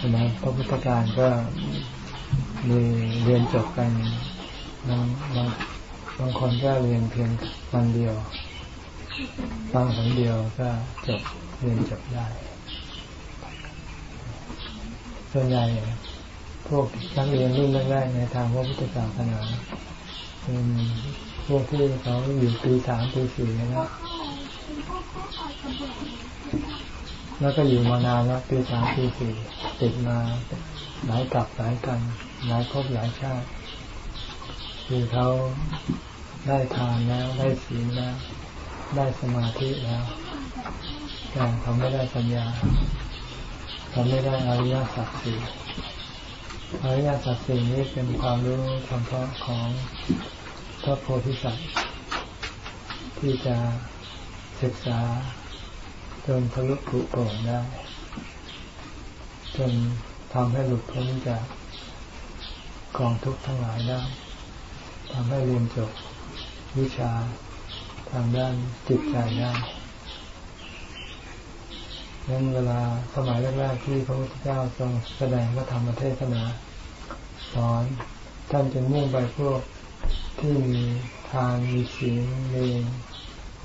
สมัยพระพุทธการก็มีเรียนจบกันบางบางบางคนก็เรียนเพียงวันเดียวฟังคนเดียวก็จบเรียนจบได้ ส่วนใหญ่พวกนักเรียนรุ่นแรกๆในทางพระพุทธศาสนาเป็นพวกที่เขาอยู่ปีสามปีสี่นะ แล้วก็อยู่มานานแล้วปีสามปีสี่ติดมาหลายกลับหลายกันหลายภพหลายชาติคือเขาได้ทานแล้วได้ศีลแล้ว ได้สมาธิแล้วแต่เขาไม่ได้ปัญญาเขาไม่ได้อริยสัจสี่อริยสัจสี่นี้เป็นความรู้เฉพาะของพระโพธิสัตว์ที่จะศึกษา นทะลุผุโปร่งได้ จนทำให้หลุดพ้นจากกองทุกข์ทั้งหลายได้ทำให้เรียนจบวิชาทางด้านจิตใจได้นั้นเวลาสมัยแรกๆที่พระพุทธเจ้าทรงแสดงพระธรรมเทศนาสอนท่านจะมุ่งไปพวกที่มีทานมีศีลมี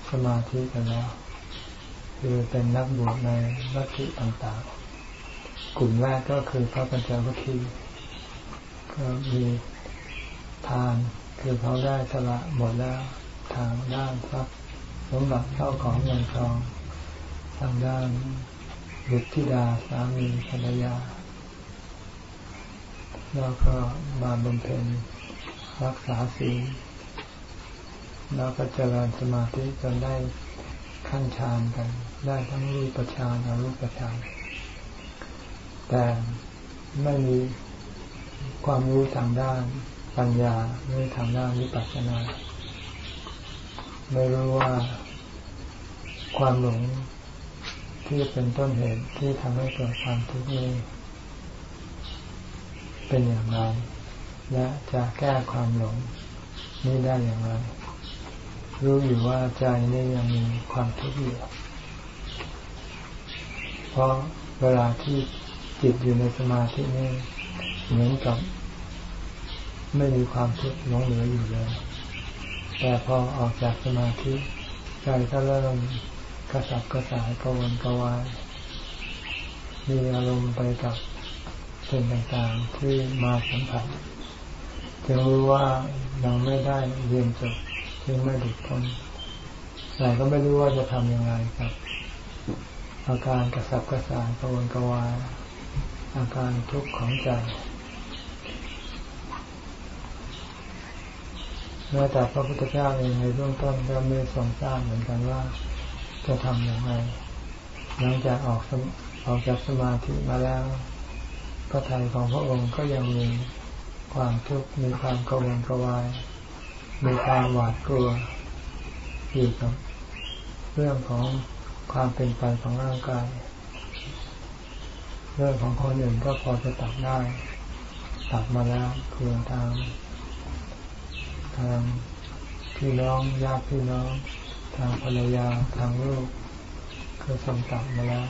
สมาธิกันแล้ว คือเป็นนักบวชในลัทธิต่างๆ กลุ่มแรกก็คือพระปัญจวัคคีย์ก็มีทาน คือเขาได้สละหมดแล้วทางด้านทรัพย์สมบัติเข้าของเงินทอง ทางด้านบุตรธิดาสามีภรรยา แล้วก็มาบำเพ็ญรักษาศีลแล้วก็เจริญสมาธิจนได้ขั้นฌานกัน ได้ทั้งรูปฌานอรูปฌานแต่ไม่มีความรู้ทางด้านปัญญาไม่ทางด้านวิปัสสนา ไม่รู้ว่าความหลงที่เป็นต้นเหตุที่ทำให้เกิดความทุกข์นี้เป็นอย่างไร และจะแก้ความหลงนี้ได้อย่างไร รู้อยู่ว่าใจนี้ยังมีความทุกข์อยู่ เพราะเวลาที่จิตอยู่ในสมาธินี้เหมือนกับ ไม่มีความทุกข์หลงเหลืออยู่เลย แต่พอออกจากสมาธิใจก็เริ่มกระสับกระส่ายกวนกวายมีอารมณ์ไปกับสิ่งต่างๆที่มาสัมผัสจึงรู้ว่ายังไม่ได้เรียนจบจึงไม่ดุดพ้นแต่ก็ไม่รู้ว่าจะทำยังไงครับ อาการกระสับกระส่ายกระวนกระวายอาการทุกข์ของใจแม้แต่พระพุทธเจ้าเองในเบื้องต้นก็ไม่ทรงทราบเหมือนกันว่าจะทำอย่างไรหลังจากออกออกจากสมาธิมาแล้วพระทัยของพระองค์ก็ยังมีความทุกข์มีความกังวลกวาย มีความหวาดกลัวอยู่กับเรื่องของ ความเป็นไปของร่างกาย เรื่องของคนอื่นก็พอจะตัดได้ตัดมาแล้วคือทางทางพี่น้องญาติพี่น้อง ทางภรรยาทางลูกก็สมตัดมาแล้ว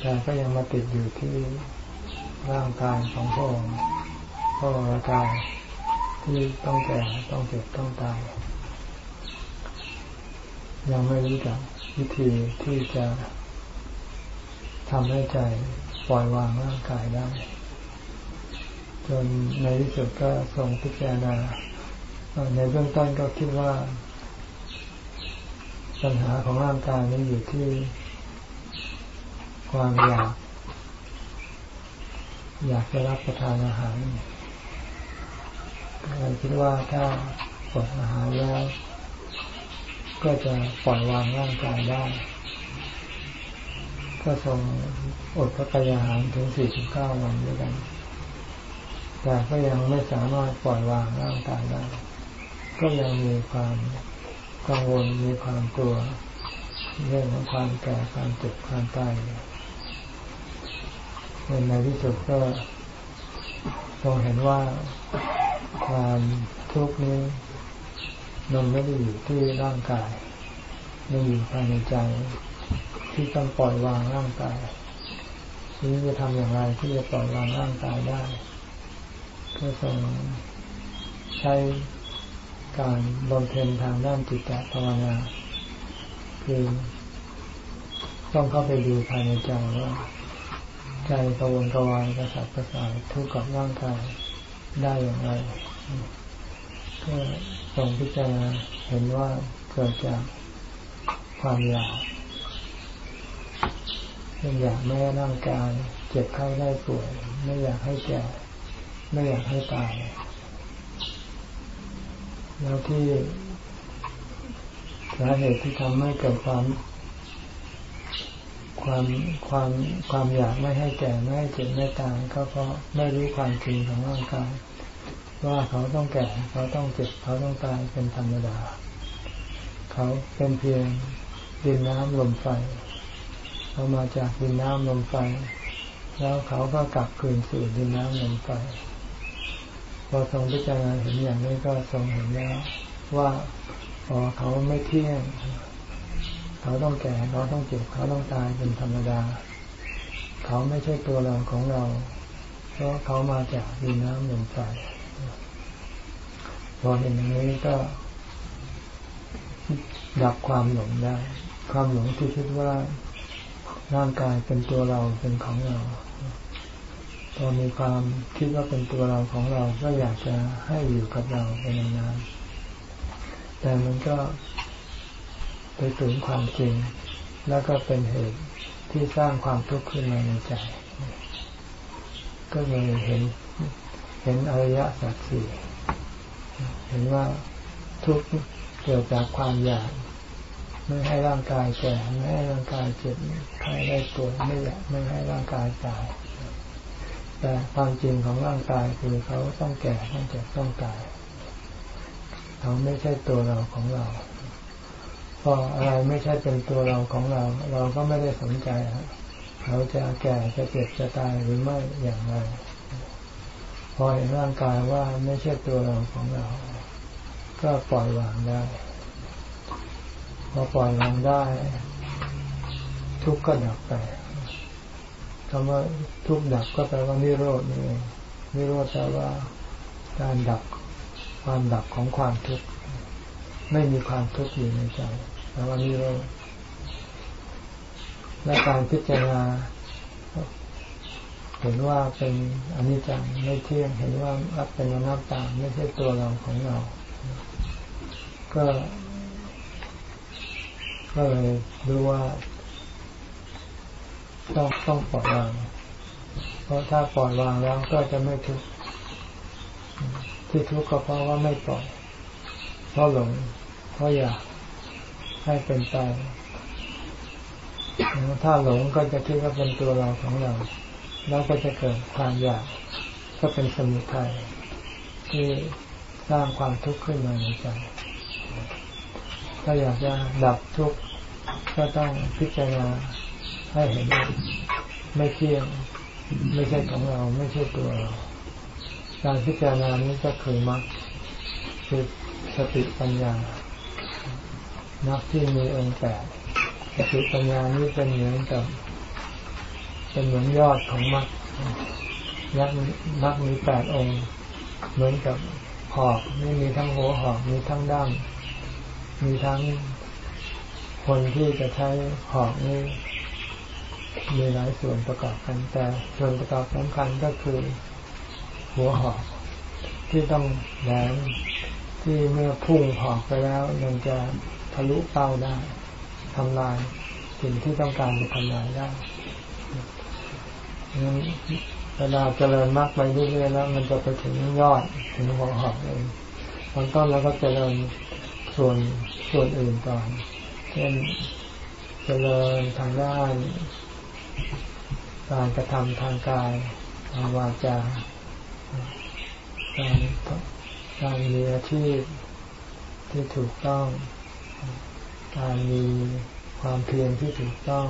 แต่ก็ยังมาติดอยู่ที่ร่างกายของพระองค์พระร่างกายที่ต้องแก่ต้องเจ็บต้องตายยังไม่รู้จัก วิธีที่จะทำให้ใจปล่อยวางร่างกายได้ จนในที่สุดก็ทรงพิจารณาในเบื้องต้นก็คิดว่า ปัญหาของร่างกายนี้อยู่ที่ความอยาก อยากจะรับประทานอาหารก็คิดว่าถ้าปลดอาหารแล้ว ก็จะปล่อยวางร่างกายได้ ก็ทรงอดพระกายอาหารถึง 49 วันด้วยกัน แต่ก็ยังไม่สามารถปล่อยวางร่างกายได้ ก็ยังมีความกังวล มีความกลัว เรื่องของความแก่ ความเจ็บ ความตายในที่สุดก็ทรงเห็นว่าความทุกข์นี้ มันไม่ได้อยู่ที่ร่างกายมันอยู่ภายในใจที่ต้องปล่อยวางร่างกายทีนี้จะทำอย่างไรที่จะปล่อยวางร่างกายได้ก็ทรงใช้การบำเพ็ญทางด้านจิตตภาวนาคือต้องเข้าไปดูภายในใจว่าใจกระวนกระวายกระสับกระส่ายทุกข์กับร่างกายได้อย่างไรก็ ทรงพิจารณาเห็นว่าเกิดจากความอยากไม่อยากแม่ร่างกายเจ็บไข้ได้ป่วย ไม่อยากให้แก่ ไม่อยากให้ตาย แล้วที่สาเหตุที่ทำให้เกิดความ ความความความอยากไม่ให้แก่ไม่ให้เจ็บไม่ตายก็เพราะไม่รู้ความจริงของร่างกาย ว่าเขาต้องแก่ เขาต้องเจ็บ เขาต้องตายเป็นธรรมดา เขาเป็นเพียงดินน้ำลมไฟเขามาจากดินน้ำลมไฟ แล้วเขาก็กลับคืนสู่ดินน้ำลมไฟพอทรงพิจารณาเห็นอย่างนี้ก็ทรงเห็นแล้วว่าพอเขาไม่เที่ยง เขาต้องแก่ เขาต้องเจ็บ เขาต้องตายเป็นธรรมดา เขาไม่ใช่ตัวเราของเรา เพราะเขามาจากดินน้ำลมไฟ อเห็นอย่างนี้ก็ดับความหลงได้ ความหลงที่คิดว่าร่างกายเป็นตัวเราเป็นของเราพอมีความคิดว่าเป็นตัวเราของเราก็อยากจะให้อยู่กับเราเป็นนานๆแต่มันก็ไปถึงความจริง แล้วก็เป็นเหตุที่สร้างความทุกข์ขึ้นมาในใจ ก็เลยเห็นเห็นอริยสัจสี่ เห็นว่าทุกข์เกิดจากความอยากไม่ให้ร่างกายแก่ไม่ให้ร่างกายเจ็บใครได้ตัวไม่อยากไม่ให้ร่างกายตาย แต่ความจริงของร่างกายคือเขาต้องแก่ต้องเจ็บต้องตายเขาไม่ใช่ตัวเราของเราพออะไรไม่ใช่เป็นตัวเราของเรา เราก็ไม่ได้สนใจเขาจะแก่จะเจ็บจะตายหรือไม่อย่างไร พอเห็นร่างกายว่าไม่ใช่ตัวเราของเรา ก็ปล่อยวางได้พอปล่อยวางได้ ทุกข์ก็ดับไปคำว่าทุกข์ดับก็แปลว่านิโรธนี่นิโรธแปลว่าการดับความดับของความทุกข์ไม่มีความทุกข์อยู่ในใจแปลว่านิโรธและการพิจารณา เห็นว่าเป็นอนิจจังไม่เที่ยงเห็นว่ารับเป็นอนัตตาไม่ใช่ตัวเราของเรา ก็ ก็เลยรู้ว่า ต้องต้องปล่อยวางเพราะถ้าปล่อยวางแล้วก็จะไม่ทุกข์ที่ทุกข์ก็เพราะว่าไม่ปล่อยเพราะหลงเพราะอยากให้เป็นไปถ้าหลงก็จะคิดว่าเป็นตัวเราของเรา แล้วก็จะเกิดความอยากก็เป็นสมุทัยที่สร้างความทุกข์ขึ้นมาในใจ ถ้าอยากจะดับทุกข์ก็ต้องพิจารณาให้เห็นไม่เที่ยงไม่ใช่ของเราไม่ใช่ตัวเรา การพิจารณานี้ก็คือมรรคคือสติปัญญานักที่มีองค์แปดสติปัญญานี้เป็นเหมือนกับ เป็นเหมือนยอดของมรรคนักนักมีแปดองค์ เหมือนกับหอกนี่มีทั้งหัวหอกมีทั้งด้ามมีทั้งคนที่จะใช้หอกนี่มีหลายส่วนประกอบกัน แต่ส่วนประกอบสำคัญก็คือหัวหอกที่ต้องแหลมที่เมื่อพุ่งหอกไปแล้วมันจะทะลุเป้าได้ทำลายสิ่งที่ต้องการจะทำลายได้ เวลาเจริญมากไปเรื่อยๆแล้ว มันจะไปถึงยอดถึงหัวหอกเองตอนต้นเราก็เจริญส่วนส่วนอื่นก่อน เช่นเจริญทางด้านการกระทำทางกายทางวาจาการการมีอาชีพที่ถูกต้อง การมีความเพียรที่ถูกต้อง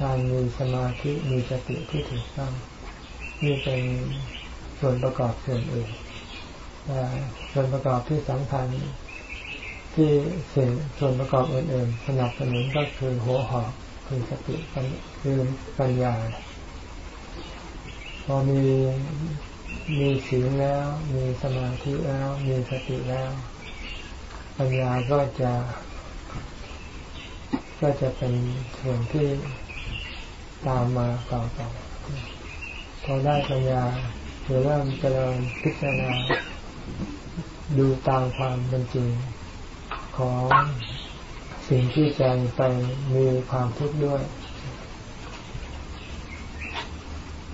การมีสมาธิมีสติที่ถูกต้องนี่เป็นส่วนประกอบส่วนอื่นแต่ส่วนประกอบที่สำคัญที่สิ่งส่วนประกอบอื่นๆสนับสนุนก็คือหัวหอกคือสติคือปัญญา พอมีมีศีลแล้ว มีสมาธิแล้ว มีสติแล้ว ปัญญาก็จะ ก็จะเป็นส่วนที่ ตามมาต่อต่อพอได้ปัญญาหรือเริ่มเจริญพิจารณาดูตามความเป็นจริงของสิ่งที่ใจไปมีความทุกข์ด้วย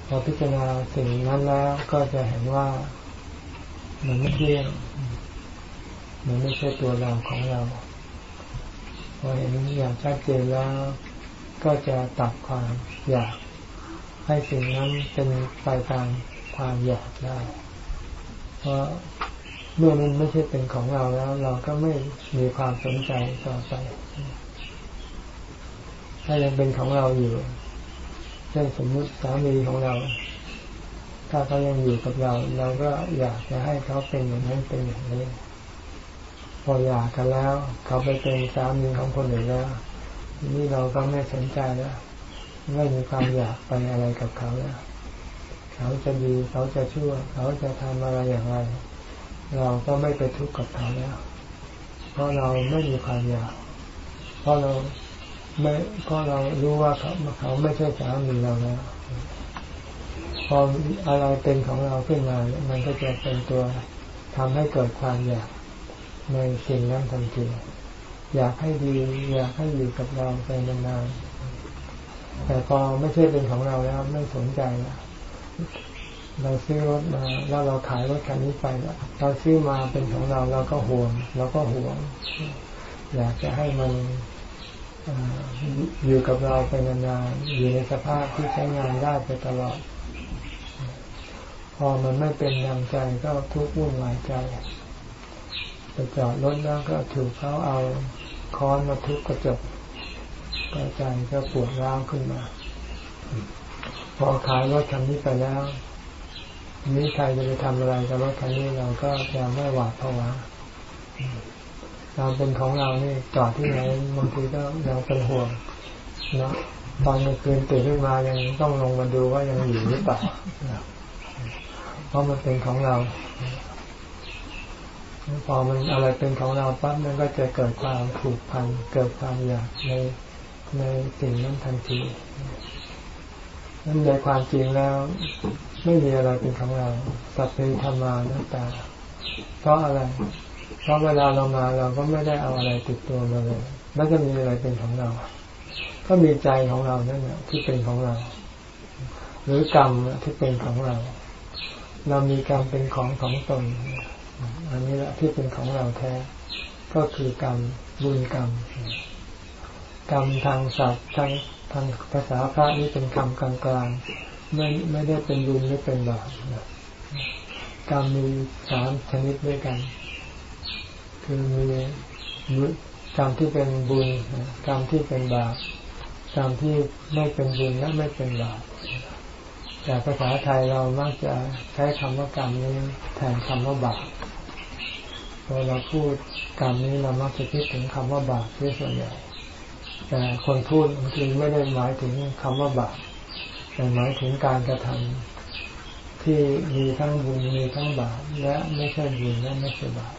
พอพิจารณาสิ่งนั้นแล้วก็จะเห็นว่ามันไม่เที่ยงมันไม่ใช่ตัวเราของเราพอเห็นอย่างชัดเจนแล้ว ก็จะตัดความอยาก ให้สิ่งนั้นเป็นไปตามความอยากได้ เพราะเมื่อมันไม่ใช่เป็นของเราแล้ว เราก็ไม่มีความสนใจต่อไป ถ้ายังเป็นของเราอยู่เช่นสมมุติสามีของเรา ถ้าเขายังอยู่กับเรา เราก็อยากจะให้เขาเป็นอย่างนั้นเป็นอย่างนี้ พออยากกันแล้ว เขาไปเป็นสามีของคนอื่นแล้ว นี่เราก็ไม่สนใจแล้วไม่มีความอยากไปอะไรกับเขาแล้วเขาจะดีเขาจะชั่ว เขาจะทำอะไรอย่างไร เราก็ไม่ไปทุกข์กับเขาแล้ว เพราะเราไม่มีความอยาก เพราะเราไม่เพราะเรารู้ว่าเขาเขาไม่ใช่สามีเราแล้วพออะไรเป็นของเราขึ้นมา มันก็จะเป็นตัวทำให้เกิดความอยากในสิ่งนั้นทันที อยากให้ดี อยากให้อยู่กับเราไปนานๆแต่พอไม่ใช่เป็นของเราแล้วไม่สนใจล้วเราซื้อรถมาแล้วเราขายรถคันนี้ไปแล้วเราซื้อมาเป็นของเราเราก็ห่วงเราก็ห่วง อยากจะให้มันอยู่กับเราไปนานๆอยู่ในสภาพที่ใช้งานได้ไปตลอด พอมันไม่เป็นอย่งใจก็ทุกข์วุ่นวายใจไปจอดรถแล้วก็ถูกเขาเอา ค้อนมาทุบกระจกก็ใจก็ปวดร้าวขึ้นมา พอขายรถคันนี้ไปแล้วนี้ใครจะไปทำอะไรกับรถคันนี้เราก็จะไม่หวาดผวาเราเป็นของเรานี่จอดที่ไหนบางทีก็เราเป็นห่วงนะตอนกลางคืนตื่นขึ้นมายังต้องลงมาดูว่ายังอยู่หรือเปล่าเพราะมันเป็นของเรา พอมันอะไรเป็นของเราปั๊บมันก็จะเกิดความผูกพันเกิดความอยากในในสิ่งนั้นทันทีนั่นในความจริงแล้ว ไม่มีอะไรเป็นของเราสัพเพธรรมานัตตา เพราะอะไร เพราะเวลาเรามาเราก็ไม่ได้เอาอะไรติดตัวมาเลยแล้วจะมีอะไรเป็นของเรา ก็มีใจของเรานั่นแหละที่เป็นของเรา หรือกรรมที่เป็นของเรา เรามีกรรมเป็นของของตน อันนี้แหละที่เป็นของเราแท้ ก็คือกรรมบุญกรรม กรรมทางศัพท์ทางทางภาษาพระนี่เป็นคำกลางไม่ไม่ได้เป็นบุญหรือเป็นบาปกรรมมีสามชนิดด้วยกัน คือมีกรรมที่เป็นบุญกรรมที่เป็นบาปกรรมที่ไม่เป็นบุญและไม่เป็นบาป แต่ภาษาไทยเรามักจะใช้คำว่ากรรมนี้แทนคำว่าบาปพอเราพูดกรรมนี้เรามักจะคิดถึงคำว่าบาปที่ส่วนใหญ่แต่คนพูดบางทีไม่ได้หมายถึงคำว่าบาปแต่หมายถึงการกระทำที่มีทั้งบุญมีทั้งบาปและไม่ใช่บุญและไม่ใช่บาป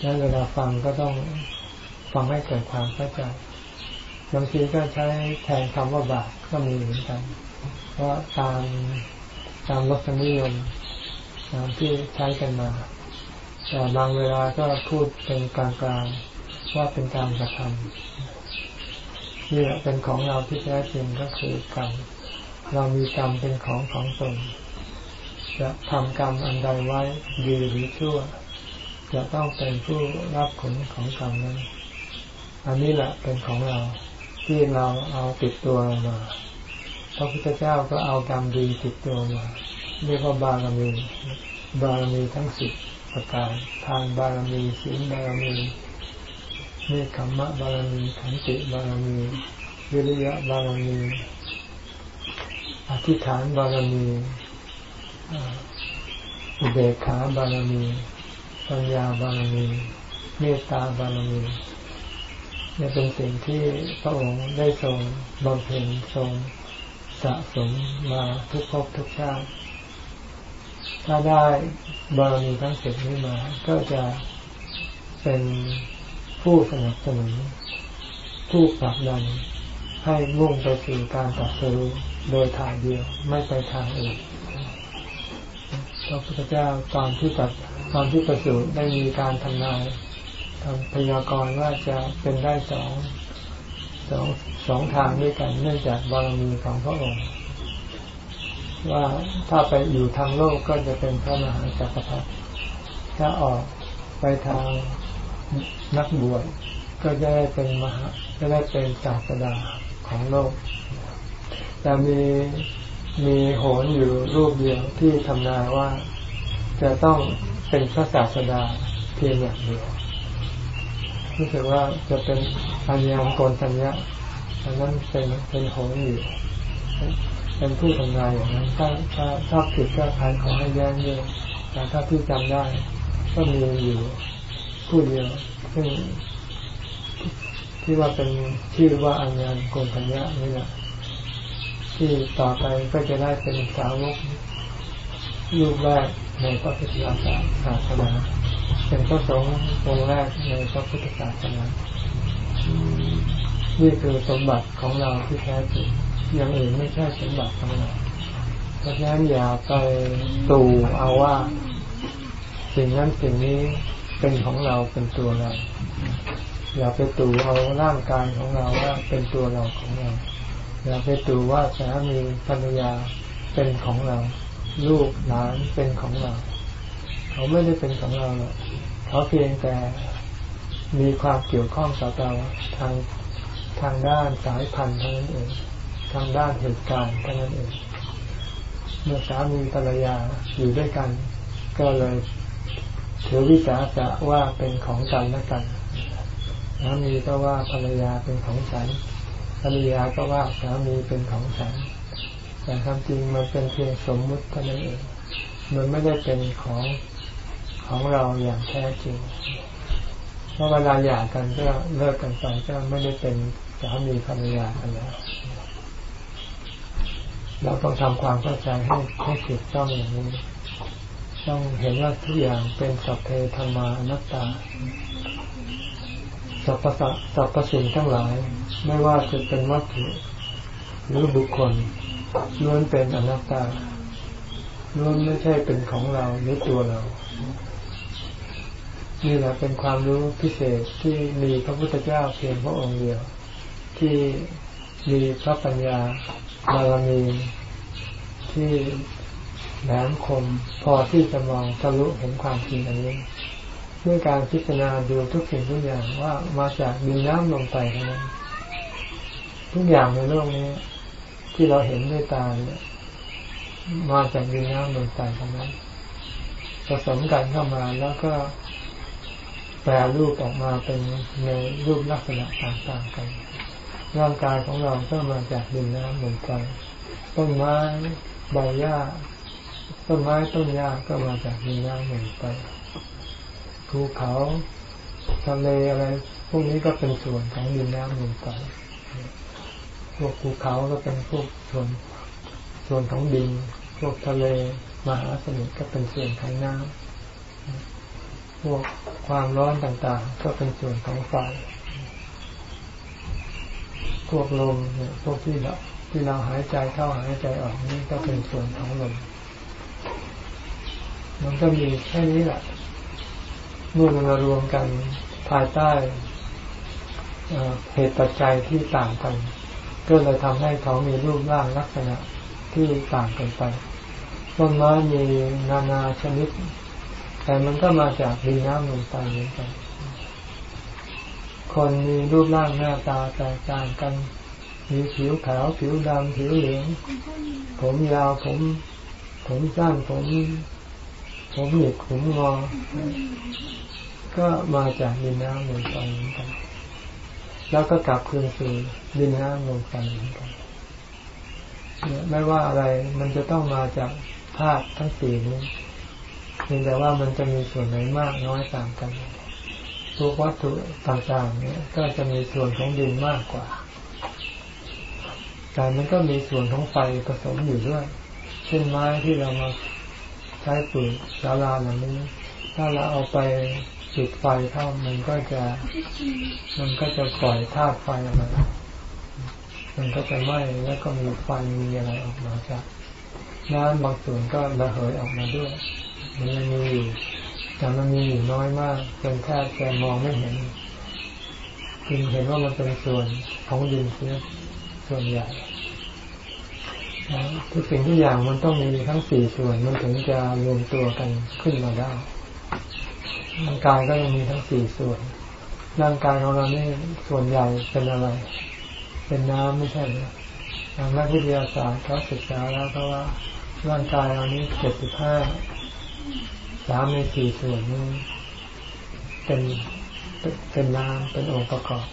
ดังนั้นเวลาฟังก็ต้องฟังให้เกิดความเข้าใจบางทีก็ใช้แทนคำว่าบาปก็มีเหมือนกัน เพราะตามตามรสนิยมตามที่ใช้กันมาแต่บางเวลาก็พูดเป็นกลางๆว่าเป็นการกระทำนี่เป็นของเราที่แท้จริงก็คือกรรมเรามีกรรมเป็นของของตนจะทำกรรมอันใดไว้ดีหรือชั่ว จะต้องเป็นผู้รับผลของกรรมนั้น อันนี้แหละเป็นของเราที่เราเอาติดตัวมา พระพุทธเจ้าก็เอากรรมดีติดตัวมา เรียกว่าบารมี บารมีทั้งสิบประการทางบารมีศีลบารมีเนคขมมะบารมีขันติบารมีวิริยะบารมีอธิษฐานบารมีอุเบกขาบารมีปัญญาบารมีเมตตาบารมีเนี่ยเป็นสิ่งที่พระองค์ได้ทรงบำเพ็ญทรง สะสมมาทุกภพทุกชาติถ้าได้บารมีทั้งสิบนี้มา ก็จะเป็นผู้สนับสนุนผู้ผลักดันให้มุ่งไปสู่การตัดสู้โดยทางเดียวไม่ไปทางอื่นพระพุทธเจ้าตอนที่ตัดตอนที่ประสูติได้มีการทำนายทำพยากรณ์ว่าจะเป็นได้สอง สองสองทางด้วยกันเนื่องจากบารมีของพระองค์ว่าถ้าไปอยู่ทางโลกก็จะเป็นพระมหาจักรพรรดิถ้าออกไปทางนักบวชก็จะได้เป็นมหาจะได้เป็นศาสดาของโลก แต่มีมีโหนอยู่รูปเดียวที่ทำนายว่าจะต้องเป็นพระศาสดาเพียงอย่างเดียว รู้สึกว่าจะเป็นอัญญามโกนสัญญาอันนั้นเป็นเป็นโหนอยู่เป็นผู้ทำนายอย่างนั้นถ้าถ้าถ้าผิดก็ทายของให้แย้งเยอะแต่ถ้าที่จำได้ ก็มีอยู่ผู้เดียวซึ่งที่ว่าเป็นชื่อว่าอัญญามโกนสัญญานี่แหละที่ต่อไปก็จะได้เป็นสาวกรูปแรกในพระพุทธศาสนา เป็นพระสงฆ์องค์แรกในพระพุทธศาสนานี่คือสมบัติของเราที่แท้จริงอย่างอื่นไม่ใช่สมบัติของเราเพราะฉะนั้นอย่าไปตู่เอาว่าสิ่งนั้นสิ่งนี้เป็นของเราเป็นตัวเรา อย่าไปตู่เอาร่างกายของเราว่าเป็นตัวเราของเรา อย่าไปตู่ว่าสามีภรรยาเป็นของเรา ลูกหลานเป็นของเรา เขาไม่ได้เป็นของเราหรอกเขาเพียงแต่มีความเกี่ยวข้องกับเราทางทางด้านสายพันธุ์เท่านั้นเอง ทางด้านเหตุการณ์เท่านั้นเอง เมื่อสามีภรรยาอยู่ด้วยกัน ก็เลยถือวิสาสะว่าเป็นของกันและกันสามีก็ว่าภรรยาเป็นของฉัน ภรรยาก็ว่าสามีเป็นของฉัน แต่ความจริงมันเป็นเพียงสมมุติเท่านั้นเอง มันไม่ได้เป็นของ ของเราอย่างแท้จริงเพราะเวลาหย่ากันก็เลิกกันไปก็ไม่ได้เป็นสามีภรรยากันแล้ว เราต้องทำความเข้าใจให้ให้ถูกต้องอย่างนี้ ต้องเห็นว่าทุกอย่างเป็นสัพเพธรรมานัตตาสัพพะสัพพสิ่งทั้งหลาย ไม่ว่าจะเป็นวัตถุหรือบุคคลล้วนเป็นอนัตตาล้วนไม่ใช่เป็นของเราหรือตัวเรา นี่แหละเป็นความรู้พิเศษที่มีพระพุทธเจ้าเพียงพระองค์เดียว ที่มีพระปัญญาบารมีที่แหลมคมพอที่จะมองทะลุเห็นความจริงอันนี้ด้วยการพิจารณาดูทุกสิ่งทุกอย่างว่ามาจากดินน้ำลมไฟเท่านั้นทุกอย่างในโลกนี้ ที่เราเห็นด้วยตาเนี่ยมาจากดินน้ำลมไฟเท่านั้นผสมกันเข้ามาแล้วก็ แปลรูปออกมาเป็นในรูปลักษณะต่างๆกันร่างกายของเราก็มาจากดินน้ำเหมือนกันต้นไม้ใบหญ้าต้นไม้ต้นหญ้าก็มาจากดินน้ำเหมือนกันภูเขาทะเลอะไรพวกนี้ก็เป็นส่วนของดินน้ำเหมือนกันพวกภูเขาก็เป็นพวกส่วนส่วนของดิน พวกทะเลมหาสมุทรก็เป็นส่วนของน้ำ พวกความร้อนต่างๆ ก็เป็นส่วนของไฟพวกลมเนี่ยพวกที่เราที่เราหายใจเข้าหายใจออกนี่ก็เป็นส่วนของลมมันก็มีแค่นี้แหละเมื่อมันมารวมกันภายใต้เหตุปัจจัยที่ต่างกัน ก็เลยทำให้เขามีรูปร่างลักษณะที่ต่างกันไปต้นไม้มีนานาชนิด แต่มันก็มาจากดินน้ำลมไฟเหมือนกัน คนมีรูปร่างหน้าตาแตกต่างกัน มีผิวขาวผิวดำผิวเหลือง ผมยาวผม ผมสั้นผมผมหยิกผมงอ ก็มาจากดินน้ำลมไฟเหมือนกัน แล้วก็กลับคืนสู่ดินน้ำลมไฟเหมือนกันไม่ว่าอะไรมันจะต้องมาจากธาตุทั้งสี่นี้ เพียงแต่ว่ามันจะมีส่วนไหนมากน้อยต่างกันทุกวัตถุต่างๆเนี่ยก็จะมีส่วนของดินมากกว่าแต่มันก็มีส่วนของไฟผสมอยู่ด้วย เช่นไม้ที่เรามาใช้ปลูกศาลาหลังนี้ ถ้าเราเอาไปจุดไฟเข้ามันก็จะ มันก็จะปล่อยธาตุไฟออกมา มันก็จะไหม้แล้วก็มีไฟมีอะไรออกมาจากน้ำบางส่วนก็ระเหยออกมาด้วย มันยังมีอยู่แต่มันมีอยู่น้อยมากจนแทบจะมองไม่เห็นคุณเห็นว่ามันเป็นส่วนของดินเสียส่วนใหญ่ทุกสิ่งทุกอย่างมันต้องมีทั้งสี่ส่วนมันถึงจะรวมตัวกันขึ้นมาได้ร่างกายก็ยังมีทั้งสี่ส่วนร่างกายของเรานี่ส่วนใหญ่เป็นอะไร เป็นน้ำไม่ใช่หรือทางนักวิทยาศาสตร์เขาศึกษาแล้วเพราะว่าร่างกายเรานี้เจ็ดสิบห้า สามในสี่ส่วนนี้เป็นเป็นน้ำเป็นองค์ประกอบ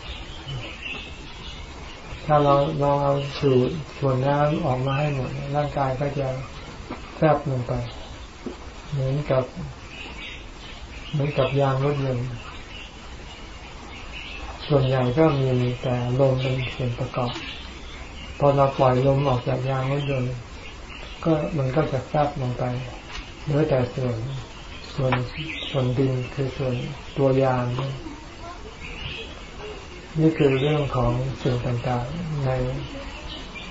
ถ้าเราลองเอาสูตรส่วนน้ำออกมาให้หมด ร่างกายก็จะแฟบลงไป เหมือนกับเหมือนกับยางรถยนต์ส่วนใหญ่ก็มีแต่ลมเป็นส่วนประกอบ พอเราปล่อยลมออกจากยางรถยนต์ก็มันก็จะแฟบลงไป เหลือแต่ส่วนส่วนส่วนดินคือส่วนตัวยางนี่คือเรื่องของสิ่งต่างๆใน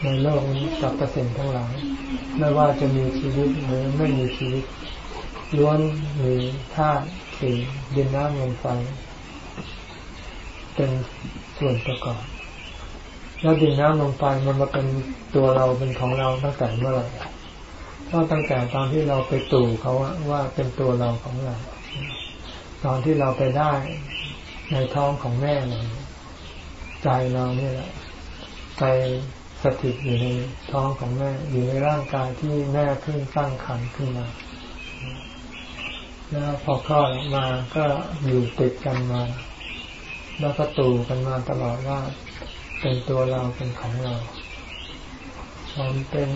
ในโลกนี้สรรพสิ่งทั้งหลายไม่ว่าจะมีชีวิตหรือไม่มีชีวิตล้วนมีธาตุสี่ดินน้ำลมไฟเป็นส่วนประกอบ แล้วดินน้ำลมไฟมันมาเป็นตัวเราเป็นของเราตั้งแต่เมื่อไหร่ ก็ตั้งแต่ตอนที่เราไปตู่เขาว่าเป็นตัวเราของเรา ตอนที่เราไปได้ในท้องของแม่เราใจเราเนี่ยแหละไปสถิตอยู่ในท้องของแม่ อยู่ในร่างกายที่แม่ขึ้นตั้งขันขึ้นมา แล้วพอคลอดมาก็อยู่ติดกันมา แล้วก็ตู่กันมาตลอดว่าเป็นตัวเราเป็นของเราพอเป็น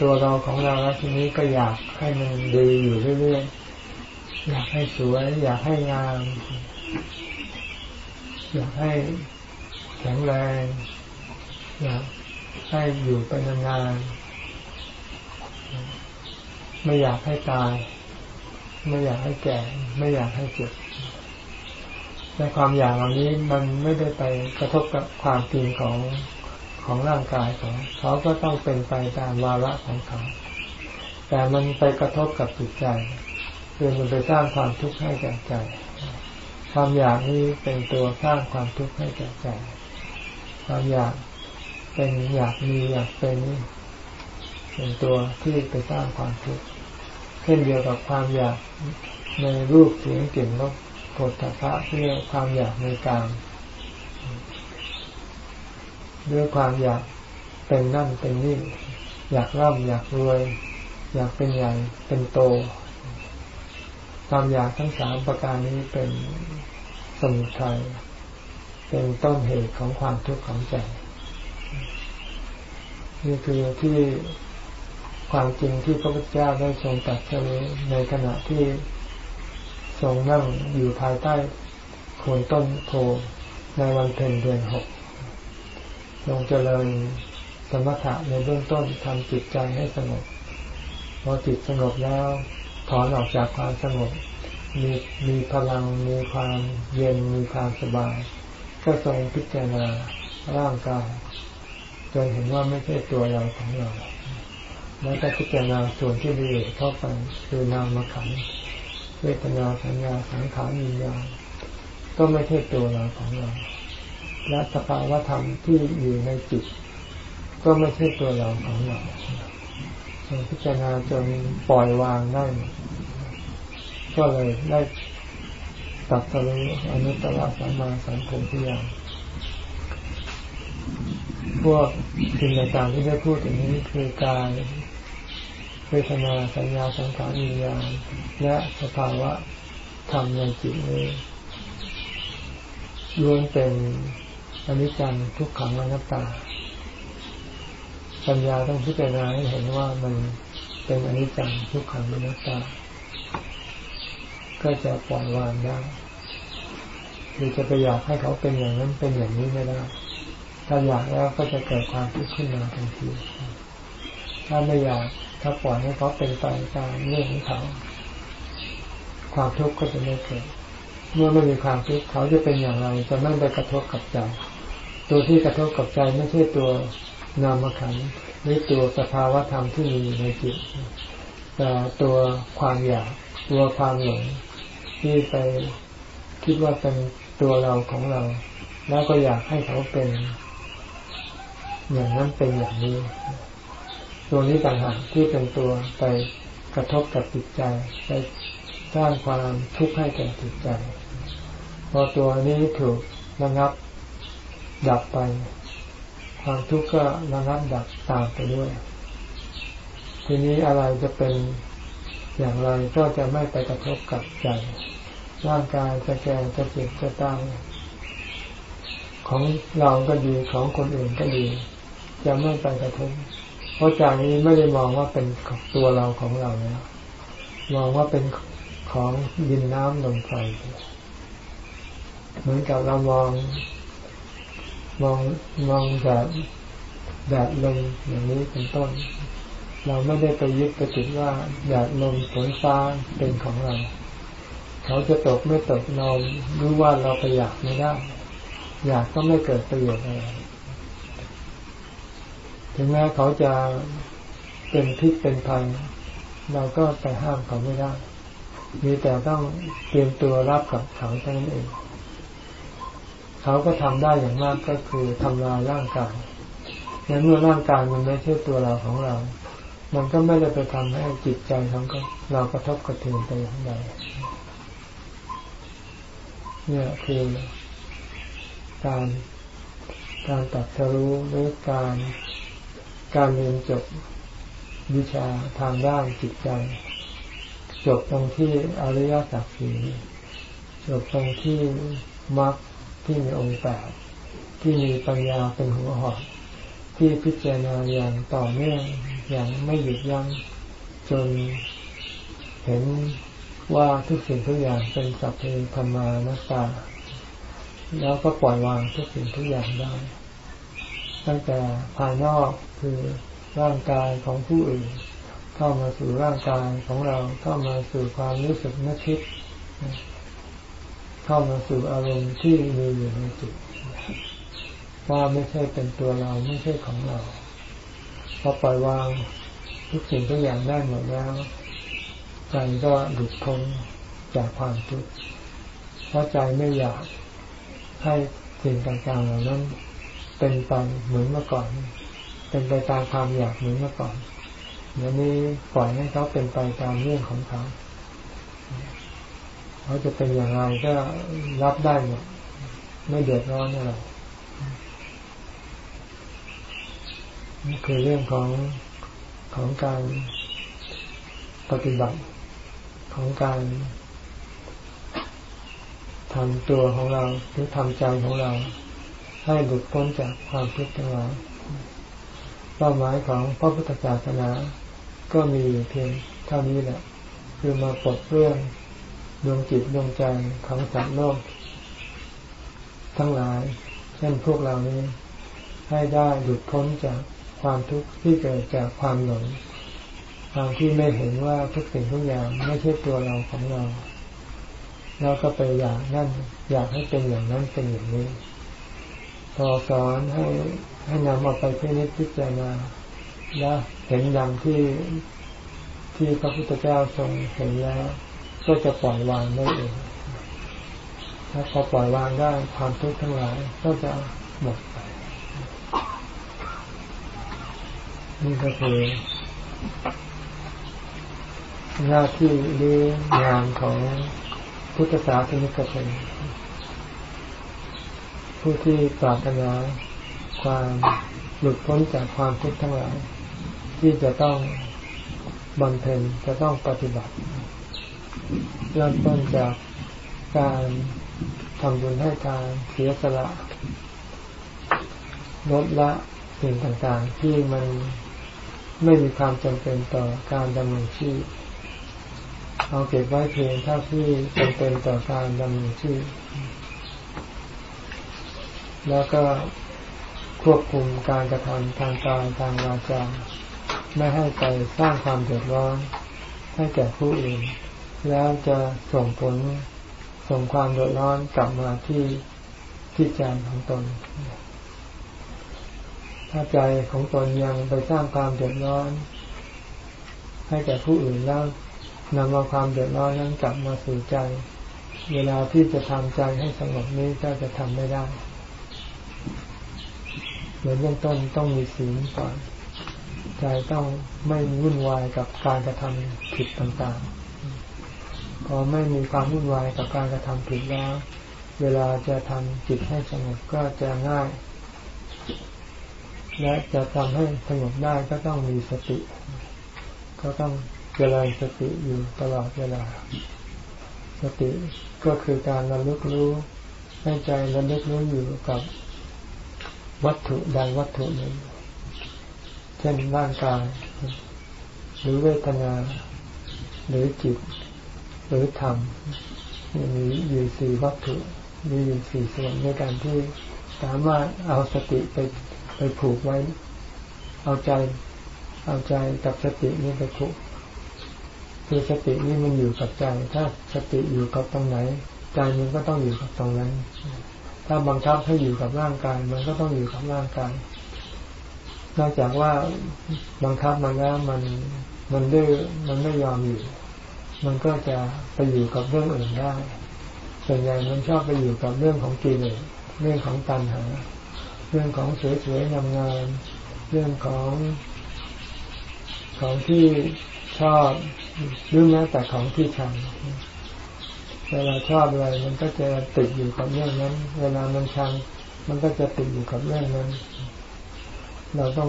ตัวเราของเราแล้วทีนี้ก็อยากให้มันดีอยู่เรื่อยๆอยากให้สวย อยากให้งาม อยากให้แข็งแรงอยากให้อยู่ไปนานๆไม่อยากให้ตาย ไม่อยากให้แก่ ไม่อยากให้เจ็บในความอยากเหล่านี้มันไม่ได้ไปกระทบกับความจริงของ ของร่างกายของเขาก็ต้องเป็นไปตามวาระของเขา แต่มันไปกระทบกับจิตใจ คือมันไปสร้างความทุกข์ให้แก่ใจ ความอยากนี้เป็นตัวสร้างความทุกข์ให้แก่ใจ ความอยากเป็นอยากมีอยากเป็นเป็นตัวที่ไปสร้างความทุกข์เช่นเดียวกับความอยากในรูปเสียงกลิ่นรสโผฏฐัพพะที่ความอยากในการ ด้วยความอยากเป็นนั่นเป็นนี่ อยากร่ำอยากรวย อยากเป็นใหญ่เป็นโตความอยากทั้งสามประการนี้เป็นสมุทัยเป็นต้นเหตุของความทุกข์ของใจนี่คือที่ความจริงที่พระพุทธเจ้าได้ทรงตัดเฉลยในขณะที่ทรงนั่งอยู่ภายใต้โคนต้นโพในวันเพ็ญเดือนหก ลงเจริญสมถะในเบื้องต้นทำจิตใจให้สงบพอจิตสงบแล้วถอนออกจากความสงบมีมีพลังมีความเย็นมีความสบาย ก็ทรงพิจารณาร่างกายจนเห็นว่าไม่ใช่ตัวเราของเราแล้วก็พิจารณาส่วนที่ละเอียดเข้าไปคือนามขันเวทนาสัญญาสังขารวิญญาณก็ไม่ใช่ตัวเราของเรา และสภาวธรรมที่อยู่ในจิต ก็ไม่ใช่ตัวเราของเราพิจารณาจนปล่อยวางได้ก็เลยได้ตัดสรุอนุตตรสัมมาสัมโพธิญาณพวกสิ่งต่างๆที่ได้พูดถึงนี้คือการเวทนาสัญญาสังขารวิญญาณและสภาวะธรรมในจิตนี้ล้วนเป็น อนิจจังทุกขังอนัตตา ปัญญาต้องพิจารณาให้เห็นว่ามันเป็นอนิจจังทุกขังอนัตตา ก็จะปล่อยวางได้คือจะไปอยากให้เขาเป็นอย่างนั้นเป็นอย่างนี้ไม่ได้ ถ้าอยากแล้วก็จะเกิดความทุกข์ขึ้นมาทันที ถ้าไม่อยากถ้าปล่อยให้เขาเป็นไปตามเรื่องของเขา ความทุกข์ก็จะไม่เกิด เมื่อไม่มีความทุกข์เขาจะเป็นอย่างไรจะไม่ไปกระทบกับใจ ตัวที่กระทบกับใจไม่ใช่ตัวนามขันหรือตัวสภาวะธรรมที่มีในจิตแต่ตัวความอยากตัวความหลงที่ไปคิดว่าเป็นตัวเราของเรา แล้วก็อยากให้เขาเป็น อย่างนั้นเป็นอย่างนี้ ตัวนี้ต่างหากที่เป็นตัวไปกระทบกับจิตใจไปสร้างความทุกข์ให้แก่จิตใจ พอตัวนี้ถูกระงับ ดับไป ความทุกข์ก็ระงับดับตามไปด้วย ทีนี้อะไรจะเป็นอย่างไรก็จะไม่ไปกระทบกับใจ ร่างกายจะแก่จะเจ็บจะตายของเราก็ดีของคนอื่นก็ดี จะไม่ไปกระทบ เพราะจากนี้ไม่ได้มองว่าเป็นตัวเราของเราแล้วมองว่าเป็นของดินน้ำลมไฟเหมือนกับเรามอง มองมองแดดแดดลมอย่างนี้เป็นต้น เราไม่ได้ไปยึดไปติดว่าแดดลมฝนฟ้าเป็นของเรา เขาจะตกไม่ตกเรารู้ว่าเราไปอยากไม่ได้ อยากก็ไม่เกิดประโยชน์อะไรถึงแม้เขาจะเป็นพิษเป็นภัยเราก็ไปห้ามเขาไม่ได้ มีแต่ต้องเตรียมตัวรับกับเขาเท่านั้นเอง เขาก็ทำได้อย่างมากก็คือทำลายร่างกายในเมื่อร่างกายมันไม่ใช่ตัวเราของเรา มันก็ไม่ได้ไปทำให้จิตใจของเรากระทบกระเทือนไปอย่างใดเนี่ยคือการการตัดสรู้หรือการการเรียนจบวิชาทางด้านจิตใจ จบตรงที่อริยสัจสี่จบตรงที่มรรค ที่มีองค์แปดที่มีปัญญาเป็นหัวหอกที่พิจารณาอย่างต่อเนื่องอย่างไม่หยุดยัง้งจนเห็นว่าทุกสิ่งทุกอย่างเป็นสัพเพธรรมานัตตา แล้วก็ปล่อยวางทุกสิ่งทุกอย่างได้ ตั้งแต่ภายนอกคือร่างกายของผู้อื่น เข้ามาสู่ร่างกายของเราเข้ามาสู่ความรู้สึกนึกคิด เข้ามาสู่อารมณ์ที่มีอยู่ในจิตว่าไม่ใช่เป็นตัวเราไม่ใช่ของเราพอปล่อยวางทุกสิ่งทุกอย่างได้หมดแล้วใจก็หลุดพ้นจากความทุกข์เพราะใจไม่อยากให้สิ่งต่างๆเหล่านั้นเป็นไปเหมือนเมื่อก่อน เป็นไปตามความอยากเหมือนเมื่อก่อนเดี๋ยวนี้ปล่อยให้เขาเป็นไปตามเรื่องของเขา เขาจะเป็นอย่างไรก็รับได้หมดไม่เดือดร้อนอะไรนี่คือเรื่องของของการปฏิบัติของการทำตัวของเราหรือทำใจของเรา ให้หลุดพ้นจากความทุกข์ทั้งหลายเป้าหมายของพระพุทธศาสนา ก็มีเพียงเท่านี้แหละ คือมาปลดเรื่อง ดวงจิตดวงใจของสัตว์โลก ทั้งหลาย เช่นพวกเรานี้ ให้ได้หลุดพ้นจากความทุกข์ที่เกิดจากความหลงความที่ไม่เห็นว่าทุกสิ่งทุกอย่างไม่ใช่ตัวเราของเราเราก็ไปอยากนั่นอยากให้เป็นอย่างนั้นเป็นอย่างนี้พอสอนให้ให้นำมาไปพิจิตพิจารณาแล้วเห็นดังที่ที่พระพุทธเจ้าทรงเห็นแล้ว ก็จะปล่อยวางได้เองถ้าพอปล่อยวางได้ความทุกข์ทั้งหลายก็จะหมดไป นี่ก็คือหน้าที่หรืองานของพุทธศาสนิกชนผู้ที่ปรารถนาความหลุดพ้นจากความทุกข์ทั้งหลาย ที่จะต้องบำเพ็ญจะต้องปฏิบัติ เริ่มต้นจากการทำบุญให้ทานเสียสละลดละสิ่งต่างๆ ที่มันไม่มีความจำเป็นต่อการดำเนินชีพเอาเก็บไว้เพียงเท่าที่จำเป็นต่อการดำเนินชีพแล้วก็ควบคุมการกระทำทางกายทางวาจาไม่ให้ไปสร้างความเดือดร้อนให้แก่ผู้อื่น แล้วจะส่งผลส่งความเดือดร้อนกลับมาที่ที่ใจของตน ถ้าใจของตนยังไปสร้างความเดือดร้อน ให้แก่ผู้อื่นแล้วนำเอาความเดือดร้อนนั้นกลับมาสู่ใจ เวลาที่จะทำใจให้สงบนี้ก็จะทำไม่ได้เหมือนเบื้องต้นต้องมีศีลก่อน ใจต้องไม่วุ่นวายกับการกระทำผิดต่างๆ อไม่มีความวุ่นวายกับการกระทำผิดแล้ว เวลาจะทำจิตให้สงบก็จะง่าย และจะทำให้สงบได้ก็ต้องมีสติ ก็ต้องเจริญสติอยู่ตลอดเวลา สติก็คือการระลึกรู้ให้ใจระลึกรู้อยู่กับวัตถุใดวัตถุหนึ่ง เช่นร่างกาย หรือเวทนา หรือจิต หรือธรรมมีอยู่สี่วัตถุมีอยู่สี่ส่วนในการที่สามารถเอาสติไปไปผูกไว้ เอาใจ เอาใจกับสตินี้ไปผูกคือสตินี้มันอยู่กับใจ ถ้าสติอยู่กับตรงไหน ใจมันก็ต้องอยู่กับตรงนั้น ถ้าบังคับให้อยู่กับร่างกาย มันก็ต้องอยู่กับร่างกาย นอกจากว่าบังคับมันแล้วมันมันดื้อมันไม่ยอมอยู่ มันก็จะไปอยู่กับเรื่องอื่นได้ ส่วนใหญ่มันชอบไปอยู่กับเรื่องของกิเลสเรื่องของตัณหา เรื่องของสวยๆงามๆเรื่องของของที่ชอบหรือแม้แต่ของที่ชังเวลาชอบอะไรมันก็จะติดอยู่กับเรื่องนั้น เวลามันชัง มันก็จะติดอยู่กับเรื่องนั้น เราต้อง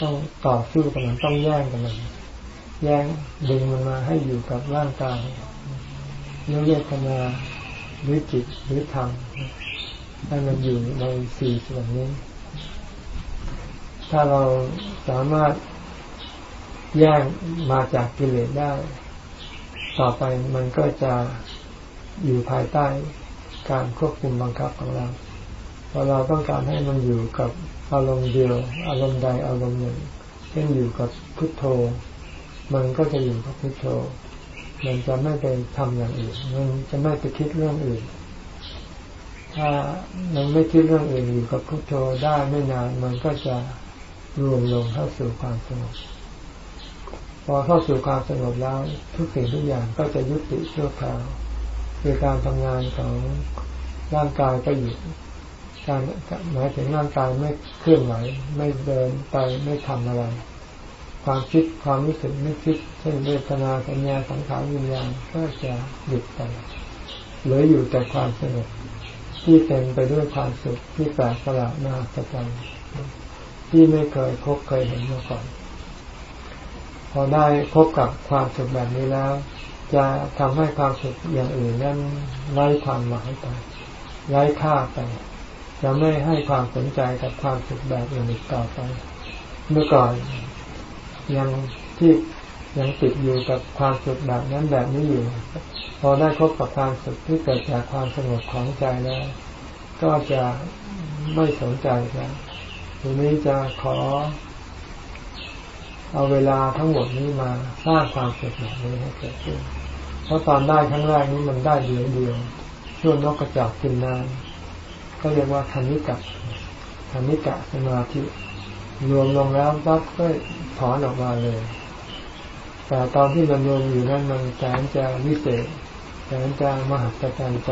ต้องต่อสู้กับมันต้องแย่งกับมัน แย่งดึงมันมาให้อยู่กับร่างกายเนื้อเวทนาหรือจิตหรือธรรมให้มันอยู่ในสี่ส่วนนี้ ถ้าเราสามารถแย่งมาจากกิเลสได้ ต่อไปมันก็จะอยู่ภายใต้การควบคุมบังคับของเราพอเราต้องการให้มันอยู่กับอารมณ์เดียว อารมณ์ใดอารมณ์หนึ่ง เช่นอยู่กับพุทโธ มันก็จะอยู่กับพุทโธมันจะไม่ไปทำอย่างอื่น มันจะไม่ไปคิดเรื่องอื่น ถ้ามันไม่คิดเรื่องอื่นอยู่กับพุทโธได้ไม่นาน มันก็จะรวมลงเข้าสู่ความสงบ พอเข้าสู่ความสงบแล้วทุกสิ่งทุกอย่างก็จะยุติชั่วคราวคือการทำงานของร่างกายก็หยุดการหมายถึงร่างกายไม่เคลื่อนไหวไม่เดินไปไม่ทำอะไร ความคิดความรู้สึกไม่คิดเช่นเวทนาสัญญาสังขารวิญญาณก็จะหยุดไปเหลืออยู่แต่ความสงบที่เต็มไปด้วยความสุขที่แปลกประหลาดน่าสะใจที่ไม่เคยพบเคยเห็นมาก่อน พอได้พบกับความสุขแบบนี้แล้ว จะทำให้ความสุขอย่างอื่นนั้นไร้ความหมายไปไร้ค่าไปจะไม่ให้ความสนใจกับความสุขแบบอื่นอีกต่อไป เมื่อก่อน ยังที่ยังติดอยู่กับความสุขแบบนั้นแบบนี้อยู่ พอได้พบกับความสุขที่เกิดจากความสงบของใจแล้ว ก็จะไม่สนใจแล้วทีนี้จะขอ เอาเวลาทั้งหมดนี้มาสร้างความสุขแบบนี้ให้เกิดขึ้นเพราะตอนได้ครั้งแรกนี้มันได้เดียวเดียวช่วงนกกระจอกกินน้ำก็เรียกว่าคณิกะคณิกะสมาธิรวมลงแล้วปั๊บก็ ถอนออกมาเลย แต่ตอนที่มันรวมอยู่นั้นมันแสนจะวิเศษแสนจะมหัศจรรย์ใจ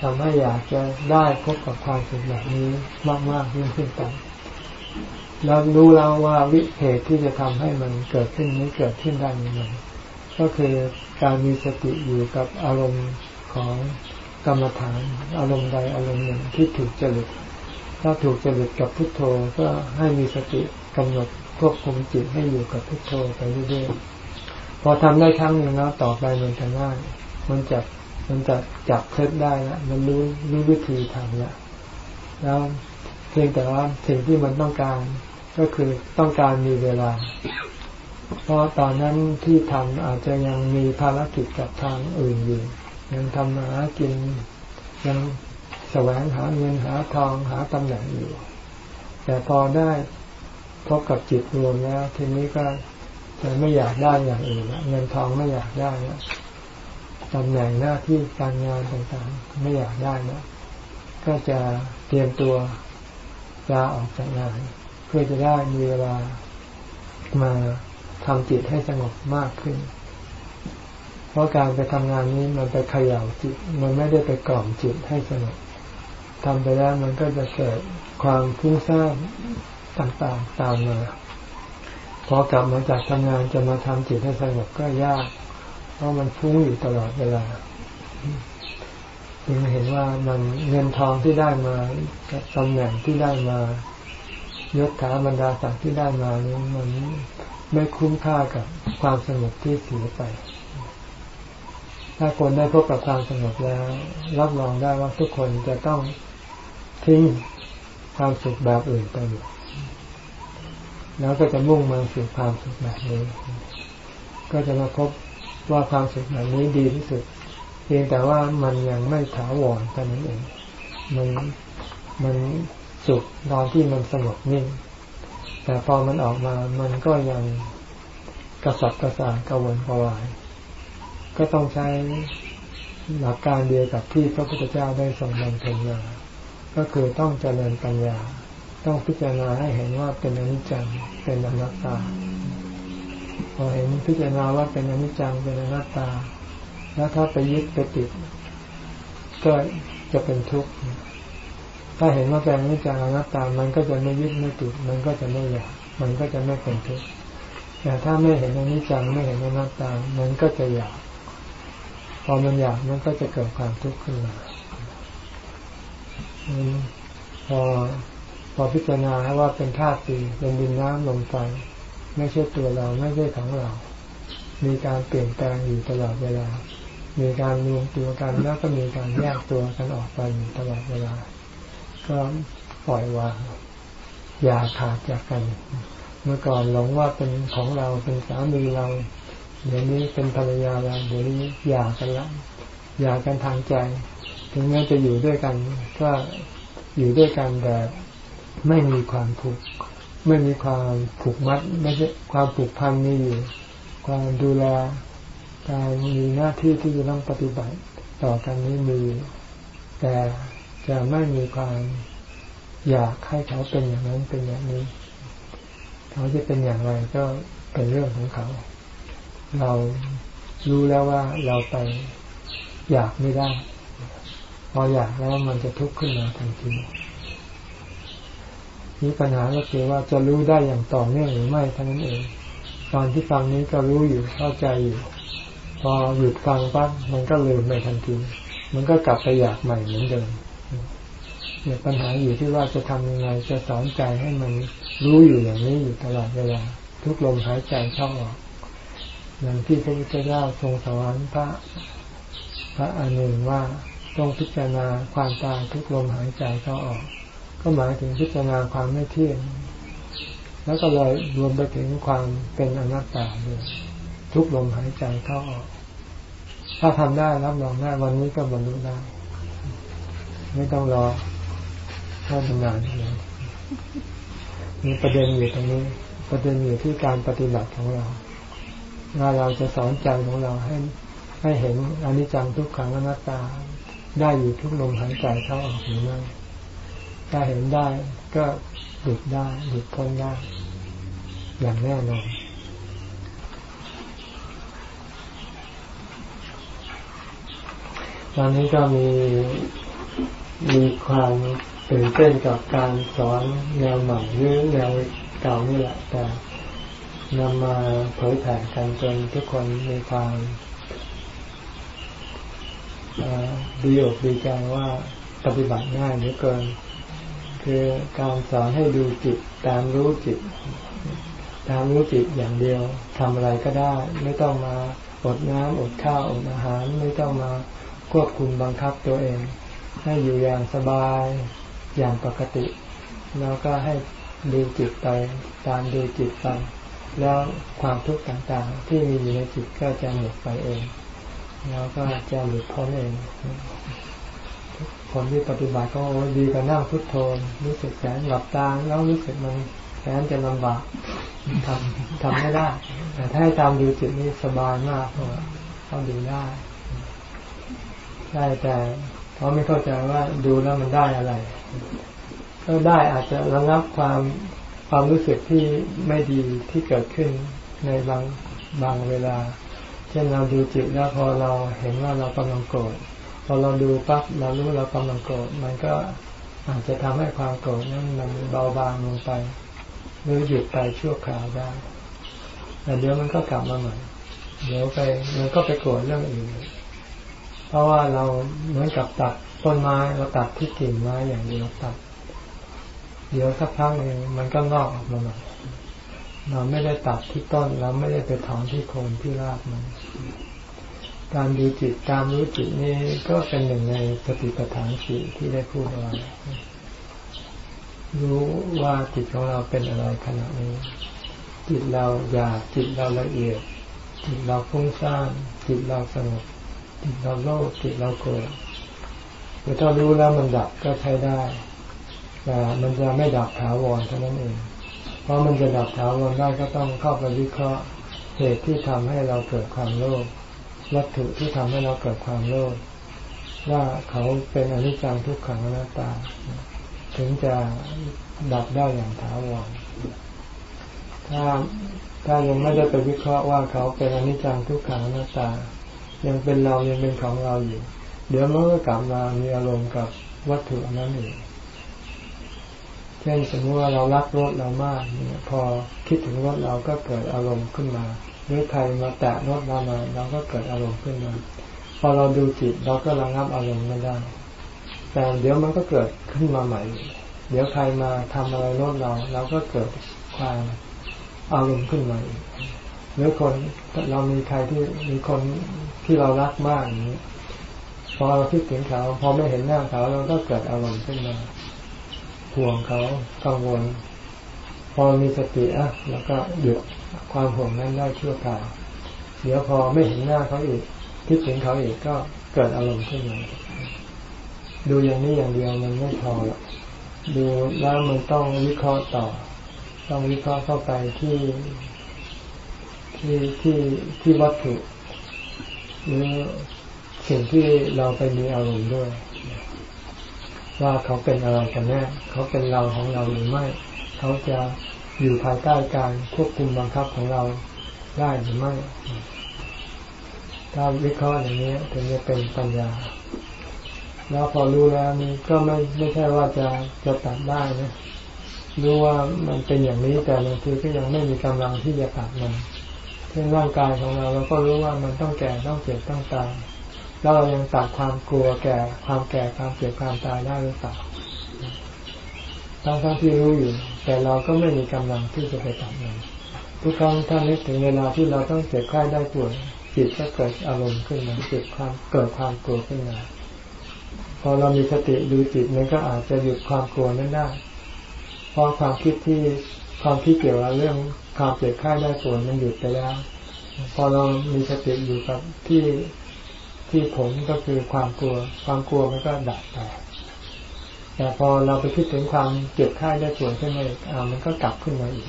ทำให้อยากจะได้พบกับความสุขแบบนี้มากๆยิ่งขึ้นไปเรารู้แล้วว่าวิเหตุที่จะทำให้มันเกิดขึ้นนี้เกิดขึ้นได้ยังไงก็คือการมีสติอยู่กับอารมณ์ของกรรมฐานอารมณ์ใดอารมณ์หนึ่งที่ถูกจริตถ้าถูกจริตกับพุทโธก็ให้มีสติกำหนด ควบคุมจิตให้อยู่กับพุทโธไปเรื่อยๆพอทำได้ครั้งหนึ่งแล้วต่อไปมันจะง่ายมันจะมันจะจับเคล็ดได้ล้วมันรู้รู้วิธีทำล้วแล้วเพียงแต่ว่าสิ่งที่มันต้องการก็คือต้องการมีเวลา เพราะตอนนั้นที่ทำอาจจะยังมีภารกิจกับทางอื่นอยู่ ยังทำหากินยังแสวงหาเงินหาทองหาตำแหน่งอยู่ แต่พอได้ พบกับจิตรวมแล้วทีนี้ก็จะไม่อยากได้อย่างอื่นเงินทองไม่อยากได้แล้วตำแหน่งหน้าที่การงานต่างๆ ไม่อยากได้แล้วก็จะเตรียมตัวลาออกจากงาน เพื่อจะได้มีเวลามาทำจิตให้สงบมากขึ้น เพราะการไปทำงานนี้มันไปเขย่าจิต มันไม่ได้ไปกล่อมจิตให้สงบทำไปแล้วมันก็จะเกิดความฟุ้งซ่าน ต่างๆ ตามมา พอกลับมาจากทำงานจะมาทำจิตให้สงบก็ยาก เพราะมันฟุ้งอยู่ตลอดเวลาจึงเห็นว่ามันเงินทองที่ได้มาตำแหน่งที่ได้มายศถาบรรดาศักดิ์ที่ได้มานี้มันไม่คุ้มค่ากับความสงบที่เสียไป ถ้าคนได้พบกับความสงบแล้ว รับรองได้ว่าทุกคนจะต้องทิ้งความสุขแบบอื่นไปหมด แล้วก็จะมุ่งมาสู่ความสุขแบบนี้ ก็จะมาพบว่าความสุขแบบนี้ดีที่สุด เพียงแต่ว่ามันยังไม่ถาวรเท่านั้นเอง มันมันสุขตอนที่มันสงบนิ่ง แต่พอมันออกมา มันก็ยังกระสับกระส่ายกระวนกระวาย ก็ต้องใช้หลักการเดียวกับที่พระพุทธเจ้าได้ทรงนำเพ็ญมาก็คือต้องเจริญปัญญา ต้องพิจารณาให้เห็นว่าเป็นอนิจจังเป็นอนัตตา พอเห็นพิจารณาว่าเป็นอนิจจังเป็นอนัตตา แล้วถ้าไปยึดไปติด ก็จะเป็นทุกข์ถ้าเห็นว่าเป็นอนิจจังอนัตตา มันก็จะไม่ยึดไม่ติด มันก็จะไม่อยากมันก็จะไม่เป็นทุกข์แต่ถ้าไม่เห็นอนิจจังไม่เห็นอนัตตา มันก็จะอยาก พอมันอยากมันก็จะเกิดความทุกข์ขึ้นมาพอ อพิจารณาว่าเป็นธาตุสี่เป็นดินน้ำลมไฟไม่ใช่ตัวเราไม่ใช่ของเรา มีการเปลี่ยนแปลงอยู่ตลอดเวลา มีการรวมตัวกันแล้วก็มีการแยกตัวกันออกไปอยู่ตลอดเวลา ก็ปล่อยวางอย่าขาดจากกัน เมื่อก่อนหลงว่าเป็นของเราเป็นสามีเรา เดี๋ยวนี้เป็นภรรยาเราเดี๋ยวนี้หย่ากันละหย่ากันทางใจ ถึงแม้จะอยู่ด้วยกัน ก็อยู่ด้วยกันแบบ ไม่มีความผูก ไม่มีความผูกมัด ไม่ใช่ความผูกพันมีอยู่ความดูแลการมีหน้าที่ที่จะต้องปฏิบัติต่อกันนี้มีแต่จะไม่มีความอยากให้เขาเป็นอย่างนั้นเป็นอย่างนี้ เขาจะเป็นอย่างไรก็เป็นเรื่องของเขา เรารู้แล้วว่าเราไปอยากไม่ได้ พออยากแล้วมันจะทุกข์ขึ้นมาทันที นี่ปัญหาก็คือว่าจะรู้ได้อย่างต่อเนื่องหรือไม่เท่านั้นเอง ตอนที่ฟังนี้ก็รู้อยู่เข้าใจอยู่ พอหยุดฟังปั๊บมันก็ลืมไปทันที มันก็กลับไปอยากใหม่เหมือนเดิมเนี่ยปัญหาอยู่ที่ว่าจะทำยังไงจะสอนใจให้มันรู้อยู่อย่างนี้อยู่ตลอดเวลาทุกลมหายใจเข้าออกอย่างที่พระพุทธเจ้าทรงสอนพระพระอนุนว่าต้องพิจารณาความตายทุกลมหายใจเข้าออก ก็หมายถึงพิจารณาความไม่เที่ยง แล้วก็เลยรวมไปถึงความเป็นอนัตตาด้วยทุกลมหายใจเข้าออก ถ้าทำได้รับรองได้วันนี้ก็บรรลุได้ ไม่ต้องรอถ้านานเลยมีประเด็นอยู่ตรงนี้ ประเด็นอยู่ที่การปฏิบัติของเราว่าเราจะสอนใจของเราให้ให้เห็นอนิจจังทุกขังอนัตตาได้อยู่ทุกลมหายใจเข้าออกหรือไม่ ถ้าเห็นได้ก็หลุดได้หลุดพ้นได้อย่างแน่นอนตอนนี้ก็มีมีความตื่นเต้นกับการสอนแนวใหม่หรือแนวเก่านี่แหละ แต่นำมาเผยแผ่กันจนทุกคนมีความดีอกดีใจว่าปฏิบัติง่ายเหลือเกิน คือการสอนให้ดูจิตตามรู้จิต ตามรู้จิตอย่างเดียวทำอะไรก็ได้ ไม่ต้องมาอดน้ำอดข้าวอดอาหาร ไม่ต้องมาควบคุมบังคับตัวเอง ให้อยู่อย่างสบายอย่างปกติ แล้วก็ให้ดูจิตไปตามดูจิตไปแล้วความทุกข์ต่างๆ ที่มีอยู่ในจิตก็จะหมดไปเอง แล้วก็จะหลุดพ้นเอง คนที่ปฏิบัติก็ดีกว่านั่งพุทโธรู้สึกแสนหลับตาแล้วรู้สึกมันแสนจะลำบากทำทำไม่ได้ แต่ถ้าให้ตามดูจิตนี่สบายมากเพราะดูได้ได้แต่เขาไม่เข้าใจว่าดูแล้วมันได้อะไร ก็ได้อาจจะระงับความความรู้สึกที่ไม่ดีที่เกิดขึ้นในบางบางเวลา เช่นเราดูจิตแล้วพอเราเห็นว่าเรากำลังโกรธ พอเราดูปั๊บเรารู้เรากำลังโกรธมันก็อาจจะทำให้ความโกรธนั้นมันเบาบางลงไป หรือหยุดไปชั่วคราวได้แต่เดี๋ยวมันก็กลับมาใหม่เดี๋ยวไปมันก็ไปโกรธเรื่องอื่น เพราะว่าเราเหมือนกับตัดต้นไม้เราตัดที่กิ่งไม้อย่างเดียวตัด เดี๋ยวสักพักหนึ่งมันก็งอกออกมาใหม่เราไม่ได้ตัดที่ต้นเราไม่ได้ไปถอนที่โคนที่รากมัน การดูจิตการรู้จิตนี่ก็เป็นหนึ่งในสติปัฏฐานสี่ที่ได้พูดเอาไว้รู้ว่าจิตของเราเป็นอะไรขณะนี้ จิตเราอยากจิตเราละเอียด จิตเราฟุ้งซ่านจิตเราสงบจิตเราโลภจิตเราโกรธแต่ถ้ารู้แล้วมันดับก็ใช้ได้แต่มันจะไม่ดับถาวรเท่านั้นเอง เพราะมันจะดับถาวรได้ก็ต้องเข้าไปวิเคราะห์เหตุที่ทำให้เราเกิดความโลภ วัตถุที่ทำให้เราเกิดความโลภว่าเขาเป็นอนิจจังทุกขังอนัตตา ถึงจะดับได้อย่างถาวรถ้าถ้ายังไม่ได้ไปวิเคราะห์ว่าเขาเป็นอนิจจังทุกขังอนัตตา ยังเป็นเรายังเป็นของเราอยู่ เดี๋ยวมันก็กลับมามีอารมณ์กับวัตถุนั้นเองเช่นสมมติว่าเรารักรถเรามากเนี่ยพอคิดถึงรถเราก็เกิดอารมณ์ขึ้นมา หรือใครมาแตะรถเรามาเราก็เกิดอารมณ์ขึ้นมา พอเราดูจิตเราก็ระงับอารมณ์ไม่ได้ แต่เดี๋ยวมันก็เกิดขึ้นมาใหม่ เดี๋ยวใครมาทำอะไรรถเราเราก็เกิดความอารมณ์ขึ้นมาอีกหรือคนเรามีใครที่มีคนที่เรารักมากอย่างนี้พอเราคิดถึงเขาพอไม่เห็นหน้าเขาเราก็เกิดอารมณ์ขึ้นมาห่วงเขากังวล พอมีสติอะแล้วก็หยุด ความห่วงนั้นได้ชั่วคราวเดี๋ยวพอไม่เห็นหน้าเขาอีกคิดถึงเขาอีกก็เกิดอารมณ์ขึ้นมาดูอย่างนี้อย่างเดียวมันไม่พอดูแล้วมันต้องวิเคราะห์ต่อ ต้องวิเคราะห์เข้าไปที่ที่ที่ที่วัตถุหรือสิ่งที่เราไปมีอารมณ์ด้วย ว่าเขาเป็นอะไรกันแน่เขาเป็นเราของเราหรือไม่ เขาจะ อยู่ภายใต้การควบคุมบังคับของเราได้หรือไม่ ถ้าวิเคราะห์อย่างนี้ถึงจะเป็นปัญญา แล้วพอรู้แล้วนี่ก็ไม่ไม่ใช่ว่าจะจะตัดได้นะรู้ว่ามันเป็นอย่างนี้แต่บางทีก็ยังไม่มีกำลังที่จะตัดมันเช่นร่างกายของเราเราก็รู้ว่ามันต้องแก่ต้องเจ็บต้องตายแล้วเรายังตัดความกลัวแก่ ความแก่ความเจ็บความตายได้หรือเปล่าทั้งทั้งที่รู้อยู่ แต่เราก็ไม่มีกำลังที่จะไปตัดมันทุกครั้งท่านนึกถึงเวลาที่เราต้องเจ็บไข้ได้ป่วยจิตก็เกิดอารมณ์ขึ้นมาเกิดความเกิดความกลัวขึ้นมาพอเรามีสติดูจิตมันก็อาจจะหยุดความกลัวนั้นได้เพราะความคิดที่ความคิดเกี่ยวกับเรื่องความเจ็บไข้ได้ป่วยมันหยุดไปแล้ว พอเรามีสติอยู่กับที่ที่ผลก็คือความกลัว ความกลัวมันก็ดับไป แต่พอเราไปคิดถึงความเจ็บไข้ได้ป่วยขึ้นมาอีกอ่ามันก็กลับขึ้นมาอีก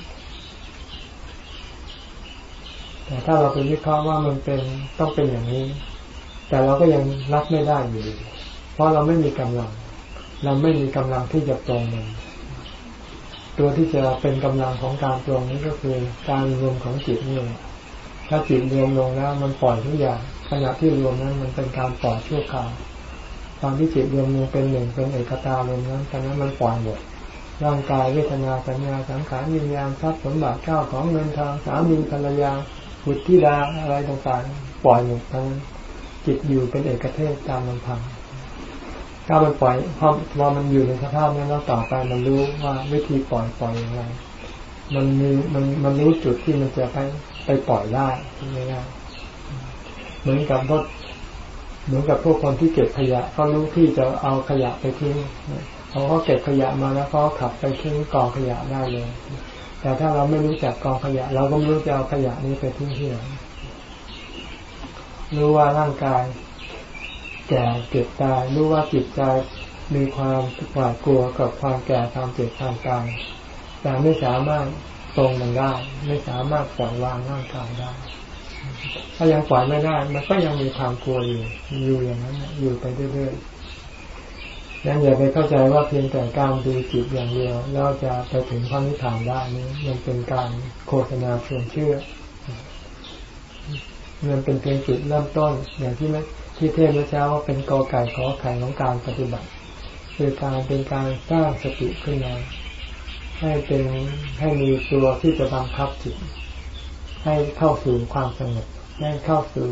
แต่ถ้าเราไปวิเคราะห์ว่ามันเป็นต้องเป็นอย่างนี้ แต่เราก็ยังรับไม่ได้อยู่ เพราะเราไม่มีกำลัง เราไม่มีกำลังที่จะตรงมันตัวที่จะเป็นกำลังของการตรงนี้ก็คือการรวมของจิตนี่ถ้าจิตรวมลงแล้วมันปล่อยทุกอย่างขณะที่รวมนั้นมันเป็นการปล่อยชั่วคราว ตอนที่จิตรวมลงเป็นหนึ่งเป็นเอกตารวมนั้นตอนนั้นมันปล่อยหมดร่างกายเวทนาสัญญาสังขารวิญญาณทรัพย์สมบัติเก้าของเงินทองสามีภรรยาบุตรธิดาอะไรต่างๆ ปล่อยหมดทั้งนั้นจิตอยู่เป็นเอกเทศตามลำพังถ้ามันปล่อยพอพอมันอยู่ในสภาพนั้นแล้วต่อไปมันรู้ว่าวิธีปล่อยปล่อยอย่างไรมันมีมันมันรู้จุดที่มันจะไปไปปล่อยได้ง่ายๆเหมือนกับรถ เหมือนกับพวกคนที่เก็บขยะเขารู้ที่จะเอาขยะไปทิ้งเขาก็เก็บขยะมาแล้วก็ขับไปทิ้งกองขยะได้เลย แต่ถ้าเราไม่รู้จักกองขยะ เราก็ไม่รู้จะเอาขยะนี้ไปทิ้งที่ไหนรู้ว่าร่างกายแก่เจ็บตายรู้ว่าจิตใจมีความหวาดกลัวกับความแก่ความเจ็บความตายแต่ไม่สามารถตรงมันได้ ไม่สามารถปล่อยวางร่างกายได้ ถ้ายังปล่อยไม่ได้ มันก็ยังมีความกลัวอยู่ อยู่อย่างนั้นอยู่ไปเรื่อยๆยังอย่าไปเข้าใจว่าเพียงแต่การดูจิตอย่างเดียวเราจะไปถึงความนิพพานได้นี้มันเป็นการโฆษณาชวนเชื่อมันเป็นเพียงจุดเริ่มต้น อย่างที่ที่เทศเมื่อเช้าว่าเป็นกอไก่ขอไข่ของการปฏิบัติ คือการเป็นการสร้างสติขึ้นมาให้เป็นให้มีตัวที่จะบังคับจิตให้เข้าสู่ความสงบ ให้เข้าสู่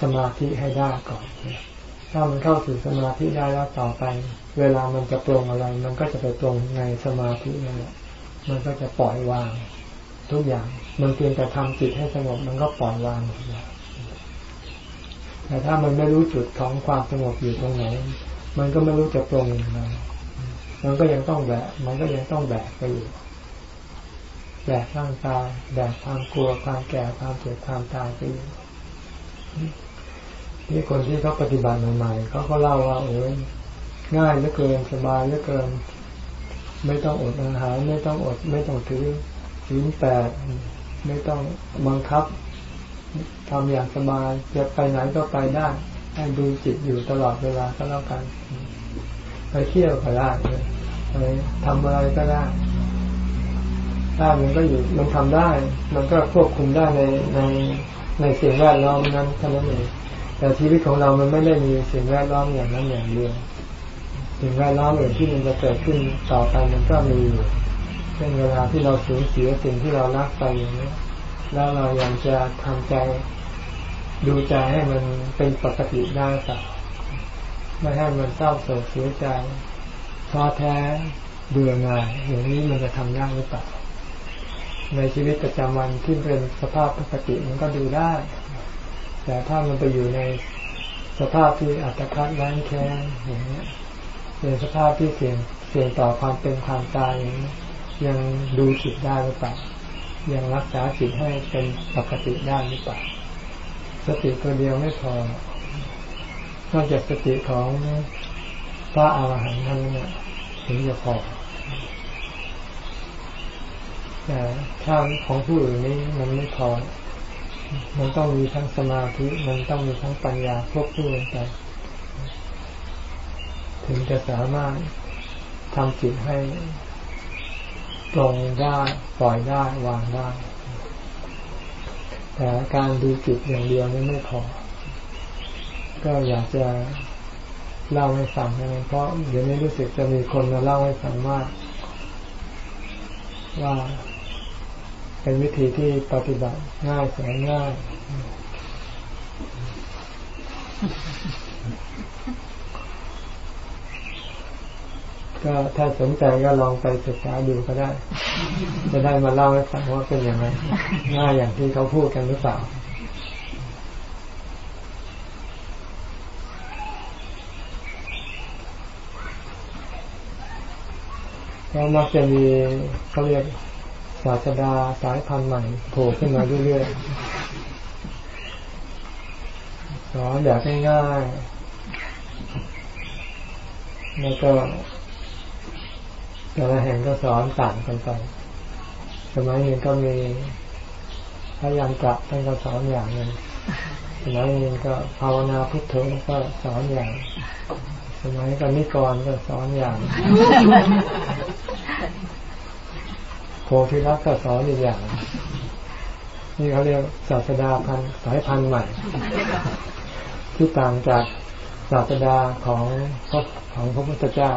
สมาธิให้ได้ก่อนถ้ามันเข้าสู่สมาธิได้แล้วต่อไป เวลามันจะตรงอะไร มันก็จะไปตรงในสมาธินั่นแหละมันก็จะปล่อยวาง ทุกอย่าง มันเพียงแต่ทำจิตให้สงบมันก็ปล่อยวางหมดแล้วแต่ถ้ามันไม่รู้จุดของความสงบอยู่ตรงไหน มันก็ไม่รู้จะตรงยังไงมันก็ยังต้องแบกมันก็ยังต้องแบกไปอยู่ แบกร่างกายแบกความกลัวความแก่ความเจ็บความตายไปอยู่นี่คนที่เขาปฏิบัติใหม่ๆเขาก็เล่าว่าโอ้ยง่ายเหลือเกินสบายเหลือเกิน ไม่ต้องอดอาหารไม่ต้องอด ไม่ต้องถือศีลแปดไม่ต้องบังคับทำอย่างสบายจะไปไหนก็ไปได้ให้ดูจิตอยู่ตลอดเวลาก็แล้วกัน ไปเที่ยวก็ได้ไปทำอะไรก็ได้ ถ้ามันก็อยู่มันทำได้ มันก็ควบคุมได้ในในในสิ่งแวดล้อมนั้นเท่านั้นเองแต่ชีวิตของเรามันไม่ได้มีสิ่งแวดล้อมอย่างนั้นอย่างเดียวสิ่งแวดล้อมอื่นที่มันจะเกิดขึ้นต่อไปมันก็มีอยู่เช่นเวลาที่เราสูญเสียสิ่งที่เรารักไปอย่างนี้แล้วเรายังจะทำใจดูใจให้มันเป็นปกติได้ต่อไม่ให้มันเศร้าโศกเสียใจท้อแท้เบื่อหน่ายอย่างนี้มันจะทำยากหรือเปล่า ในชีวิตประจำวันที่เป็นสภาพปกติมันก็ดูได้ แต่ถ้ามันไปอยู่ในสภาพที่อัตคัดแรงแค้นอย่างนี้เป็นสภาพที่เสี่ยงเสี่ยงต่อความเป็นความตายอย่างนี้ยังดูจิตได้หรือเปล่ายังรักษาจิตให้เป็นปกติได้หรือเปล่าสติตัวเดียวไม่พอนอกจากสติของพระอาหารหันต์ท่านเนี่ยถึงจะพอ แต่ถ้าของผู้อื่นนี้มันไม่พอ มันต้องมีทั้งสมาธิ มันต้องมีทั้งปัญญาควบคู่กันไปถึงจะสามารถทำจิตให้ตรงได้ปล่อยได้วางได้ แต่การดูจิตอย่างเดียวนี่ไม่พอ ก็อยากจะเล่าให้ฟังนะเพราะเดี๋ยวนี้รู้สึกจะมีคนมาเล่าให้ฟังมากว่า เป็นวิธีที่ปฏิบัติง่ายแสนง่าย ก็ถ้าสนใจก็ลองไปศึกษาดูก็ได้ จะได้มาเล่าให้ฟังว่าเป็นยังไงง่ายอย่างที่เขาพูดกันหรือเปล่าแล้วมักจะมีเขาเรียก ศาสดาสายพันธุ์ใหม่โผล่ขึ้นมาเรื่อยๆสอนอยากง่ายๆแล้วก็แต่ละแห่งก็สอนต่างกันไปสมัยนี้ก็มีพยายามกลับท่านก็สอนอย่างหนึ่งสมัยนี้ก็ภาวนาพุทโธก็สอนอย่าง สมัยก่อนนิกรก็สอนอย่าง ธิรักก็สอนอีกอย่าง นี่เขาเรียกศาสดาพันสายพันธุ์ใหม่ ที่ต่างจากศาสดาของพระของพระพุทธเจ้า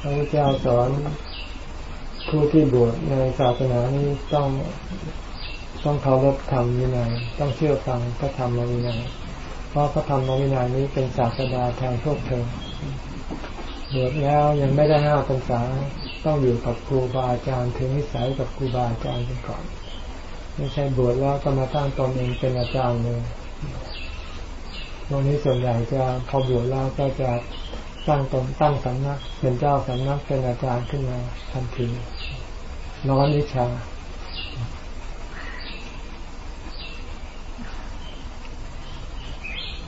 พระพุทธเจ้าสอนผู้ที่บวชในศาสนานี้ต้องต้องเคารพธรรมวินัยต้องเชื่อฟังพระธรรมวินัยเพราะพระธรรมวินัยนี้เป็นศาสดาแทนพวกเธอ บวชแล้วยังไม่ได้ห้าพรรษาต้องอยู่กับครูบาอาจารย์ถึงนิสัยกับครูบาอาจารย์กันก่อน ไม่ใช่บวชแล้วก็มาตั้งตนเองเป็นอาจารย์เลยวันนี้ส่วนใหญ่จะพอบวชแล้วก็จะตั้งตนตั้งสำนัก เป็นเจ้าสำนักเป็นอาจารย์ขึ้นมาทันทีน้อนวิชา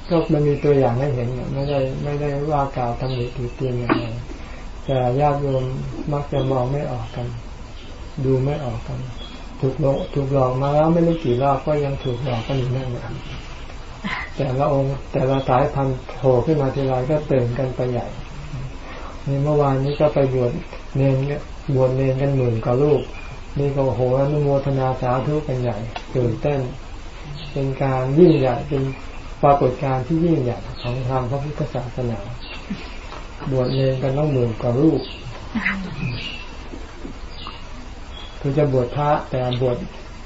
ก็มันมีตัวอย่างให้เห็นไม่ได้ไม่ได้ว่ากล่าวทำหรือตีเตียนอย่างไรแต่ญาติโยมมักจะมองไม่ออกกัน ดูไม่ออกกัน ถูกหลอกถูกหลอกมาแล้วไม่รู้กี่รอบก็ยังถูกหลอกกันอยู่นั่นแหละแต่ละองค์แต่ละสายพันธุ์โผล่ขึ้นมาทีไรก็เตื่นกันไปใหญ่นี่เมื่อวานนี้ก็ไปบวชเนนบวชเนนกันหมื่นกว่าลูกนี่ก็โหอนุโมทนาสาธุกันใหญ่ตื่นเต้น เป็นการยิ่งใหญ่เป็น ปรากฏการณ์ที่ยิ่งใหญ่ของทางพระพุทธศาสนาบวชเนรกันต้องหมื่นกว่ารูปคือจะบวชพระแต่บวช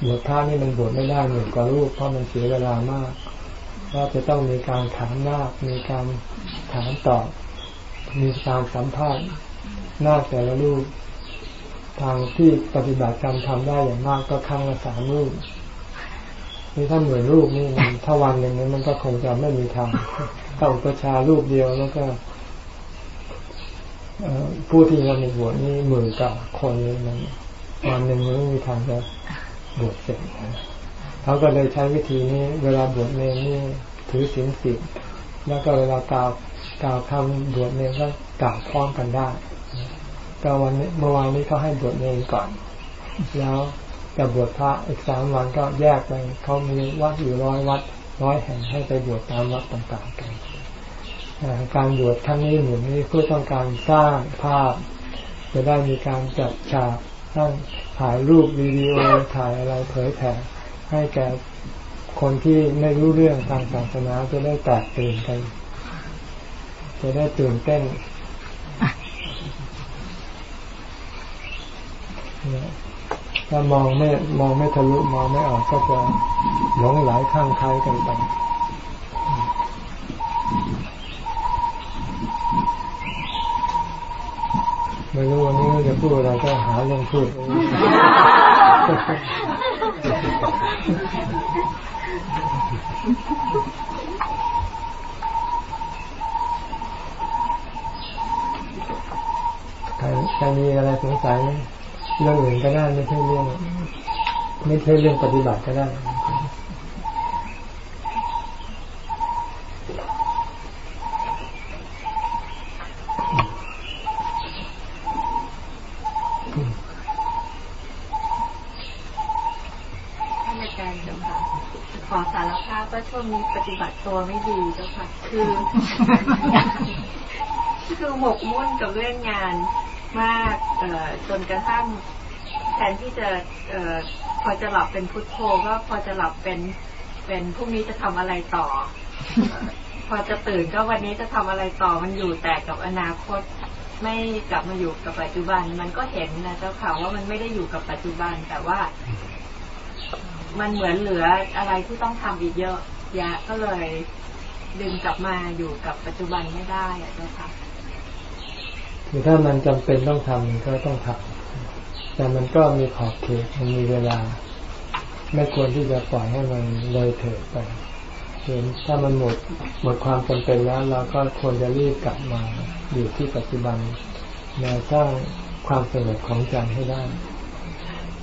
บวชพระนี่มันบวชไม่ได้หมื่นกว่ารูปเพราะมันเสียเวลามากเพราจะต้องมีการถามนาคมีการถามตอบ มีการสัมภาษณ์นาคแต่ละรูป ทางที่ปฏิบัติกรรมทำได้อย่างมากก็ครั้งละสามรูป นี่ถ้าเหมือนรูปนี่ถ้าวันหนึ่งนี้มันก็คงจะไม่มีทางถ้าอุปชารูปเดียวแล้วก็ผู้ที่ยังในบวชนี่หมื่นกับคนนี้มันวันหนึ่งมันไม่มีทางจะบวชเสร็จเขาก็เลยใช้วิธีนี้ เวลาบวชเนรนี่ถือศีลสิบแล้วก็เวลากล่าวกล่าวคำบวชเนรก็กล่าวพร้อมกันได้ก็วันนี้เมื่อวานนี้เขาให้บวชเนรก่อน แล้ว จะบวชพระอีกสามวันก็แยกไปเขามีวัดอยู่ร้อยวัดร้อยแห่งให้ไปบวชตามวัดต่างๆกันการบวชครั้งนี้หมือนนี้เพื่อต้องการสร้างภาพ จะได้มีการจัดฉากสร้างถ่ายรูปวิดีโอถ่ายอะไรเผยแผ่ให้แก่คนที่ไม่รู้เรื่องทางศาสนาจะได้แตกตื่นกัน จะได้ตื่นเต้น ถ้ามองไม่มองไม่ทะลุมองไม่ออกก็จะหลงไหลข้างใครกันไปไม่รู้วันนี้จะพูดอะไรก็หาเรื่องพูดใครมีอะไรสงสัยไหม เรื่องอื่นก็ได้ไม่ใช่เรื่อง ไม่ใช่เรื่องปฏิบัติก็ได้ขอสารภาพว่าช่วงนี้ปฏิบัติตัวไม่ดีเจ้าค่ะ คือ คือหมกมุ่นกับเรื่องงาน มากเอ่อจนกระทั่งแทนที่จะเอ่อพอจะหลับเป็นพุทโธก็พอจะหลับเป็นเป็นพรุ่งนี้จะทำอะไรต่อ พอจะตื่นก็วันนี้จะทำอะไรต่อมันอยู่แต่กับอนาคต ไม่กลับมาอยู่กับปัจจุบัน มันก็เห็นนะเจ้าค่ะว่ามันไม่ได้อยู่กับปัจจุบันแต่ว่า มันเหมือนเหลืออะไรที่ต้องทำอีกเยอะยะก็เลยดึงกลับมาอยู่กับปัจจุบันไม่ได้อะเจ้าค่ะ คือถ้ามันจำเป็นต้องทำก็ต้องทำแต่มันก็มีขอบเขตมันมีเวลา ไม่ควรที่จะปล่อยให้มันเลยเถิดไปเห็นถ้ามันหมดหมดความจำเป็นแล้ว เราก็ควรจะรีบกลับมาอยู่ที่ปัจจุบันมาสร้างความสงบของใจให้ได้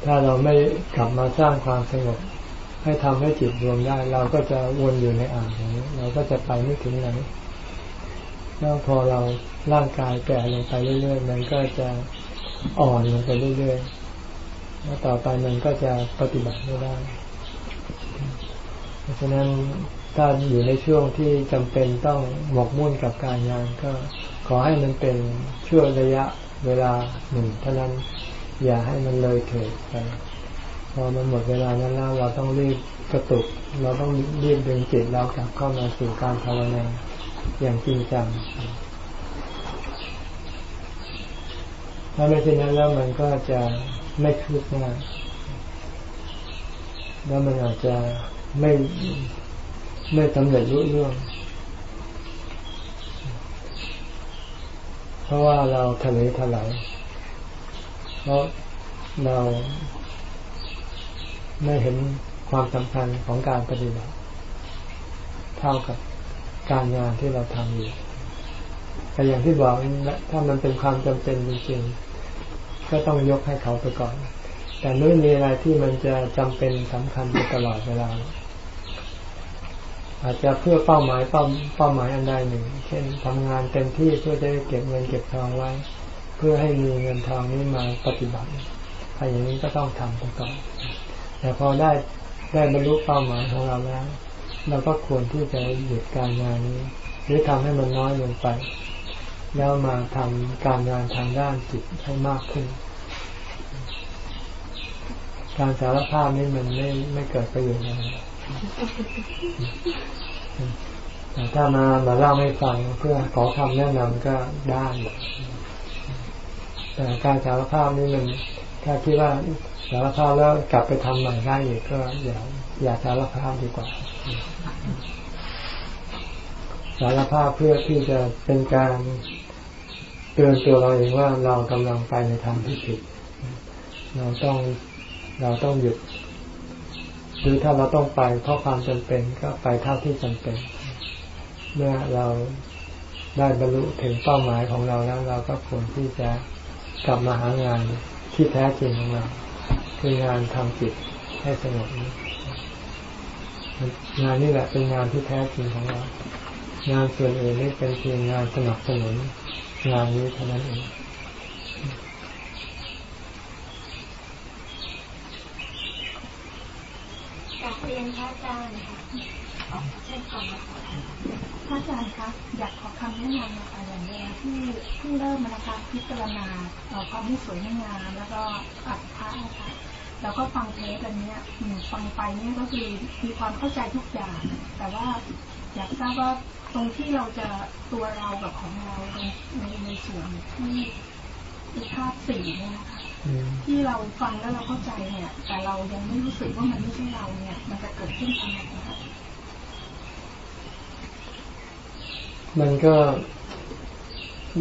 ถ้าเราไม่กลับมาสร้างความสงบให้ทำให้จิตรวมได้ เราก็จะวนอยู่ในอ่างอย่างนี้ เราก็จะไปไม่ถึงไหน แล้วพอเราร่างกายแก่ลงไปเรื่อยๆ มันก็จะอ่อนลงไปเรื่อยๆ แล้วต่อไปมันก็จะปฏิบัติไม่ได้ เพราะฉะนั้นถ้าอยู่ในช่วงที่จำเป็นต้องหมกมุ่นกับการงานก็ขอให้มันเป็นช่วงระยะเวลาหนึ่งเท่านั้นอย่าให้มันเลยเถิดไปพอมันหมดเวลานั้นแล้วเราต้องรีบกระตุก เราต้องรีบดึงจิตเรากลับเข้ามาสู่การภาวนา อย่างจริงจังถ้าไม่เช่นนั้นแล้วมันก็จะไม่คืบหน้าแล้วมันอาจจะไม่ไม่สำเร็จรุ่เรื่องเพราะว่าเราทะเลถลายเพราะเราไม่เห็นความสำคัญของการปฏิบัติเท่ากับ การงานที่เราทำอยู่แต่อย่างที่บอกถ้ามันเป็นความจำเป็นจริงๆก็ต้องยกให้เขาไปก่อน แต่ไม่มีอะไรที่มันจะจำเป็นสำคัญตลอดเวลา อาจจะเพื่อเป้าหมายเป้าเป้าหมายอันใดหนึ่ง เช่นทำงานเต็มที่เพื่อจะได้เก็บเงินเก็บทองไว้ เพื่อให้มีเงินทองนี้มาปฏิบัติถ้าอย่างนี้ก็ต้องทำไปก่อนแต่พอได้ได้บรรลุเป้าหมายของเราแล้ว เราก็ควรที่จะหยุดการงานนี้ หรือทำให้มันน้อยลงไป แล้วมาทำการงานทางด้านจิตให้มากขึ้น การสารภาพนี้มันไม่ไม่เกิดประโยชน์อะไรแต่ถ้ามามาเล่าให้ฟังเพื่อขอคำแนะนำก็ได้แต่การสารภาพนี่มันถ้าคิดว่าสารภาพแล้วกลับไปทำใหม่ได้อีกก็อย่าอย่าสารภาพดีกว่า สารภาพเพื่อที่จะเป็นการเตือนตัวเราเองว่าเรากำลังไปในทางที่ผิด เราต้องเราต้องหยุดหรือถ้าเราต้องไปเพราะความจำเป็นก็ไปเท่าที่จำเป็น เมื่อเราได้บรรลุถึงเป้าหมายของเราแล้ว เราก็ควรที่จะกลับมาหางานที่แท้จริงของเรา คืองานทำจิตให้สงบงานนี้แหละเป็นงานที่แท้จริงของเรา งานส่วนอื่นนี่เป็นเพียงงานสนับสนุนงานนี้เท่านั้นเองกับเรียนพระอาจารย์ค่ะเช่นก่อนนะคะพระอาจารย์คะอยากขอคำแนะนำนะคะอย่างเนี้ยที่เพิ่งเริ่มมานะคะพิจารณาเราความที่สวยงามแล้วก็อัดพระนะคะแล้วก็ฟังเทปอันนี้ฟังไปเนี่ยก็คือมีความเข้าใจทุกอย่าง แต่ว่าอยากทราบว่า ตรงที่เราจะตัวเรากับของเราในในส่วนที่ที่ภาพสีเนี่ยนะคะที่เราฟังแล้วเราเข้าใจเนี่ย แต่เรายังไม่รู้สึกว่ามันไม่ใช่เราเนี่ย มันจะเกิดขึ้นทำไมนคะมันก็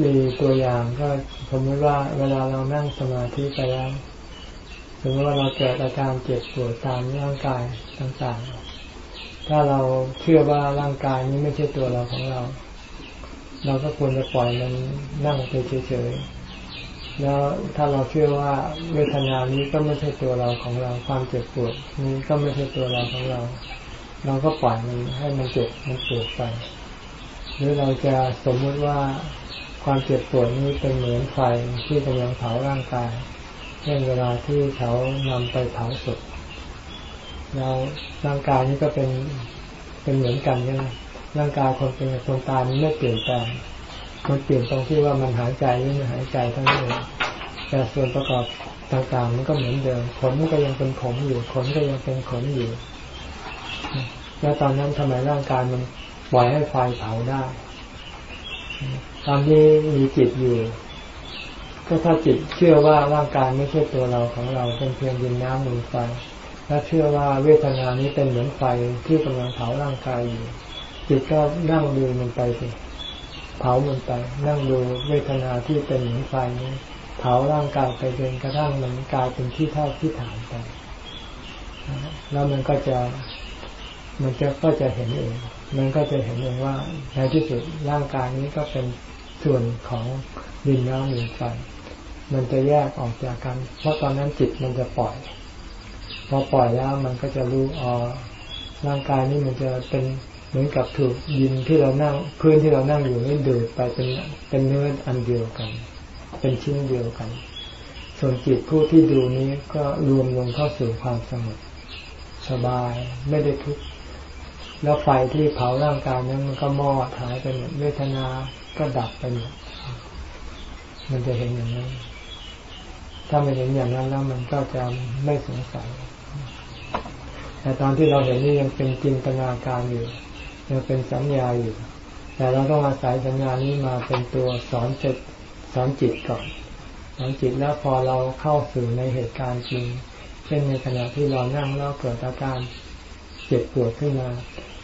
มีตัวอย่างก็สมมติว่าเวลาเรานั่งสมาธิไปแล้วสมมติว่าเราเกิดอาการเจ็บปวดตามร่างกายต่างๆ ถ้าเราเชื่อว่าร่างกายนี้ไม่ใช่ตัวเราของเรา เราก็ควรจะปล่อยมันนั่งไปเฉยๆแล้วถ้าเราเชื่อว่าเวทนานี้ก็ไม่ใช่ตัวเราของเรา ความเจ็บปวดนี้ก็ไม่ใช่ตัวเราของเรา เราก็ปล่อยมันให้มันเจ็บมันปวดไป หรือเราจะสมมติว่าความเจ็บปวดนี้เป็นเหมือนไฟที่กำลังเผาร่างกายเช่นเวลาที่เขานำไปเผาศพ เราร่างกายนี้ก็เป็นเป็นเหมือนกันใช่ไหมร่างกายคนเป็นคนตายมันไม่เปลี่ยนแปลงมันเปลี่ยนตรงที่ว่ามันหายใจหรือไม่หายใจเท่านั้นเองแต่ส่วนประกอบต่างๆ มันก็เหมือนเดิมขนก็ยังเป็นขนอยู่ขนก็ยังเป็นขนอยู่ แล้วตอนนั้นทำไมร่างกายมันปล่อยให้ไฟเผาได้ ตอนที่มีจิตอยู่ ก็ถ้าจิตเชื่อว่าร่างกายไม่ใช่ตัวเราของเราเป็นเพียงดินน้ำลมไฟ และเชื่อว่าเวทนานี้เป็นเหมือนไฟที่กำลังเผาร่างกายอยู่จิตก็นั่งดูมันไปสิเผามันไป นั่งดูเวทนาที่เป็นเหมือนไฟนี้เผาร่างกายไปจนกระทั่งมันกลายเป็นที่เท่าที่ฐานไปแล้วมันก็จะมันจะก็จะเห็นเอง มันก็จะเห็นเองว่าในที่สุดร่างกายนี้ก็เป็นส่วนของดินน้ำลมไฟมันจะแยกออกจากกัน เพราะตอนนั้นจิตมันจะปล่อย พอปล่อยแล้วมันก็จะรู้อ๋อร่างกายนี่มันจะเป็นเหมือนกับถูกยินที่เรานั่งพื้นที่เรานั่งอยู่นี่ดูดไปเป็นเป็นเนื้ออันเดียวกัน เป็นชิ้นเดียวกัน ส่วนจิตผู้ที่ดูนี้ก็รวมลงเข้าสู่ความสงบสบายไม่ได้ทุกข์แล้วไฟที่เผาร่างกายนั้นมันก็มอดหายไปหมดเวทนาก็ดับไปหมดมันจะเห็นอย่างนั้น ถ้าไม่เห็นอย่างนั้นแล้วมันก็จะไม่สงสัย แต่ตอนที่เราเห็นนี่ยังเป็นจินตนาการอยู่ ยังเป็นสัญญาอยู่ แต่เราต้องอาศัยสัญญานี้มาเป็นตัวสอนจิตสอนจิตก่อนสอนจิตแล้วพอเราเข้าสู่ในเหตุการณ์จริง เช่นในขณะที่เรานั่งแล้วเกิดอาการเจ็บปวดขึ้นมา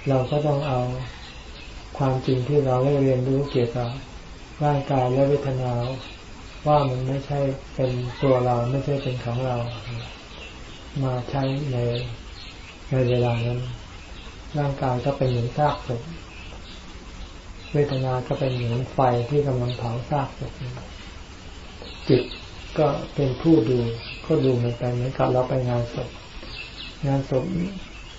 เราก็ต้องเอาความจริงที่เราได้เรียนรู้เกี่ยวกับร่างกายและเวทนาว่ามันไม่ใช่เป็นตัวเราไม่ใช่เป็นของเรา มาใช้ใน ในเวลานั้น ร่างกายก็เป็นเหมือนซากศพเวทนาก็เป็นเหมือนไฟที่กำลังเผาซากศพจิตก็เป็นผู้ดูก็ดูมันไปเหมือนกับเราไปงานศพงานศพ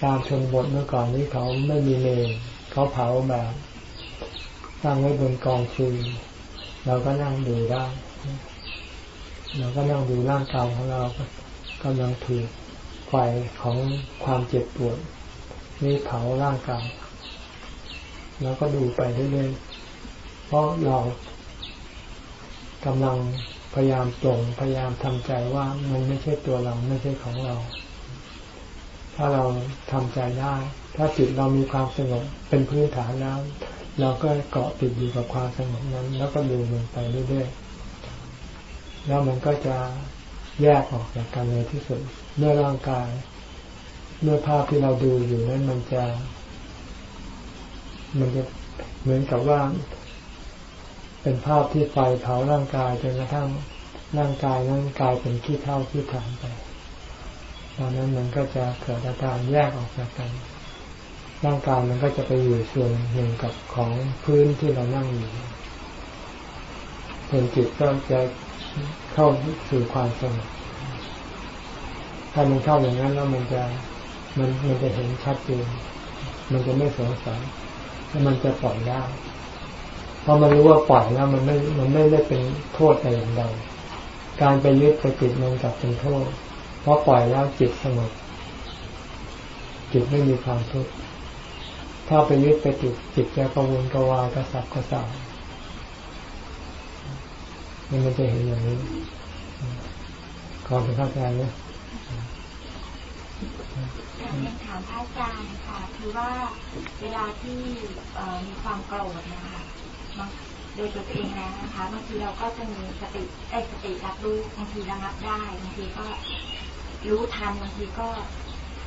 ตามชนบทเมื่อก่อนนี้เขาไม่มีเมนเขาเผาแบบตั้งไว้บนกองฟืนเราก็นั่งดูได้เราก็นั่งดูร่างกายของเรากำลังถูก ไฟของความเจ็บปวดนี่เผาร่างกายแล้วก็ดูไปเรื่อยๆเพราะเรากำลังพยายามตรงพยายามทำใจว่ามันไม่ใช่ตัวเราไม่ใช่ของเรา ถ้าเราทำใจได้ ถ้าจิตเรามีความสงบเป็นพื้นฐานแล้ว เราก็เกาะติดอยู่กับความสงบนั้น แล้วก็ดูมันไปเรื่อยๆแล้วมันก็จะ แยกออกจากกันในที่สุดเมื่อร่างกายเมื่อภาพที่เราดูอยู่นั้นมันจะ มันจะเหมือนกับว่า เป็นภาพที่ไฟเผาร่างกายจนกระทั่งร่างกายนั้นกลายเป็นขี้เท่าขี้ถานไปตอนนั้นมันก็จะเกิดอาการแยกออกจากกัน ร่างกายมันก็จะไปอยู่ส่วนหนึ่งกับของพื้นที่เรานั่งอยู่ส่วนจิตก็จะ เข้าสู่ความสงบถ้ามันเข้าอย่างนั้นแล้วมันจะมันมันจะเห็นชัดเจนมันจะไม่สงสัยแล้วมันจะปล่อยได้พอมันรู้ว่าปล่อยแล้วมันไม่มันไม่ได้เป็นโทษแต่อย่างใดการไปยึดไปติดมันกับเป็นโทษ เพราะปล่อยแล้วจิตสงบจิตไม่มีความทุกข์ถ้าไปยึดไปติดจิตจะกระวนกระวายกระสับกระส่าย มันจะเห็นอย่างนี้ขอเป็นเข้าใจไหมอยากถามพระอาจารย์ค่ะ คือว่าเวลาที่มีความโกรธนะคะโดยตัวเองแล้วนะคะบางทีเราก็จะมีสติไอ้สติรับรู้บางทีระงับได้บางทีก็รู้ทันบางทีก็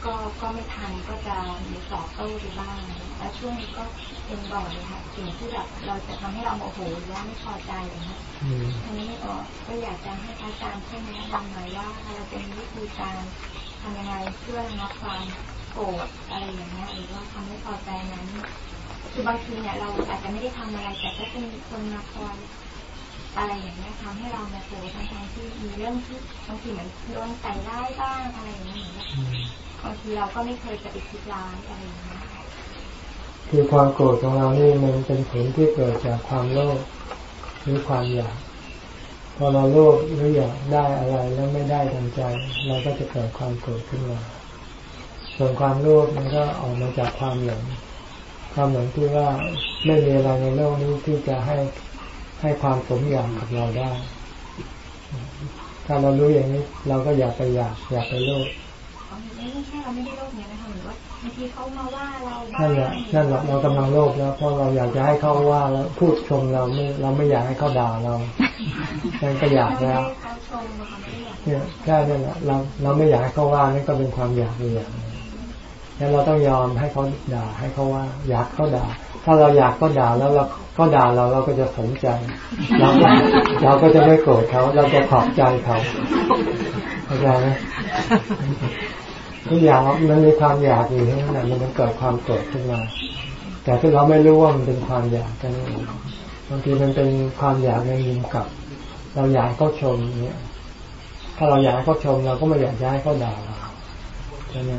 ก็ก็ไม่ทันก็จะมีสอบโต้ไปบ้าง แล้วช่วงนี้ก็เป็นบ่อยค่ะสิ่งที่แบบเราจะทำให้เราโมโหหรือว่าไม่พอใจอย่างนี้ทีนี้ก็อยากจะให้อาจารย์ช่วยแนะนำหน่อยว่าเราจะมีวิธีการทำยังไงเพื่อระงับความโกรธอะไรอย่างเงี้ยหรือว่าความไม่พอใจนั้นคือบางทีเนี่ยเราอาจจะไม่ได้ทำอะไรแต่ก็จะมีคนมาคอยอะไรอย่างเงี้ยทำให้เราโมโหทั้งที่มีเรื่องที่บางทีเหมือนโดนใส่ได้บ้างอะไรอย่างเงี้ย บางทีเราก็ไม่เคยจะไปคิดร้ายอะไรอย่างเงี้คือความโกรธของเรานี่มันเป็นผลที่เกิดจากความโลภหรือความอยาก พอเราโลภหรืออยากได้อะไรแล้วไม่ได้ดังใจ เราก็จะเกิดความโกรธขึ้นมา ส่วนความโลภมันก็ออกมาจากความหลง ความหลงที่ว่าไม่มีอะไรในโลกนี้ที่จะให้ให้ความสมอยางกับเราได้ ถ้าเรารู้อย่างนี้ เราก็อยากไปอยากอยากไปโลภ ไม่ใช่เราไม่ได้โลภเนี่ยนะคะเหมือนว่าบางทีเขามาว่าเรานั่นแหละนั่นแหละเรากำลังโลภแล้วเพราะเราอยากจะให้เขาว่าแล้วพูดชมเราไม่เราไม่อยากให้เขาด่าเรานั่นก็อยากแล้วเนี่ยแค่นั้นแหละเราเราไม่อยากให้เขาว่านี่ก็เป็นความอยากอย่างนั้นเราต้องยอมให้เขาด่าให้เขาว่า อยากเขาด่า ถ้าเราอยากก็ด่าแล้วเราก็ด่าเราเราก็จะสนใจเราเราก็จะไม่โกรธเขาเราจะขอบใจเขาเข้าใจไหม ทุกอย่างมันมีความอยากอยู่ทั้งนั้นมันเกิดความโกรธขึ้นมา แต่ถ้าเราไม่รู้ว่ามันเป็นความอยากกันบางทีมันเป็นความอยากในมุมกลับ เราอยากเขาชมเนี่ย ถ้าเราอยากให้เขาชมเราก็ไม่อยากให้เขาด่าเราใช่ไหม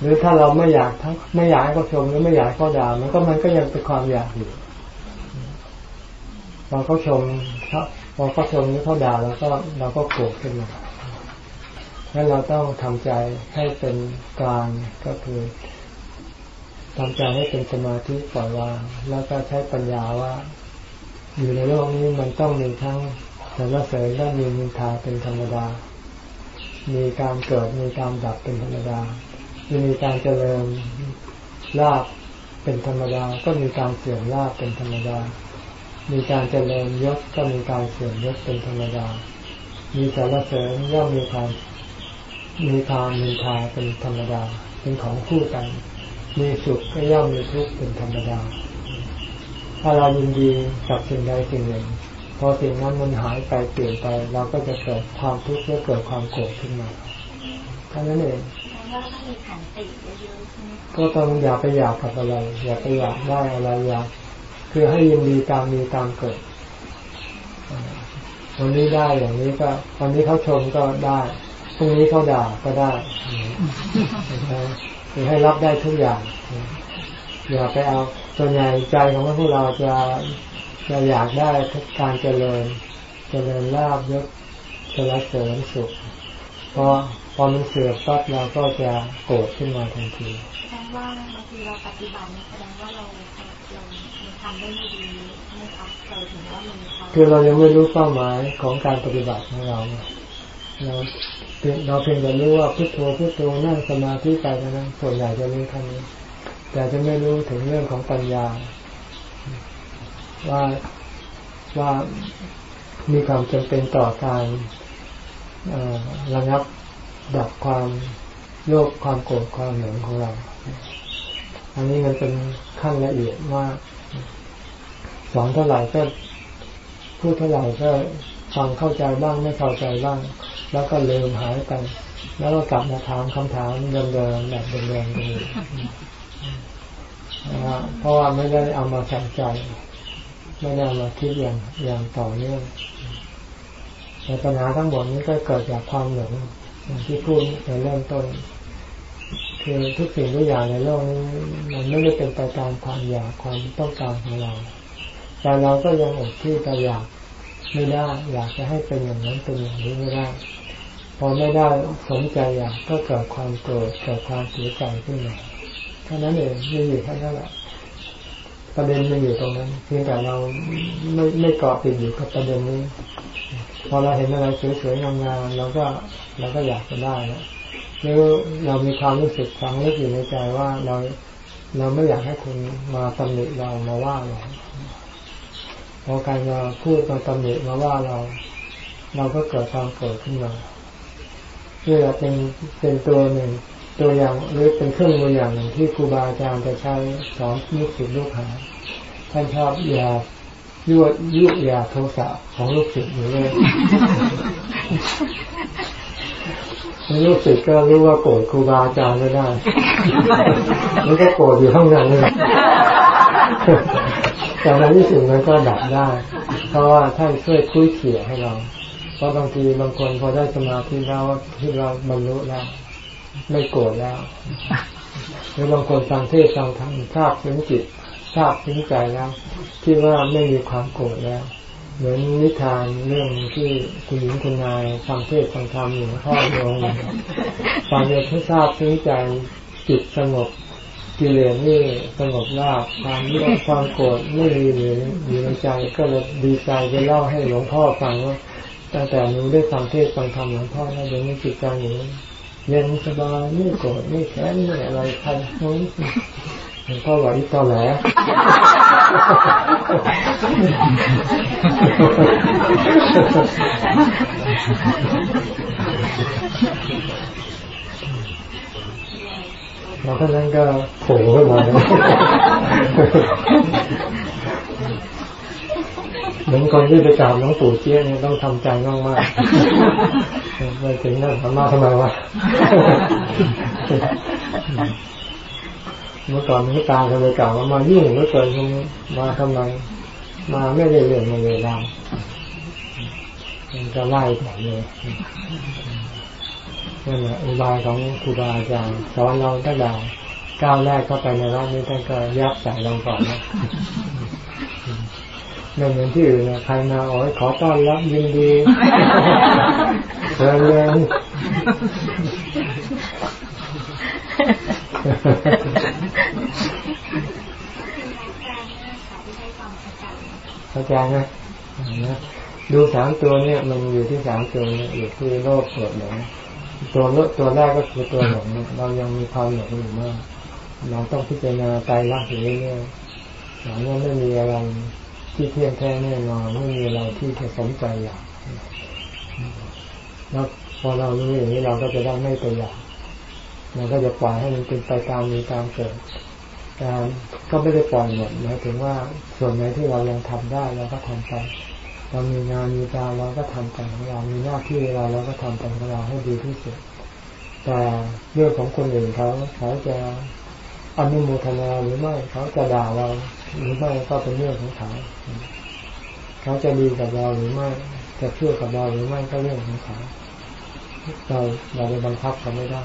หรือถ้าเราไม่อยากทั้งไม่อยากให้เขาชมหรือไม่อยากให้เขาด่ามันก็มันก็ยังเป็นความอยากอยู่พอเขาชมพอเขาชมหรือเขาด่าเราก็เราก็โกรธขึ้นมา งั้นเราต้องทำใจให้เป็นกลางก็คือทำใจให้เป็นสมาธิปล่อยวาง แล้วก็ใช้ปัญญาว่า อยู่ในโลกนี้มันต้องมีทั้งสรรเสริญและมีมินทาเป็นธรรมดา มีการเกิดมีการดับเป็นธรรมดามีการเจริญลาบเป็นธรรมดา ก็มีการเสื่อมลาบเป็นธรรมดา มีการเจริญยศก็มีการเสื่อมยศเป็นธรรมดา มีสารเสริญย่อมมีความ มีทางมีทาเป็นธรรมดา เป็นของคู่กัน มีสุขก็ย่อมมีทุกข์เป็นธรรมดา ถ้าเรายินดีกับสิ่งใดสิ่งหนึ่ง พอสิ่งนั้นมันหายไปเปลี่ยนไปเราก็จะเกิดความทุกข์และเกิดความโกรธขึ้นมาเท่านั้นเองก็ต้องอย่าไปอยากกับอะไร อย่าไปอยากได้อะไรอยากคือให้ยินดีตามมีตามเกิดวันนี้ได้อย่างนี้ก็วันนี้เขาชมก็ได้ พรุ่งนี้เขาด่าก็ได้คือให้รับได้ทุกอย่างอย่าไปเอาส่วนใหญ่ใจของพวกเราจะจะอยากได้การเจริญ เจริญลาบยศเจริญเสริมสุขพอพอมันเสื่อมปั๊บเราก็จะโกรธขึ้นมาทันทีแสดงว่าบางทีเราปฏิบัติแสดงว่าเราเราทำได้ไม่ดีนะคะเราถึงว่ามีคือเรายังไม่รู้เป้าหมายของการปฏิบัติของเรา เราเราเพียงแต่รู้ว่าพุทโธพุทโธนั่งสมาธิไปนั้นส่วนใหญ่จะรู้ท่านี้ แต่จะไม่รู้ถึงเรื่องของปัญญา ว่าว่ามีความจำเป็นต่อการระงับดับความโลภความโกรธความหลงของเรา อันนี้มันเป็นขั้นละเอียดมากสอนเท่าไหร่ก็พูดเท่าไหร่ก็ฟังเข้าใจบ้างไม่เข้าใจบ้าง แล้วก็ลืมหายไป แล้วก็กลับมาถามคำถามเดิมๆแบบเดิมๆกันเพราะว่าไม่ได้เอามาใส่ใจ ไม่ได้มาคิดอย่างอย่างต่อเนื่องแต่ปัญหาทั้งหมดนี้ก็เกิดจากความหลงอย่างที่พูดในเริ่มต้น คือทุกสิ่งทุกอย่างในโลกนี้มันไม่ได้เป็นไปตามความอยากความต้องการของเรา แต่เราก็ยังอดที่จะอยากไม่ได้อยากจะให้เป็นอย่างนั้นเป็นอย่างนี้ไม่ได้ พอไม่ได้สนใจอยากก็เกิดความโกรธเกิดความเสียใจขึ้นมาเท่านั้นเองมีอยู่แค่นั้นแหละประเด็นมันอยู่ตรงนั้น เพียงแต่เราไม่ไม่เกาะติดอยู่กับประเด็นนี้ พอเราเห็นอะไรสวยๆงามๆเราก็เราก็อยากจะได้แล้วหรือเรามีความรู้สึกฟังลึกอยู่ในใจว่าเราเราไม่อยากให้คุณมาตำหนิเรามาว่าเราพอใครมาพูดมาตำหนิมาว่าเรา เราก็เกิดความโกรธขึ้นมา เพื่อเป็นเป็นตัวหนึ่ง ตัวอย่างหรือเป็นเครื่องมืออย่างหนึ่งที่ครูบาอาจารย์จะใช้สอนลูกศิษย์ลูกหาท่านชอบอยายั่วยุยาโทสะของลูกศิษย์อยู่เลยลูกศิษย์ก็รู้ว่าโกรธครูบาอาจารย์ไม่ได้มันก็โกรธอยู่ข้างในเลยแต่ในที่สุดมันก็ดับได้ เพราะว่าท่านช่วยคุยเขี่ยให้เรา เพราะบางทีบางคนพอได้สมาธิแล้วที่เราบรรลุแล้ว ไม่โกรธแล้วหรือบางคนฟังเทศฟังธรรมทราบถึงจิตทราบถึงใจแล้วที่ว่าไม่มีความโกรธแล้ว เหมือนนิทานเรื่องที่คุณหญิงคุณนายฟังเทศฟังธรรมอยู่พ่อโยงฟังเรื่องที่ทราบถึงใจจิตสงบกิเลสนี่สงบราบความยึดความโกรธไม่มีอยู่ในใจก็เลยดีใจไปเล่าให้หลวงพ่อฟังว่า ตั้งแต่หนูได้ฟังเทศฟังธรรมหลวงพ่อแล้วเดี๋ยวนี้จิตใจหนูเย็นสบายไม่โกรธไม่แค้นไม่อะไรใครน้นหลวงพ่อว่าอีตอแหลเราท่านั้นก็โผล่ขึ้นมา เหมือนคนที่ไปกราบน้องปู่เจี๊ยเนี่ยต้องทำใจมากมากไปถึงนั่นทำมาทำไมวะเมื่อก่อนมีตาเคยกล่าวว่ามายิ่งเมื่อเกินมาทำไม มาไม่ได้เรื่องมาเวลามันจะไล่ก่อนเลยนั่นแหละอุบายของครูบาอาจารย์สอนเราตั้งแต่ก้าวแรกเข้าไปในรอบนี้ท่านก็ยับใส่เราก่อนนะ ไม่เหมือนที่อื่นนะใครมาโอ้ยขอต้อนรับยินดีเชิญเลยเข้าใจไหมดูสามตัวเนี่ย มันอยู่ที่สามตัวเนี่ยอยู่ที่โลกโกรธหลงตัวตัวแรกก็คือตัวหลงเรายังมีความหลงอยู่มากเราต้องพิจารณาใจรักอยู่เรื่อยๆหลังนั้นไม่มีอะไร ที่เที่ยงแท้แน่นอนไม่มีอะไรที่จะสมใจอยากแล้วพอเรารู้อย่างนี้เราก็จะได้ไม่ไปอยากเราก็จะปล่อยให้มันเป็นไปตามมีตามเกิดการก็ไม่ได้ปล่อยหมดหมายถึงว่าส่วนไหนที่เรายังทำได้เราก็ทำไปเรามีงานมีการเราก็ทำไปของเรามีหน้าที่เราเราก็ทำไปของเราให้ดีที่สุด แต่เรื่องของคนอื่นเขาเขาจะอนุโมทนาหรือไม่เขาจะด่าเรา หรือไม่ก็เป็นเรื่องของเขาเขาจะดีกับเราหรือไม่จะเชื่อกับเราหรือไม่ก็เรื่องของเขาเราเราไปบังคับเขาไม่ได้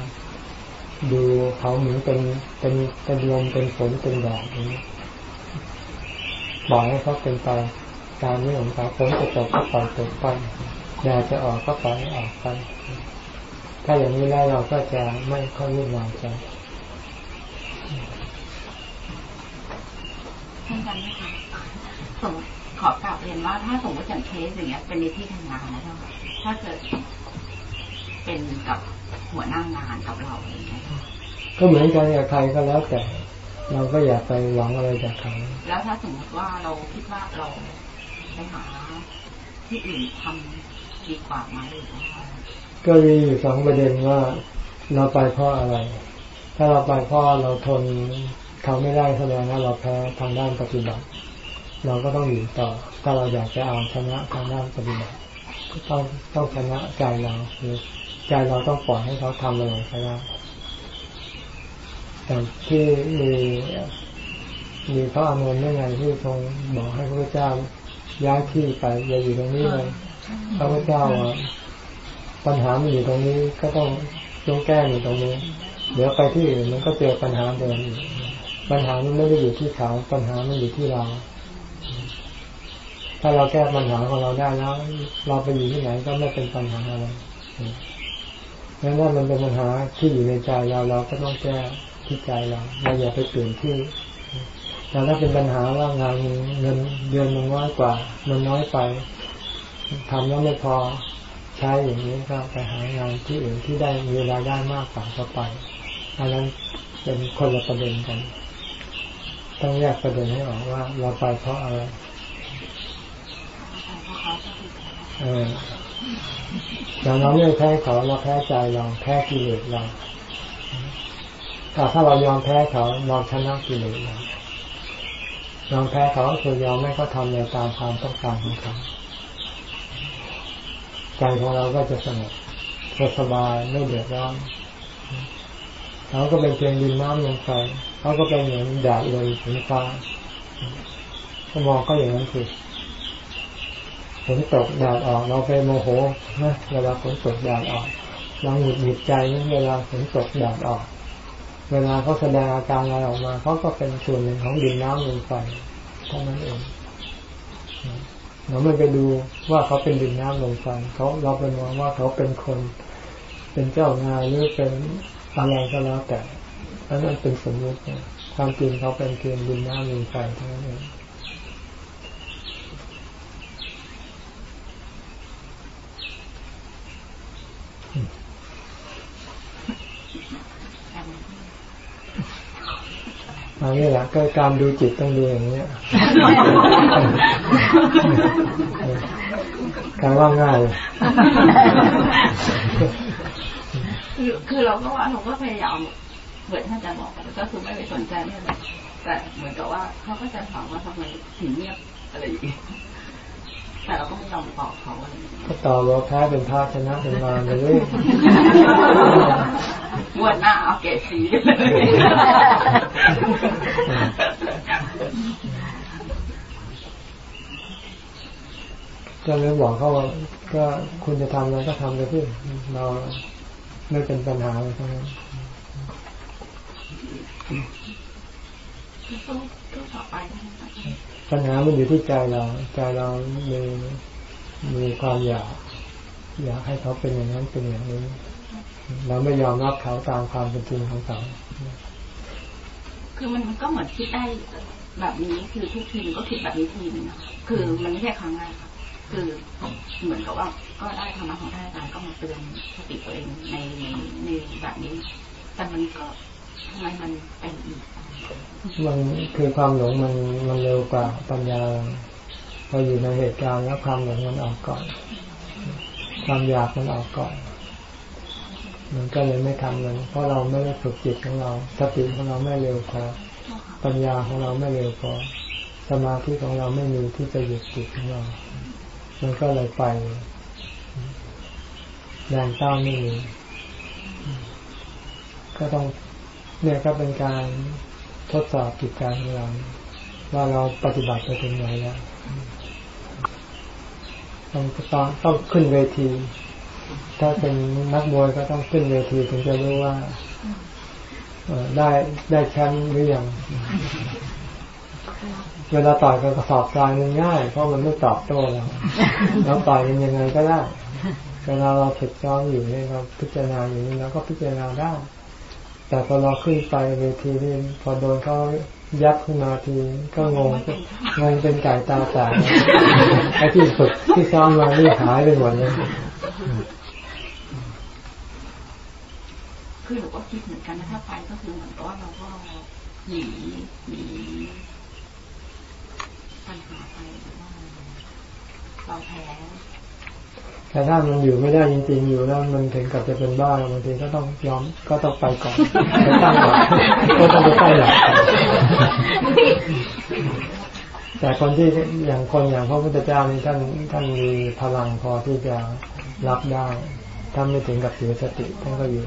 ดูเขาเหมือนเป็นเป็นเป็นลมเป็นฝนเป็นแดดอย่างนี้บอกให้เขาเป็นไปตามนี้ของเขาฝนจะตกก็ปล่อยตกไปแดดจะออกก็ปล่อยออกไปถ้าอย่างนี้แล้วเราก็จะไม่ค่อยวุ่นวายใจ เช่นกันไหมคะสมมติขอกลับเรียนว่าถ้าสมมติอย่างเคสอย่างเงี้ย เป็นในที่ทำงานนะเจ้าค่ะถ้าเกิดเป็นกับหัวหน้างานกับเราอย่างเงี้ยก็เหมือนกันกับใครก็แล้วแต่ เราก็อย่าไปหวังอะไรจากเขาแล้วถ้าสมมติว่าเราคิดว่าเราไปหาที่อื่นทำดีกว่าไหมหรือว่าก็มีอยู่สองประเด็นว่าเราไปเพราะอะไร ถ้าเราไปเพราะเราทน เขาไม่ได้แสดงว่าเราแพ้ทางด้านปฏิบัติ เราก็ต้องอยู่ต่อ ถ้าเราอยากจะเอาชนะทางด้านปฏิบัติก็ต้องต้องชนะใจเราคือใจเราต้องปล่อยให้เขาทำอะไรก็ได้แต่ที่มีมีพระอานนท์ได้ไงที่ทรงบอกให้พระเจ้าย้ายที่ไปอย่าอยู่ตรงนี้เลยพระเจ้าปัญหามันอยู่ตรงนี้ก็ต้องต้องแก้อยู่ตรงนี้ เดี๋ยวไปที่อื่นมันก็เจอปัญหาเดิมอีก ปัญหามันไม่ได้อยู่ที่เขา ปัญหามันอยู่ที่เรา ถ้าเราแก้ปัญหาของเราได้แล้ว เราไปอยู่ที่ไหนก็ไม่เป็นปัญหาอะไรงั้นว่ามันเป็นปัญหาที่อยู่ในใจเราเราก็ต้องแก้ที่ใจเราเราอย่าไปเปลี่ยนที่แต่ถ้าเป็นปัญหาว่างานเงินเดือนมันน้อยกว่า มันน้อยไปทำแล้วไม่พอใช้อย่างนี้ก็ไปหางานที่อื่นที่ได้มีรายได้มากกว่าก็ไปอันนั้นเป็นคนละประเด็นกัน ต้องแยกประเด็นให้ออกว่า เราไปเพราะอะไรเพราะเขาจะคือเอแต่เราไม่แพ้เขาเราแพ้ใจเราแพ้กิเลสเราแต่ถ้าเรายอมแพ้เขาเราชนะกิเลสเรายอมแพ้เขาคือยอมให้เขาทำในตามความต้องการของเขาใจของเราก็จะสงบสบายไม่เดือดร้อนเขาก็เป็นเพียงดินน้ำลมไฟ เขาก็เป็นเหมือนแดดเลยฝนฟ้าก็มองก็อย่างนั้นคือฝนตกแดดออก เราไปโมโหนะเวลาฝนตกแดดออกเราหงุดหงิดใจนะเวลาฝนตกแดดออก เวลาเขาแสดงอาการอะไรออกมาเขาก็เป็นส่วนหนึ่งของดินน้ำลมไฟเท่านั้นเองเราไม่ไปดูว่าเขาเป็นดินน้ำลมไฟเขาเราไปมองว่าเขาเป็นคน เป็นเจ้านายหรือเป็นอะไรก็แล้วแต่ อันนั้นเป็นสมมตินะความจริงเขาเป็นเพียงดินน้ำลมไฟเท่านั้นเองอันนี้แหละก็การดูจิตต้องดูอย่างเนี้ยการว่าง่ายคือเราก็ว่าเราก็พยายาม เหมือนท่านอาจารย์บอกแต่ก็คือไม่ไปสนใจไม่อะไรแต่เหมือนกับว่าเขาก็จะถามว่าทำไมถึงเงียบอะไรอย่างเงี้ยแต่เราก็ไม่ยอมตอบเขาอะไรอย่างเงี้ยก็ต่อว่าแพ้เป็นพาชนะเป็นมาไปเรื่อยงวดหน้าเอาเกรดสีเลยก็เลยบอกเขาว่าก็คุณจะทำอะไรก็ทำไปที่เราไม่เป็นปัญหาอะไรทั้งนั้นสู้สู้ต่อไปนะคะปัญหามันอยู่ที่ใจเราใจเรามีมีความอยาก อยากให้เขาเป็นอย่างนั้นเป็นอย่างนี้เราไม่ยอมรับเขาตามความเป็นจริงของเขาคือมันก็เหมือนคิดได้แบบนี้คือทุกทีมก็คิดแบบนี้ทีนึงนะคะคือมันไม่ใช่ครั้งแรกค่ะคือเหมือนกับว่าก็ได้ธรรมะของท่านอาจารย์ก็มาเตือนสติตัวเองในในในแบบนี้ แต่มันก็ ทำไมมันเป็นอีกมันคือความหลงมันมันเร็วกว่าปัญญาพออยู่ในเหตุการณ์แล้วความหลงมันออกก่อน ความอยากมันออกก่อน มันก็เลยไม่ทำมันเพราะเราไม่ได้ฝึกจิตของเราสติของเราไม่เร็วพอปัญญาของเราไม่เร็วพอสมาธิของเราไม่มีที่จะหยุดจิตของเรา มันก็เลยไปแรงต้านไม่มีก็ต้อง เนี่ยก็เป็นการทดสอบจิตใจของเราว่าเราปฏิบัติไปถึงไหนแล้วต้องต้องต้องขึ้นเวที ถ้าเป็นนักมวยก็ต้องขึ้นเวทีถึงจะรู้ว่าได้ได้แชมป์หรือยังเวลาต่อยกับกระสอบทรายมันง่าย เพราะมันไม่ตอบโต้เราเราต่อยกันยังไงก็ได้เวลาเราฝึกซ้อมอยู่นี่เราพิจารณาอยู่นี่เราก็พิจารณาได้ แต่พอเราขึ้นไปเวทีนี่พอโดนเขายับขึ้นมาทีก็งงงงเป็นไก่ตาแตกไอ้ที่ฝึกที่ซ้อมมานี่หายไปหมดเลยคือหนูก็คิดเหมือนกันนะถ้าไปก็คือเหมือนกับว่าเราก็หนีหนีปัญหาไปว่าเราแพ้ แต่ถ้ามันอยู่ไม่ได้จริงๆอยู่แล้วมันถึงกับจะเป็นบ้าบางทีก็ต้องยอมก็ต้องไปก่อนไปตั้งหลักก็ต้องไปตั้งหลักแต่คนที่อย่างคนอย่างพระพุทธเจ้านี่ท่านท่านมีพลังพอที่จะรับได้ท่านไม่ถึงกับเสียสติท่านก็อยู่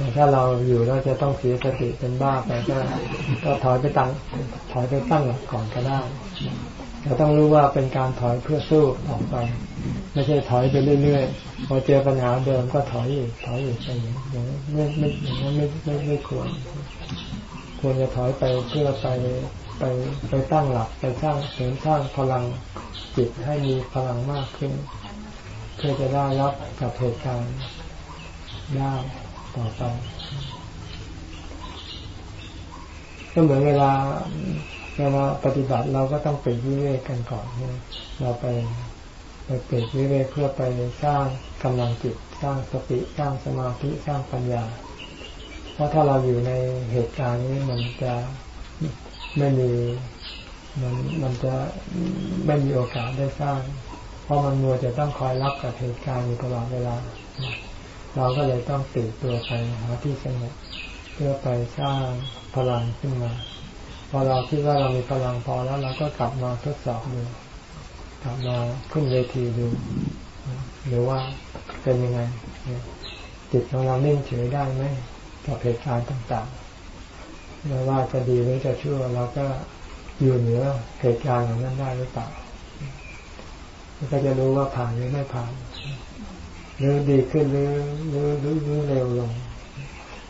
แต่ถ้าเราอยู่แล้วจะต้องเสียสติเป็นบ้าไปก็ก็ถอยไปตั้งถอยไปตั้งหลักก่อนก็ได้เราต้องรู้ว่าเป็นการถอยเพื่อสู้ออกไป ไม่ใช่ถอยไปเรื่อยๆ พอเจอปัญหาเดิมก็ถอยอีกถอยอีกไปอย่างนี้ไม่ไม่อย่างนั้นไม่ไม่ไม่ควร ควรจะถอยไปเพื่อไปไปไปตั้งหลักไปสร้างเสริมสร้างพลังจิตให้มีพลังมากขึ้น เพื่อจะได้รับกับเหตุการณ์ได้ ต่อไปก็เหมือนเวลาเวลาปฏิบัติเราก็ต้องไปวิเวกกันก่อนเราไปไปเปิดวิเวกเพื่อไปสร้างกำลังจิต สร้างสติสร้างสมาธิสร้างปัญญา เพราะถ้าเราอยู่ในเหตุการณ์นี้มันจะไม่มีมันมันจะไม่มีโอกาสได้สร้าง เพราะมันมัวจะต้องคอยรับกับเหตุการณ์อยู่ตลอดเวลา เราก็เลยต้องตื่นตัวไปหาที่สงบเพื่อไปสร้างพลังขึ้นมา พอเราคิดว่าเรามีพลังพอแล้วเราก็กลับมาทดสอบดูกลับมาขึ้นเวทีดูหรือว่าเป็นยังไงจิตของเรานิ่งเฉยได้ไหมกับเหตุการณ์ต่างๆไม่ว่าจะดีหรือจะชั่วเราก็อยู่เหนือเหตุการณ์เหล่านั้นได้หรือเปล่าก็จะรู้ว่าผ่านหรือไม่ผ่าน หรือดีขึ้นหรือหรือหรือเร็วลง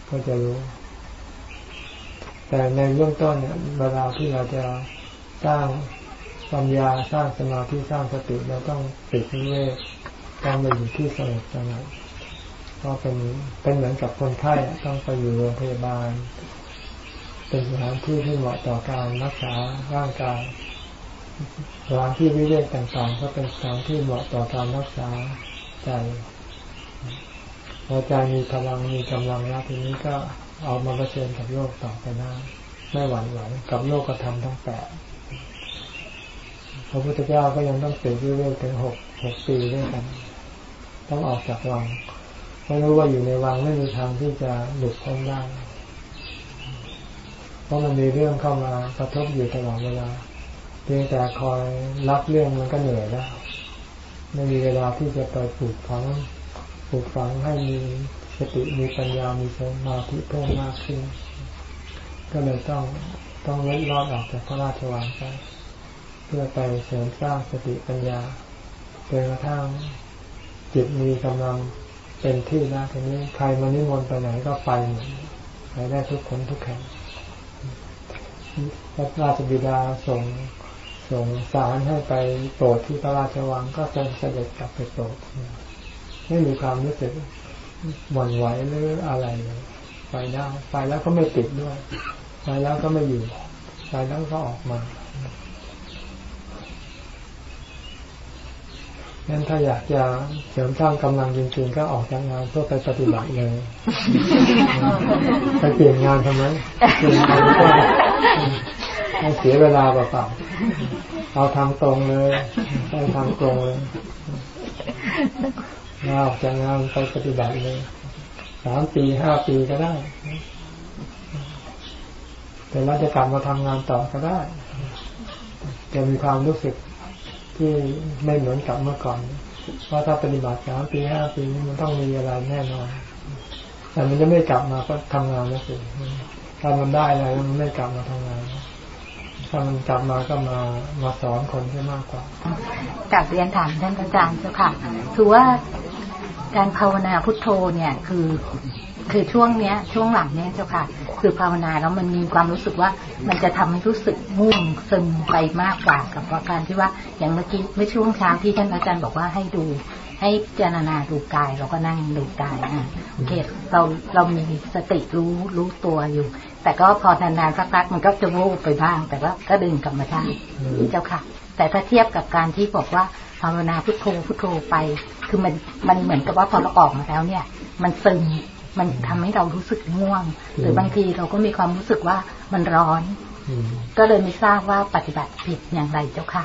ก็จะรู้ แต่ในเบื้องต้นเนี่ยเวลาที่เราจะสร้างปัญญาสร้างสมาธิสร้างสติเราต้องปิดนิเวศต้องไปอยู่ที่สงบสงบก็เป็นเป็นเหมือนกับคนไข้ต้องไปอยู่โรงพยาบาล เป็นสถานที่ที่เหมาะต่อการรักษาร่างกายสถานที่วิเวกต่างๆ ก็เป็นสถานที่เหมาะต่อการรักษาใจ อใจมีพลังมีกำลังแล้วทีนี้ก็เอามาเผชิญกับโลกต่อไปได้ไม่หวั่นไหวกับโลกกระทำทั้งแปดพระพุทธเจ้าก็ยังต้องเสียวิเวกถึงหกหกปีด้วยกัน ต้องออกจากวังเพราะรู้ว่าอยู่ในวังไม่มีทางที่จะหลุดพ้นได้เพราะมันมีเรื่องเข้ามากระทบอยู่ตลอดเวลาเพียงแต่คอยรับเรื่องมันก็เหนื่อยแล้ว ไม่มีเวลาที่จะไปปลูกฝัง ปลูกฝังให้มีสติมีปัญญามีสมาธิเพิ่มมากขึ้น ก็เลยต้องต้องเล็ดรอดออกจากพระราชวังไปเพื่อไปเสริมสร้างสติปัญญาจนกระทั่งจิตมีกำลังเป็นที่นะทีนี้ใครมานิมนต์ไปไหนก็ไปหมดไปได้ทุกคนทุกแห่งพระราชบิดาส่งส่งสารให้ไปโปรดที่พระราชวังก็จะเสด็จกลับไปโปรด ไม่มีความรู้สึกหวั่นไหวหรืออะไรเลยไปได้ไปแล้วก็ไม่ติดด้วย ไปแล้วก็ไม่อยู่ไปแล้วก็ออกมางั้นถ้าอยากจะเสริมสร้างกำลังจริงๆ ก็ออกจากงานเพื่อไปปฏิบัติเลย ไปเปลี่ยนงานทำไมเปลี่ยนงานก็ให้เสียเวลาเปล่าๆเอาทางตรงเลยได้ทางตรงเลย ลาออกจากงานไปปฏิบัติเลยสามปีห้าปีก็ได้แต่เราจะกลับมาทำงานต่อก็ได้ จะมีความรู้สึกที่ไม่เหมือนกับเมื่อก่อนเพราะถ้าปฏิบัติสามปีห้าปีมันต้องมีอะไรแน่นอน แต่มันจะไม่กลับมาก็ทำงานแล้วสิถ้ามันได้อะไรมันไม่กลับมาทำงาน ถ้ามันกลับมาก็มามาสอนคนให้มากกว่าจากเรียนถามท่านอาจารย์เจ้าค่ะคือว่าการภาวนาพุทโธเนี่ยคือคือช่วงเนี้ย ช่วงหลังเนี้ยเจ้าค่ะ คือภาวนาแล้วมันมีความรู้สึกว่ามันจะทำให้รู้สึกง่วงซึมไปมากกว่ากับการที่ว่าอย่างเมื่อกี้เมื่อช่วงเช้าที่ท่านอาจารย์บอกว่าให้ดู ให้เจารณาดูกาย เราก็นั่งดูกายอะโอเคเราเรามีสติรู้รู้ตัวอยู่ แต่ก็พอนานๆสักพักมันก็จะวูบไปบ้าง แต่ว่าก็ดึงกลับมาได้เจ้าค่ะ แต่ถ้าเทียบกับการที่บอกว่าภาวนาพุทโธพุทโธไป คือมันมันเหมือนกับว่าพอเราออกมาแล้วเนี่ย มันซึมมันทำให้เรารู้สึกง่วง หรือบางทีเราก็มีความรู้สึกว่ามันร้อน ก็เลยไม่ทราบว่าปฏิบัติผิดอย่างไรเจ้าค่ะ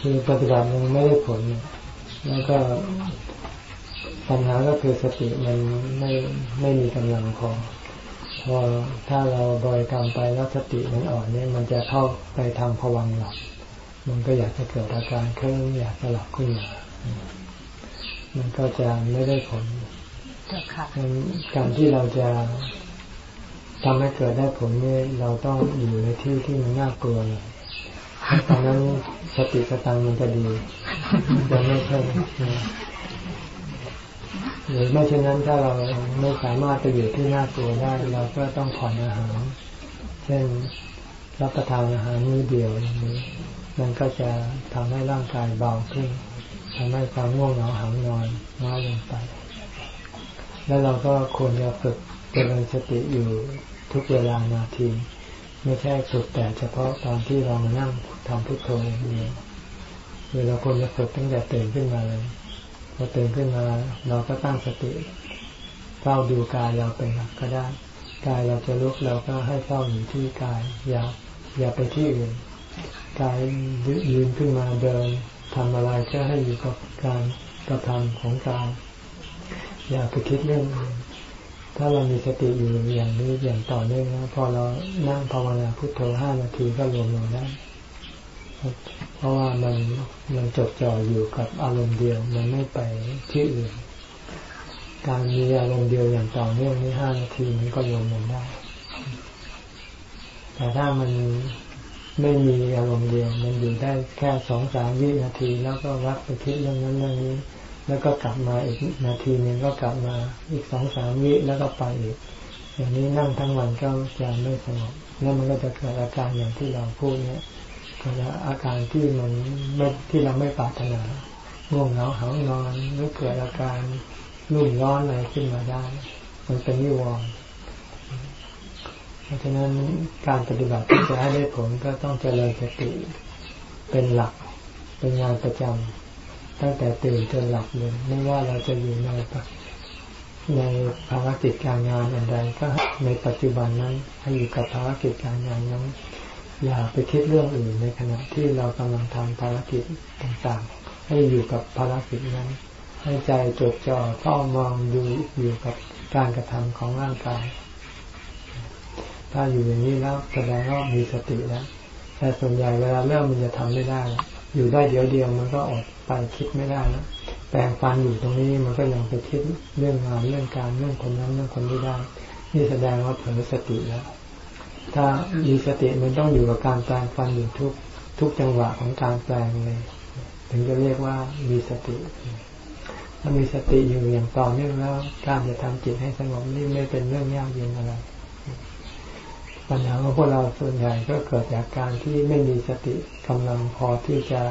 คือปฏิบัติมันไม่ได้ผล แล้วก็ปัญหาก็คือสติมันไม่ไม่มีกำลังพอพอถ้าเราบริกรรมไปแล้วสติมันอ่อนเนี่ยมันจะเข้าไปทางผวังหลับ มันก็อยากจะเกิดอาการเครื่องอยากจะหลับขึ้นมามันก็จะไม่ได้ผลการที่เราจะทำให้เกิดได้ผลนี่เราต้องอยู่ในที่ที่มันน่ากลัวเลย ตอนนั้นสติสตังมันจะดีจะไม่ใช่หรือไม่เช่นนั้นถ้าเราไม่สามารถไปอยู่ที่หน่ากลัวได้เราก็ต้องผ่อนอาหาร เช่นรับประทานอาหารมื้อเดียวอย่างนี้ มันก็จะทำให้ร่างกายเบาขึ้นทำให้ความง่วงเหงาหานอนน้อยลงไป แล้วเราก็ควรจะฝึกเจริญสติอยู่ทุกเวลานาที ไม่ใช่ฝึกแต่เฉพาะตอนที่เรามานั่ง ทำพุทโธอย่างเดียวเวลาควรจะฝึกตั้งแต่ตื่นขึ้นมาเลยพอตื่นขึ้นมา เราก็ตั้งสติเฝ้าดูกายเราเป็นหลักก็ได้กายเราจะลุกเราก็ให้เฝ้าอยู่ที่กายอย่าอย่าไปที่อื่นกายยืนขึ้นมาเดินทำอะไรก็ให้อยู่กับการกระทำของกายอย่าไปคิดเรื่องถ้าเรามีสติอยู่อย่างนี้อย่างต่อเนื่องนะพอเรานั่งภาวนาพุทโธห้านาทีก็รวมลงได้ เพราะว่ามันมันจดจ่ออยู่กับอารมณ์เดียว มันไม่ไปที่อื่น การมีอารมณ์เดียวอย่างต่อเนื่องนี่ห้านาทีมันก็รวมลงได้ แต่ถ้ามันไม่มีอารมณ์เดียว มันอยู่ได้แค่สองสามวินาที แล้วก็วัดไปคิดเรื่องนั้นเรื่องนี้ แล้วก็กลับมาอีกนาทีนึงก็กลับมาอีกสองสามวิแล้วก็ไปอีก อย่างนี้นั่งทั้งวันก็จะไม่สงบแล้วมันก็จะเกิดอาการอย่างที่เราพูดเนี่ย ก็จะอาการที่มันไม่ที่เราไม่ปรารถนาง่วงเหงาหานอนหรือเกิดอาการรุ่มร้อนอะไรขึ้นมาได้ มันเป็นนิวรณ์เพราะฉะนั้นการปฏิบัติที่จะให้ได้ผลก็ต้องเจริญสติเป็นหลัก เป็นงานประจำตั้งแต่ตื่นจนหลับเลยไม่ว่าเราจะอยู่ในในภารกิจการงานอันใดก็ในปัจจุบันนั้นให้อยู่กับภารกิจการงานนั้น อย่าไปคิดเรื่องอื่นในขณะที่เรากำลังทำภารกิจต่างๆ ให้อยู่กับภารกิจนั้น ให้ใจจดจ่อเฝ้ามองดูอยู่กับการกระทำของร่างกาย ถ้าอยู่อย่างนี้แล้วแสดงว่ามีสติแล้ว แต่ส่วนใหญ่เวลาเริ่มมันจะทำไม่ได้ อยู่ได้เดียวเดียวมันก็อดไปคิดไม่ได้แล้วแปลงฟันอยู่ตรงนี้มันก็ยังไปคิดเรื่องงานเรื่องการเรื่องคนนั้นเรื่องคนนี้ได้ นี่แสดงว่าเผลอสติแล้ว ถ้ามีสติมันต้องอยู่กับการแปลงฟันอยู่ทุกทุกจังหวะของการแปลงเลย ถึงจะเรียกว่ามีสติ ถ้ามีสติอยู่อย่างต่อเนื่องแล้ว การจะทำจิตให้สงบนี่ไม่เป็นเรื่องยากเย็นอะไร ปัญหาของพวกเราส่วนใหญ่ก็เกิดจากการที่ไม่มีสติกำลังพอที่จะ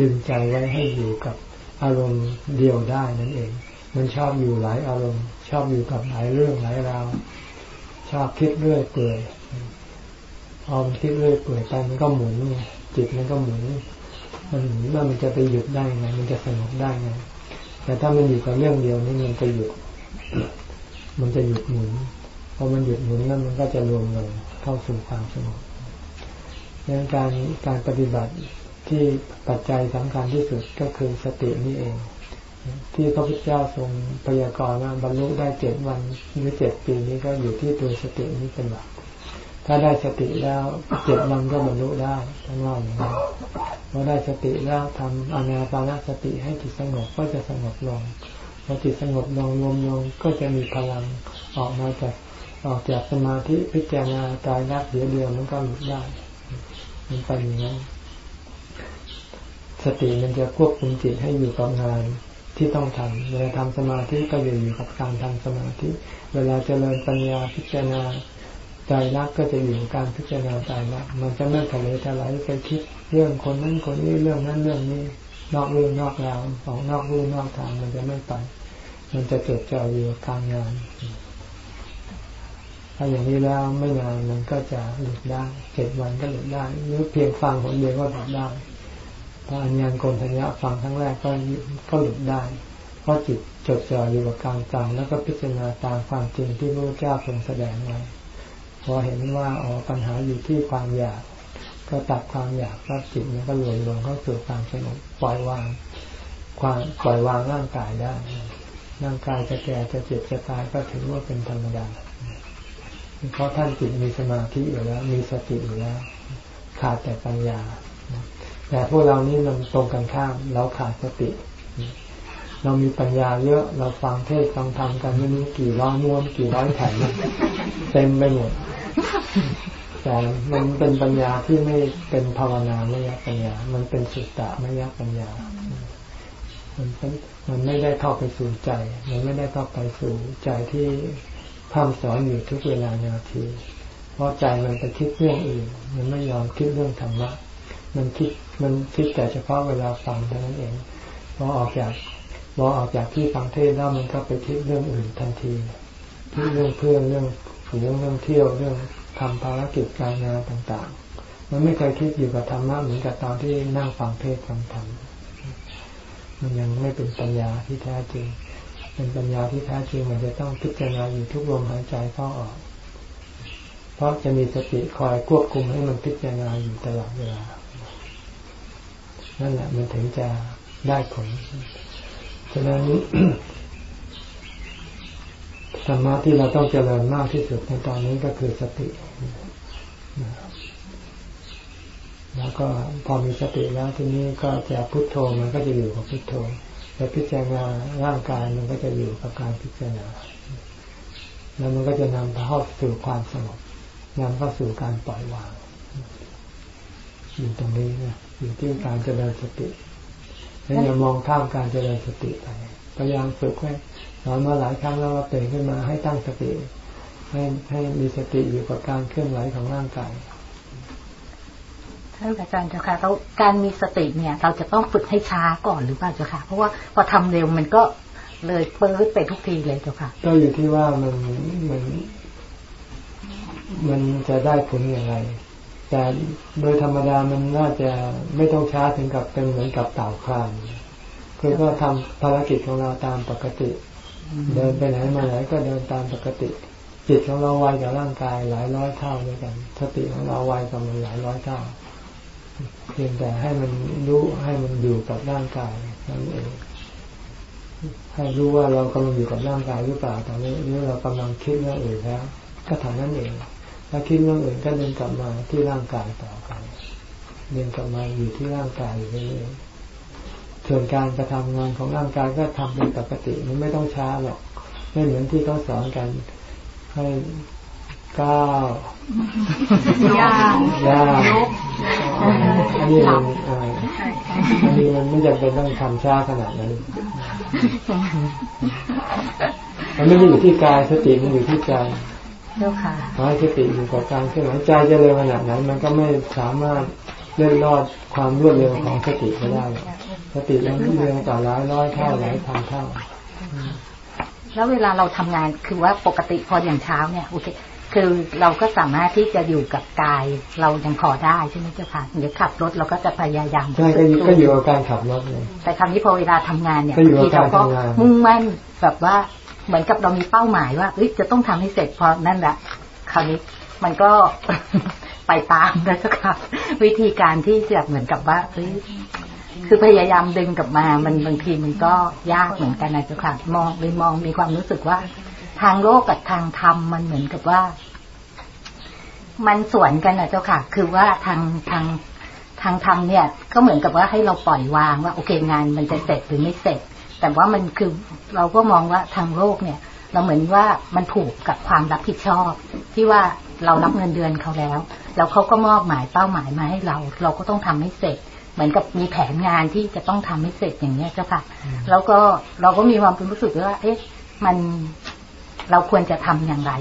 ดึงใจไว้ให้อยู่กับอารมณ์เดียวได้นั่นเอง มันชอบอยู่หลายอารมณ์ ชอบอยู่กับหลายเรื่องหลายราว ชอบคิดเรื่อยเปื่อย พอมันคิดเรื่อยเปื่อยไปมันก็หมุนจิตมันก็หมุน มันหมุนแล้วมันจะไปหยุดได้ไง มันจะสงบได้ไงแต่ถ้ามันอยู่กับเรื่องเดียวนี่มันจะหยุด มันจะหยุดหมุนพอมันหยุดหมุนแล้วมันก็จะรวมลงเข้าสู่ความสงบดังนั้นการการปฏิบัติที่ปัจจัยสำคัญที่สุดก็คือสตินี่เอง ที่พระพุทธเจ้าทรงพยากรณ์ว่าบรรลุได้เจ็ดวันหรือเจ็ดปีนี้ก็อยู่ที่ตัวสตินี้เป็นหลัก ถ้าได้สติแล้วเจ็ดวันก็บรรลุได้ทั้งว่าอย่างนี้พอได้สติแล้วทำอนาปานสติให้จิตสงบก็จะสงบลงพอจิตสงบลงรวมลงก็จะมีพลังออกมาจากออกจากสมาธิพิจารณาตายนักเดียวเดียวมันก็หลุดได้มันไปอย่างนี้นสติมันจะควบคุมจิตให้อยู่กับงานที่ต้องทำเวลาทำสมาธิก็อยู่อยู่กับการทำสมาธิ เวลาเจริญปัญญาพิจารณา ใจรักก็จะอยู่การพิจารณาใจรักมันจะไม่ทะเลทลายไปคิดเรื่องคนนั้นคนนี้เรื่องนั้นเรื่องนี้ นอกเรื่องนอกราวออกนอกรูนอกทางมันจะไม่ไป มันจะจดจ่ออยู่กับการงาน ถ้าอย่างนี้แล้วไม่นานมันก็จะหลุดได้เจ็ดวันก็หลุดได้หรือเพียงฟังคนเดียวก็หลุดได้พระอัญญาณโกนทัญญาฟังครั้งแรกก็ก็หลุดได้ เพราะจิตจดจ่ออยู่กับการจำแล้วก็พิจารณาตามความจริงที่พระเจ้าทรงแสดงไว้ อเห็นว่าอ๋อปัญหาอยู่ที่ความอยาก ก็ตัดความอยากรับจิตมันก็รวมรวมเข้าสู่ความสงบปล่อยวาง ความปล่อยวางร่างกายได้ร่างกายจะแก่จะเจ็บจะตายก็ถือว่าเป็นธรรมดา เพราะท่านจิตมีสมาธิอยู่แล้ว มีสติอยู่แล้ว ขาดแต่ปัญญา แต่พวกเรานี่มันตรงกันข้ามเราขาดสติ เรามีปัญญาเยอะเราฟังเทศฟังธรรมกันไม่รู้กี่ร้อยม้วนกี่ร้อยแผ่นเต็มไปหมด แต่มันเป็นปัญญาที่ไม่เป็นภาวนาไม่ยักปัญญา มันเป็นสุตตะไม่ยักปัญญา มันมันไม่ได้เข้าไปสู่ใจ มันไม่ได้เข้าไปสู่ใจที่พร่ำสอนอยู่ทุกเวลานาที เพราะใจมันไปคิดเรื่องอื่น มันไม่ยอมคิดเรื่องธรรมะ มันคิด มันคิดแต่เฉพาะเวลาฟังเท่านั้นเอง พอออกจากพอออกจากที่ฟังเทศแล้วมันก็ไปคิดเรื่องอื่นทันทีคิดเรื่องเพื่อนเรื่อง เรื่องเรื่องเที่ยวเรื่องทำภารกิจการงานต่างๆ มันไม่เคยคิดอยู่กับธรรมะเหมือนกับตอนที่นั่งฟังเทศฟังธรรมมันยังไม่เป็นปัญญาที่แท้จริง เป็นปัญญาที่แท้จริงมันจะต้องพิจารณาอยู่ทุกลมหายใจเข้าออก เพราะจะมีสติคอยควบคุมให้มันพิจารณาอยู่ตลอดเวลา นั่นแหละมันถึงจะได้ผล ฉะนั้น ธรรมะที่เราต้องเจริญมากที่สุดในตอนนี้ก็คือสติ แล้วก็พอมีสติแล้วทีนี้ก็จะพุโทโธมันก็จะอยู่กับพุโทโธจะพิจารณาร่างกายมันก็จะอยู่กับการพิจารณา แล้วมันก็จะนำเข้าสู่ความสงบนำเข้าสู่การปล่อยวาง อยู่ตรงนี้นะอยู่ที่การเจริญสติแล้วอย่ามองข้ามการเจริญสติไปพยายามฝึกไว้ อนมาหลายครั้งแล้วว่าตื่นขึ้นมาให้ตั้งสติ ให้ให้มีสติอยู่กับการเคลื่อนไหวของร่างกายท่านอาจารย์เจ้าค่ะเราการมีสติเนี่ย เราจะต้องฝึกให้ช้าก่อนหรือเปล่าเจ้าค่ะ เพราะว่าพอทำเร็วมันก็เลยเปิดไปทุกทีเลยเจ้าค่ะก็อยู่ที่ว่ามันมันมันจะได้ผลอย่างไร แต่โดยธรรมดามันน่าจะไม่ต้องช้าถึงกับเป็นเหมือนกับเต่าคลานคือก็ทำภารกิจของเราตามปกติ เดินไปไหนมาไหนก็เดินตามปกติ จิตของเราไวกับร่างกายหลายร้อยเท่าด้วยกันสติของเราไวกับมันหลายร้อยเท่า เพียงแต่ให้มันรู้ให้มันอยู่กับร่างกายนั่นเองให้รู้ว่าเรากำลังอยู่กับร่างกายหรือเปล่าตอนนี้หรือเรากำลังคิดเรื่องอื่นแล้วก็ทำนั่นเอง ถ้าคิดเรื่องอื่นก็เดินกลับมาที่ร่างกายต่อไปเดินกลับมาอยู่ที่ร่างกายอยู่เรื่อยๆ ส่วนการกระทำงานของร่างกายก็ทำเป็นปกติ มันไม่ต้องช้าหรอกไม่เหมือนที่เขาสอนกัน ให้ก้าวย่างย่างอันนี้มันอันนี้มันไม่จำเป็นต้องทำช้าขนาดนั้นมันไม่ได้อยู่ที่กายสติมันอยู่ที่ใจเจ้าค่ะขอให้สติอยู่กับการเคลื่อนไหวใจจะเร็วขนาดไหนมันก็ไม่สามารถเลื่อนลอดความรวดเร็วของสติไปได้ สติมันเร็วกว่าร้อยร้อยเท่าหลายพันเท่าแล้วเวลาเราทำงานคือว่าปกติพออย่างเช้าเนี่ยโอเคคือเราก็สามารถที่จะอยู่กับกาย เรายังพอได้ใช่ไหมเจ้าค่ะเดี๋ยวขับรถเราก็จะพยายามใช่ก็อยู่กับการขับรถเลยแต่คำนี้พอเวลาทำงานเนี่ยบางทีเราก็มุ่งมั่นแบบว่าเหมือนกับเรามีเป้าหมายว่าเอ้ยจะต้องทำให้เสร็จพอนั่นแหละคราวนี้มันก็ไปตามแล้วค่ะวิธีการที่จะเหมือนกับว่าเฮ้ย คือพยายามดึงกลับมา มันบางทีมันก็ยากเหมือนกันนะเจ้าค่ะ มองเลยมองมีความรู้สึกว่า ทางโลกกับทางธรรมมันเหมือนกับว่า มันสวนกันนะเจ้าค่ะ คือว่าทางทางทางธรรมเนี่ย ก็เหมือนกับว่าให้เราปล่อยวางว่า โอเคงานมันจะเสร็จหรือไม่เสร็จ แต่ว่ามันคือเราก็มองว่าทางโลกเนี่ย เราเหมือนว่ามันผูกกับความรับผิดชอบ ที่ว่าเรารับเงินเดือนเขาแล้ว แล้วเขาก็มอบหมายเป้าหมายมาให้เรา เราก็ต้องทำให้เสร็จ เหมือนกับมีแผนงานที่จะต้องทำให้เสร็จอย่างเนี้ยเจ้าค่ะ แล้วก็เราก็มีความรู้สึกว่า เอ๊ะ มันเราควรจะทำอย่างไร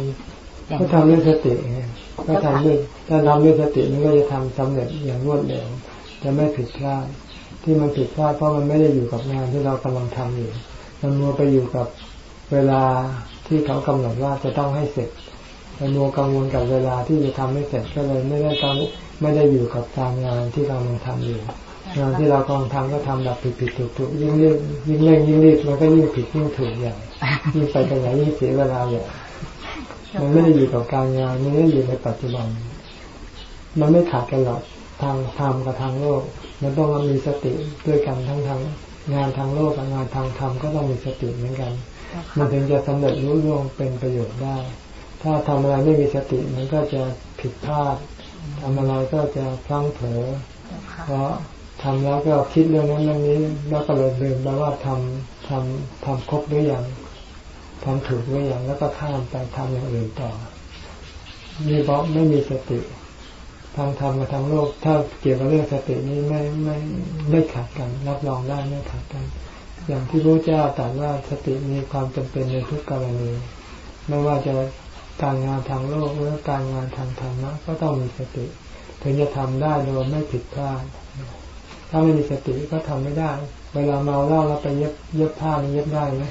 ก็ทำด้วยสติไงก็ทำด้วยถ้าทำด้วยสติมันก็จะทำสำเร็จอย่างรวดเร็วจะไม่ผิดพลาดที่มันผิดพลาดเพราะมันไม่ได้อยู่กับงานที่เรากำลังทำอยู่มันมัวไปอยู่กับเวลาที่เขากำหนดว่าจะต้องให้เสร็จมันมัวกังวลกับเวลาที่จะทำให้เสร็จก็เลยไม่ได้ต้องไม่ได้อยู่กับการงานที่เรากำลังทำอยู่ งานที่เรากำลังทำก็ทำแบบผิดผิดถูกถูกยิ่งเร่งยิ่งเร่งยิ่งรีบมันก็ยิ่งผิดยิ่งถูกอย่างยิ่งไปตรงไหนยิ่งเสียเวลาอย่างมันไม่ได้อยู่กับการงานมันไม่ได้อยู่ในปัจจุบัน มันไม่ขาดกันหรอกทางธรรมกับทางโลก มันต้องมีสติด้วยกันทั้งทางงานทางโลกกับงานทางธรรมก็ต้องมีสติเหมือนกัน มันถึงจะสำเร็จรู้ร่วงเป็นประโยชน์ได้ ถ้าทำอะไรไม่มีสติมันก็จะผิดพลาดทำอะไรก็จะพลั้งเผลอเพราะ ทำแล้วก็คิดเรื่องนั้นเรื่องนี้ แล้วก็เลยลืมไปว่าทำทำทำครบหรือยังทำถูกหรือยังแล้วก็ข้ามไปทำอย่างอื่นต่อนี่เพราะไม่มีสติทางธรรมกับทางโลก ถ้าเกี่ยวกับเรื่องสตินี้ไม่ไม่ไม่ขัดกัน รับรองได้ไม่ขัดกัน อย่างที่พระเจ้าตรัสว่าสติมีความจำเป็นในทุกกรณี ไม่ว่าจะการงานทางโลกหรือการงานทางธรรมะก็ต้องมีสติ ถึงจะทำได้โดยไม่ผิดพลาด ถ้าไม่มีสติก็ทำไม่ได้ เวลาเมาเหล้าแล้วไปเย็บเย็บผ้ามันเย็บได้ไหม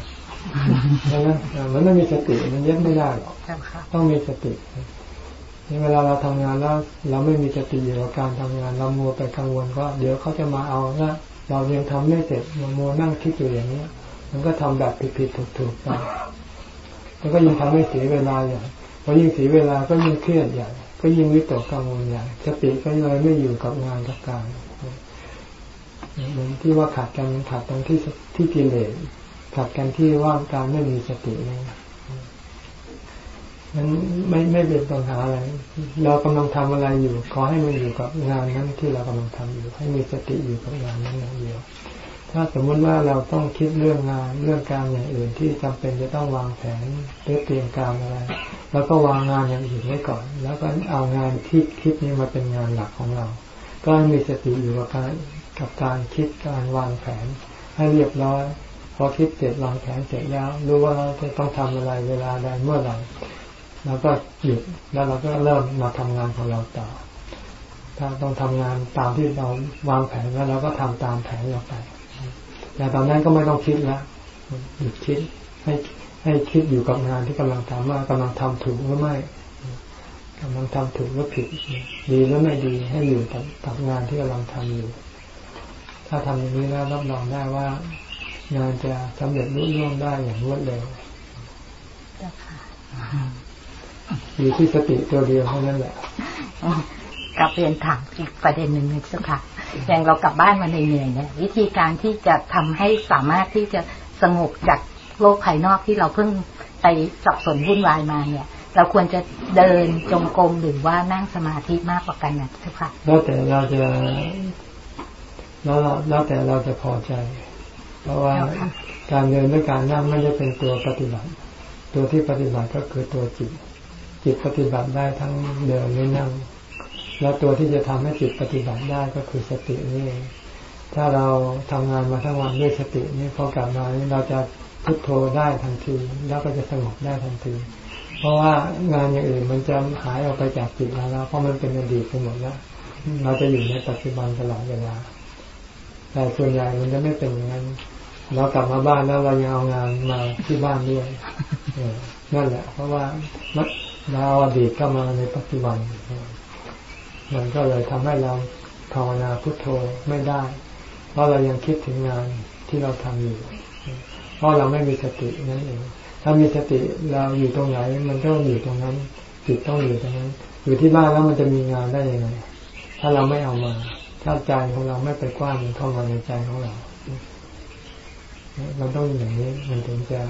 ใช่ไหมมันไม่มีสติมันเย็บไม่ได้หรอกต้องมีสตินี่เวลาเราทำงานแล้ว เราไม่มีสติอยู่กับการทำงาน เรามัวไปกังวลก็เดี๋ยวเขาจะมาเอาละเรายังทำไม่เสร็จมันมัวนั่งคิดอยู่อย่างนี้มันก็ทำแบบผิดๆถูกๆไปแล้วก็ยิ่งทำให้เสียเวลาอย่างพอยิ่งเสียเวลาก็ยิ่งเครียดใหญ่ก็ยิ่งวิตกกังวลใหญ่สติก็เลยไม่อยู่กับงานกับการ เหมือนที่ว่าขาดกันขาดตรงที่ที่กิเลสขัดกันที่ว่าการไม่มีสตินี่นั้นไม่ไม่เป็นปัญหาอะไร เรากำลังทำอะไรอยู่ ขอให้มันอยู่กับงานนั้นที่เรากำลังทำอยู่ ให้มีสติอยู่กับงานนั้นอย่างเดียว ถ้าสมมติว่าเราต้องคิดเรื่องงานเรื่องการอย่างอื่นที่จำเป็นจะต้องวางแผนหรือเตรียมการอะไร แล้วก็วางงานอย่างอื่นไว้ก่อน แล้วก็เอางานที่คิดนี้มาเป็นงานหลักของเรา ก็มีสติอยู่กับการ กับการคิดการวางแผน ให้เรียบร้อยพอคิดเสร็จวางแผนเสร็จแล้วรู้ว่าเราจะต้องทำอะไรเวลาใดเมื่อไหร่แล้วก็หยุดแล้วเราก็เริ่มมาทำงานของเราต่อ ถ้าต้องทำงานตามที่เราวางแผนแล้วเราก็ทำตามแผนเราไปแต่ตอนนั้นก็ไม่ต้องคิดแล้วหยุดคิดให้ให้คิดอยู่กับงานที่กำลังทำว่ากำลังทำถูกหรือไม่กำลังทำถูกหรือผิด ดีหรือไม่ดีให้อยู่กับกับงานที่กำลังทำอยู่ ถ้าทำอย่างนี้แล้วรับรองได้ว่างานจะสำเร็จรุ่ร่วงได้อย่างรวดเร็วอยู่ที่สติตัวเดียวเท่านั้นแหละกลับเรียนถามอีกประเด็นหนึ่งนึงสักค่ะ อย่างเรากลับบ้านมาเหนื่อยเนี่ยวิธีการที่จะทำให้สามารถที่จะสงบจากโลกภายนอกที่เราเพิ่งไปสับสนวุ่นวายมาเนี่ย เราควรจะเดินจงกรมหรือว่านั่งสมาธิมากกว่ากันนะทุกค่ะแล้วแต่เราจะ แล้วแล้วแต่เราจะพอใจ เพราะว่าการเดินด้วยการนั่งไม่ได้เป็นตัวปฏิบัติ ตัวที่ปฏิบัติก็คือตัวจิต จิตปฏิบัติได้ทั้งเดินหรือนั่ง แล้วตัวที่จะทำให้จิตปฏิบัติได้ก็คือสตินี่เองถ้าเราทำงานมาทั้งวันด้วยสตินี่พอกลับมาเราจะพุทโธได้ทันที แล้วก็จะสงบได้ทันที เพราะว่างานอย่างอื่นมันจะหายออกไปจากจิตเราแล้วเพราะมันเป็นอดีตไปหมดแล้ว เราจะอยู่ในปัจจุบันตลอดเวลา แต่ส่วนใหญ่มันจะไม่เป็นอย่างนั้น เรากลับมาบ้านแล้วเรายังเอางานมาที่บ้านด้วยนั่นแหละ เพราะว่าเราอดีตเข้ามาในปัจจุบัน มันก็เลยทำให้เราภาวนาพุทโธไม่ได้ เพราะเรายังคิดถึงงานที่เราทำอยู่ เพราะเราไม่มีสตินั่นเอง ถ้ามีสติเราอยู่ตรงไหน มันก็อยู่ตรงนั้น จิตต้องอยู่ตรงนั้น อยู่ที่บ้านแล้วมันจะมีงานได้ยังไง ถ้าเราไม่เอามา ถ้าใจของเราไม่ไปกว้านเข้ามาในใจของเรามันต้องอย่างนี้มันถึงจะ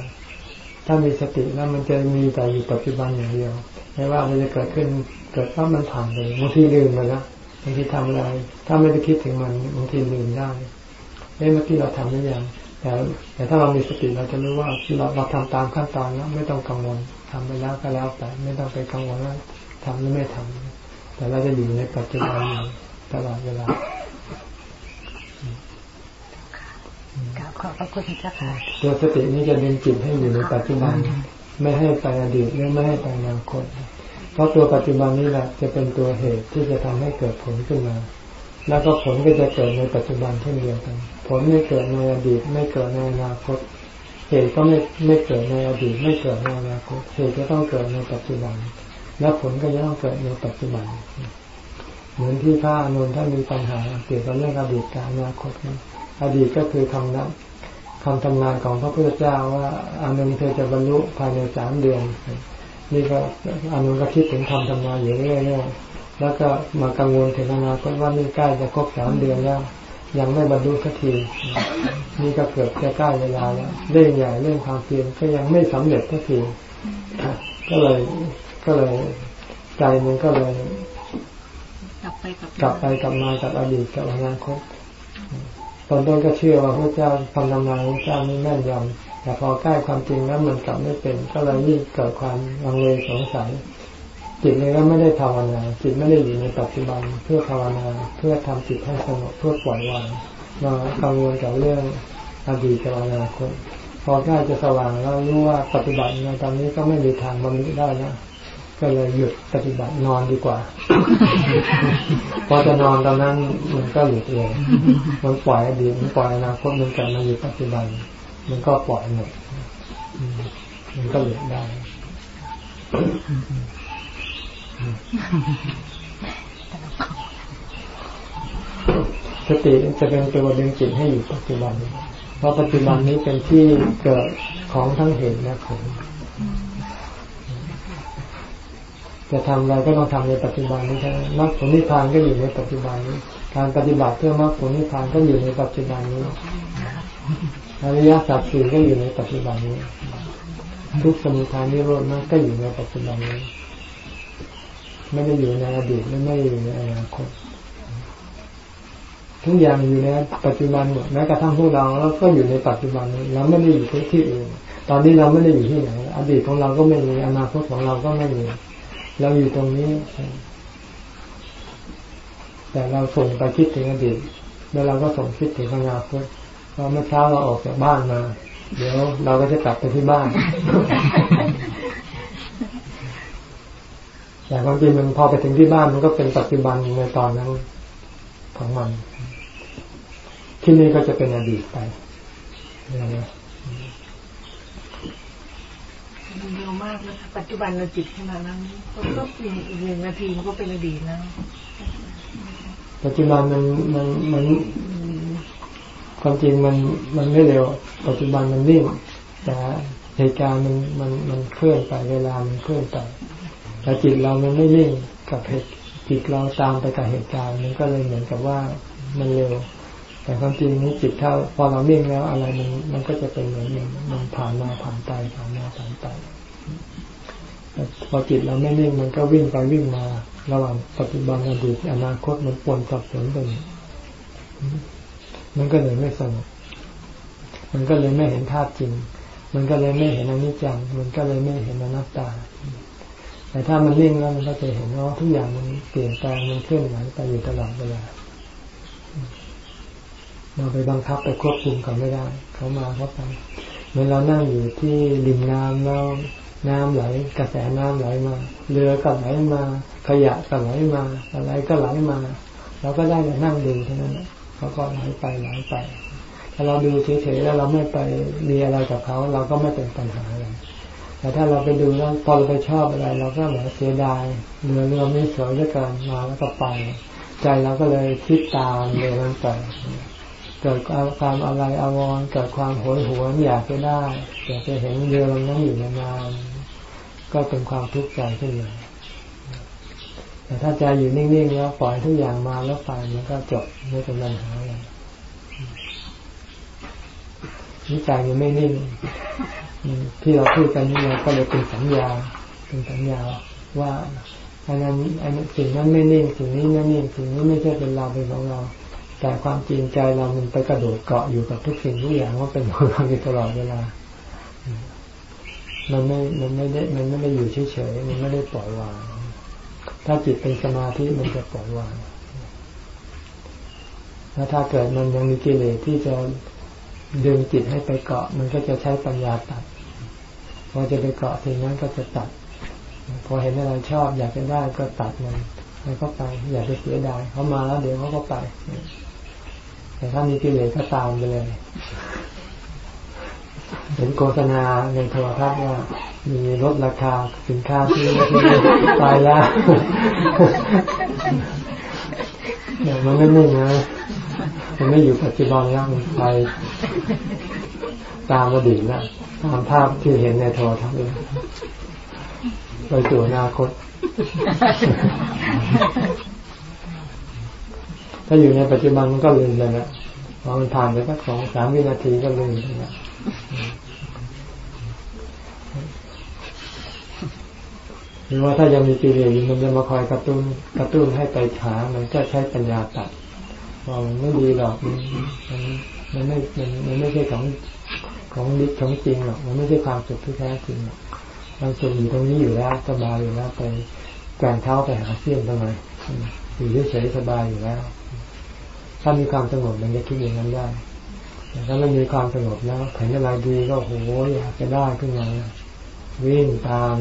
ถ้ามีสติแล้วมันจะมีแต่อยู่ปัจจุบันอย่างเดียวไม่ว่ามันจะเกิดขึ้นเกิดว่ามันผ่านไปบางทีลืมไปแล้วบางทีทำอะไร ถ้าไม่ได้คิดถึงมันบางทีลืมได้เอ้เมื่อกี้เราทำหรือยังแต่แต่ถ้าเรามีสติเราจะรู้ว่าเราเราทำตามขั้นตอนแล้วไม่ต้องกังวลทำไปแล้วก็แล้วแต่ไม่ต้องไปกังวลว่าทำหรือไม่ทำแต่เราจะอยู่ในปัจจุบันอยู่ ตลอดเวลาพระคุณเจ้าค่ะตัวสตินี้จะดึงจิตให้อยู่ในปัจจุบัน ไม่ให้ไปอดีตหรือไม่ให้ไปอนาคต เพราะตัวปัจจุบันนี้แหละจะเป็นตัวเหตุที่จะทำให้เกิดผลขึ้นมา แล้วก็ผลก็จะเกิดในปัจจุบันเช่นเดียวกัน ผลไม่เกิดในอดีต ไม่เกิดในอนาคต เหตุก็ไม่ไม่เกิดในอดีต ไม่เกิดในอนาคต เหตุจะต้องเกิดในปัจจุบัน และผลก็จะต้องเกิดในปัจจุบัน เหมือนที่พระอนุนท่านมีปัญหาเกี่ยวกับเรื่องอดีตกับอนาคตนะอดีตก็คือคำนับคำทำงานของพระพุทธเจ้าว่าอนุนเธอจะบรรลุภายในสามเดือนนี่ก็อนุนก็คิดถึงคำทำงานอยู่เรื่อยๆแล้วก็มากังวลถึงอนาคตว่านี่ใกล้จะครบสามเดือนแล้วยังไม่บรรลุสักที นี่ก็เกิดจะใกล้เวลาแล้วเรื่องใหญ่เรื่องความเพียรก็ยังไม่สำเร็จสักทีก็เลยก็เลยใจมันก็เลย ลับไปกับกลับไปกลับมากับอดีตกับอนาคตตอนต้นก็เชื่อว่าพระเจ้าคำนำนายของเจ้านี่แม่นยำแต่พอใกล้ความจริงแล้วมันกลับไม่เป็น ก็เลยยิ่งเกิดความลังเลสงสัยจิตเลยก็ไม่ได้ภาวนาจิตไม่ได้อยู่ในปัจจุบันเพื่อภาวนาเพื่อทำจิตให้สงบเพื่อปล่อยวางมากังวลกับเรื่องอดีตกับอนาคตพอใกล้จะสว่างแล้วรู้ว่าปฏิบัติในตอนนี้ก็ไม่มีทางบรรลุได้นะ ก็เลยหยุดปฏิบัตินอนดีกว่า พอจะนอนตอนนั้นมันก็หยุดเองมันปล่อยอดีตมันปล่อยอนาคตมันกลับมาอยู่ปัจจุบัน มันก็ปล่อยหมดอืมมันก็หยุดได้สติจะเป็นตัวดึงจิตให้อยู่ปัจจุบัน เพราะปัจจุบันนี้เป็นที่เกิดของทั้งเหตุและผล จะทำอะไรก็ต้องทำในปัจจุบันนี้ทั้งมรรคผลนิพพานก็อยู่ในปัจจุบันนี้ การปฏิบัติเพื่อมรรคผลนิพพานก็อยู่ในปัจจุบันนี้อริยสัจสี่ก็อยู่ในปัจจุบันนี้ ทุกสมุทัยนิโรธนั้นก็อยู่ในปัจจุบันนี้ ไม่ได้อยู่ในอดีตไม่ได้อยู่ในอนาคตทุกอย่างอยู่ในปัจจุบันหมดแม้กระทั่งพวกเราเราก็อยู่ในปัจจุบันนี้เราไม่ได้อยู่ที่ที่อื่นตอนนี้เราไม่ได้อยู่ที่ไหนอดีตของเราก็ไม่มีอนาคตของเราก็ไม่มี เราอยู่ตรงนี้ แต่เราส่งไปคิดถึงอดีตแล้วเราก็ส่งคิดถึงอนาคตพอเมื่อเช้าเราออกจากบ้านมา เดี๋ยวเราก็จะกลับไปที่บ้านแต่ความจริงมันพอไปถึงที่บ้านมันก็เป็นปัจจุบันในตอนนั้นของมัน ที่นี่ก็จะเป็นอดีตไปนะ มันเร็วมากเลยปัจจุบันเราจิตขนาดนั้นมันก็อีกหนึ่งนาทีมันก็เป็นอดีตแล้ว ปัจจุบันมันมันมันความจริงมันมันไม่เร็ว ปัจจุบันมันนิ่งแต่เหตุการณ์มันมันมันเคลื่อนไปเวลามันเคลื่อนไปแต่จิตเรามันไม่นิ่งกับเหตุจิตเราตามไปกับเหตุการณ์มันก็เลยเหมือนกับว่ามันเร็ว แต่ความจริงนี้จิตถ้าพอเรานิ่งแล้วอะไรมันมันก็จะเป็นเหมือนมันมันผ่านมาผ่านไปผ่านมาผ่านไปแต่พอจิตเราไม่นิ่งมันก็วิ่งไปวิ่งมา ระหว่างปัจจุบันอดีตอนาคตมันปนสับสนไปมดมันก็เลยไม่สงบมันก็เลยไม่เห็นธาตุจริง มันก็เลยไม่เห็นอนิจจัง มันก็เลยไม่เห็นอนัตตา แต่ถ้ามันนิ่งแล้วมันก็จะเห็นว่าทุกอย่างมันเปลี่ยนแปลงมันเคลื่อนไหวไปอยู่ตลอดเวลา เราไปบังคับไปควบคุมเขาไม่ได้ เขามาเขาไปเหมือนเรานั่งอยู่ที่ริมน้ำแล้วน้ำไหลกระแสน้ำไหลมาเรือก็ไหลมา ขยะก็ไหลมา อะไรก็ไหลมาเราก็ได้แต่นั่งดูเท่านั้นเขาก็ไหลไปไหลไป ถ้าเราดูเฉยๆแล้วเราไม่ไปมีอะไรกับเขา เราก็ไม่เป็นปัญหาอะไรแต่ถ้าเราไปดูแล้วพอเราไปชอบอะไร เราก็เหมือนเสียดายเรือเรือไม่สวยด้วยกันมาแล้วก็ไป ใจเราก็เลยคิดตามเรือนั้นไป เกิดความอะไรอาวรเกิดความโหยหวนอยากจะได้อยากจะเห็นเรือลำนั้นอยู่นานๆก็เป็นความทุกข์ใจขึ้นมาแต่ถ้าใจอยู่นิ่งๆแล้วปล่อยทุกอย่างมาแล้วไปมันก็จบไม่เป็นปัญหาอะไรนี่ใจมันไม่นิ่งที่เราพูดกันนี่เราก็เลยเป็นสัญญาเป็นสัญญาว่าอันนั้นอันนั้นสิ่งนั้นไม่นิ่งสิ่งนี้ไม่นิ่งสิ่งนี้ไม่ใช่เป็นเราเป็นของเรา แต่ความจริงใจเรามันไปกระโดดเกาะอยู่กับทุกสิ่งทุกอย่างว่าเป็นของเราอยู่ตลอดเวลา มันไม่ มันไม่ได้ มันไม่ได้อยู่เฉยๆ มันไม่ได้ปล่อยวาง ถ้าจิตเป็นสมาธิมันจะปล่อยวาง แล้วถ้าเกิดมันยังมีกิเลสที่จะดึงจิตให้ไปเกาะ มันก็จะใช้ปัญญาตัด พอจะไปเกาะทีนั้นก็จะตัด พอเห็นอะไรชอบอยากจะได้ก็ตัดมันแล้วก็ไป อย่าไปเสียดายเขามาแล้วเดี๋ยวเขาก็ไป แต่ถ้ามีกิเลสก็ตามไปเลย เห็นโฆษณาในโทรทัศน์ว่ามีลดราคาสินค้าที่ที่ตายแล้วเนี่ยมันไม่นิ่งนะมันไม่อยู่ปัจจุบันแล้วมันไปตามอดีตแล้วตามภาพที่เห็นในโทรทัศน์เลยไปสู่อนาคต ถ้าอยู่ในปัจจุบันมันก็ลืมไปแล้วพอมันผ่านไปสักสองสามวินาทีก็ลืมไปแล้วหรือว่าถ้ายังมีกิเลสอยู่มันจะมาคอยกระตุ้นกระตุ้นให้ไปหามันก็ใช้ปัญญาตัดว่ามันไม่ดีหรอกมันมันไม่มันมันไม่ใช่ของของดิของจริงหรอกมันไม่ใช่ความสุขที่แท้จริงหรอกเราสุขอยู่ตรงนี้อยู่แล้วสบายอยู่แล้วไปแกว่งเท้าไปหาเสี้ยนทำไมอยู่เฉยสบายอยู่แล้ว ถ้ามีความสงบมันจะคิดอย่างนั้นได้แต่ถ้าไม่มีความสงบแล้วเห็นอะไรดีก็โหอยากจะได้ขึ้นมาวิ่งตาม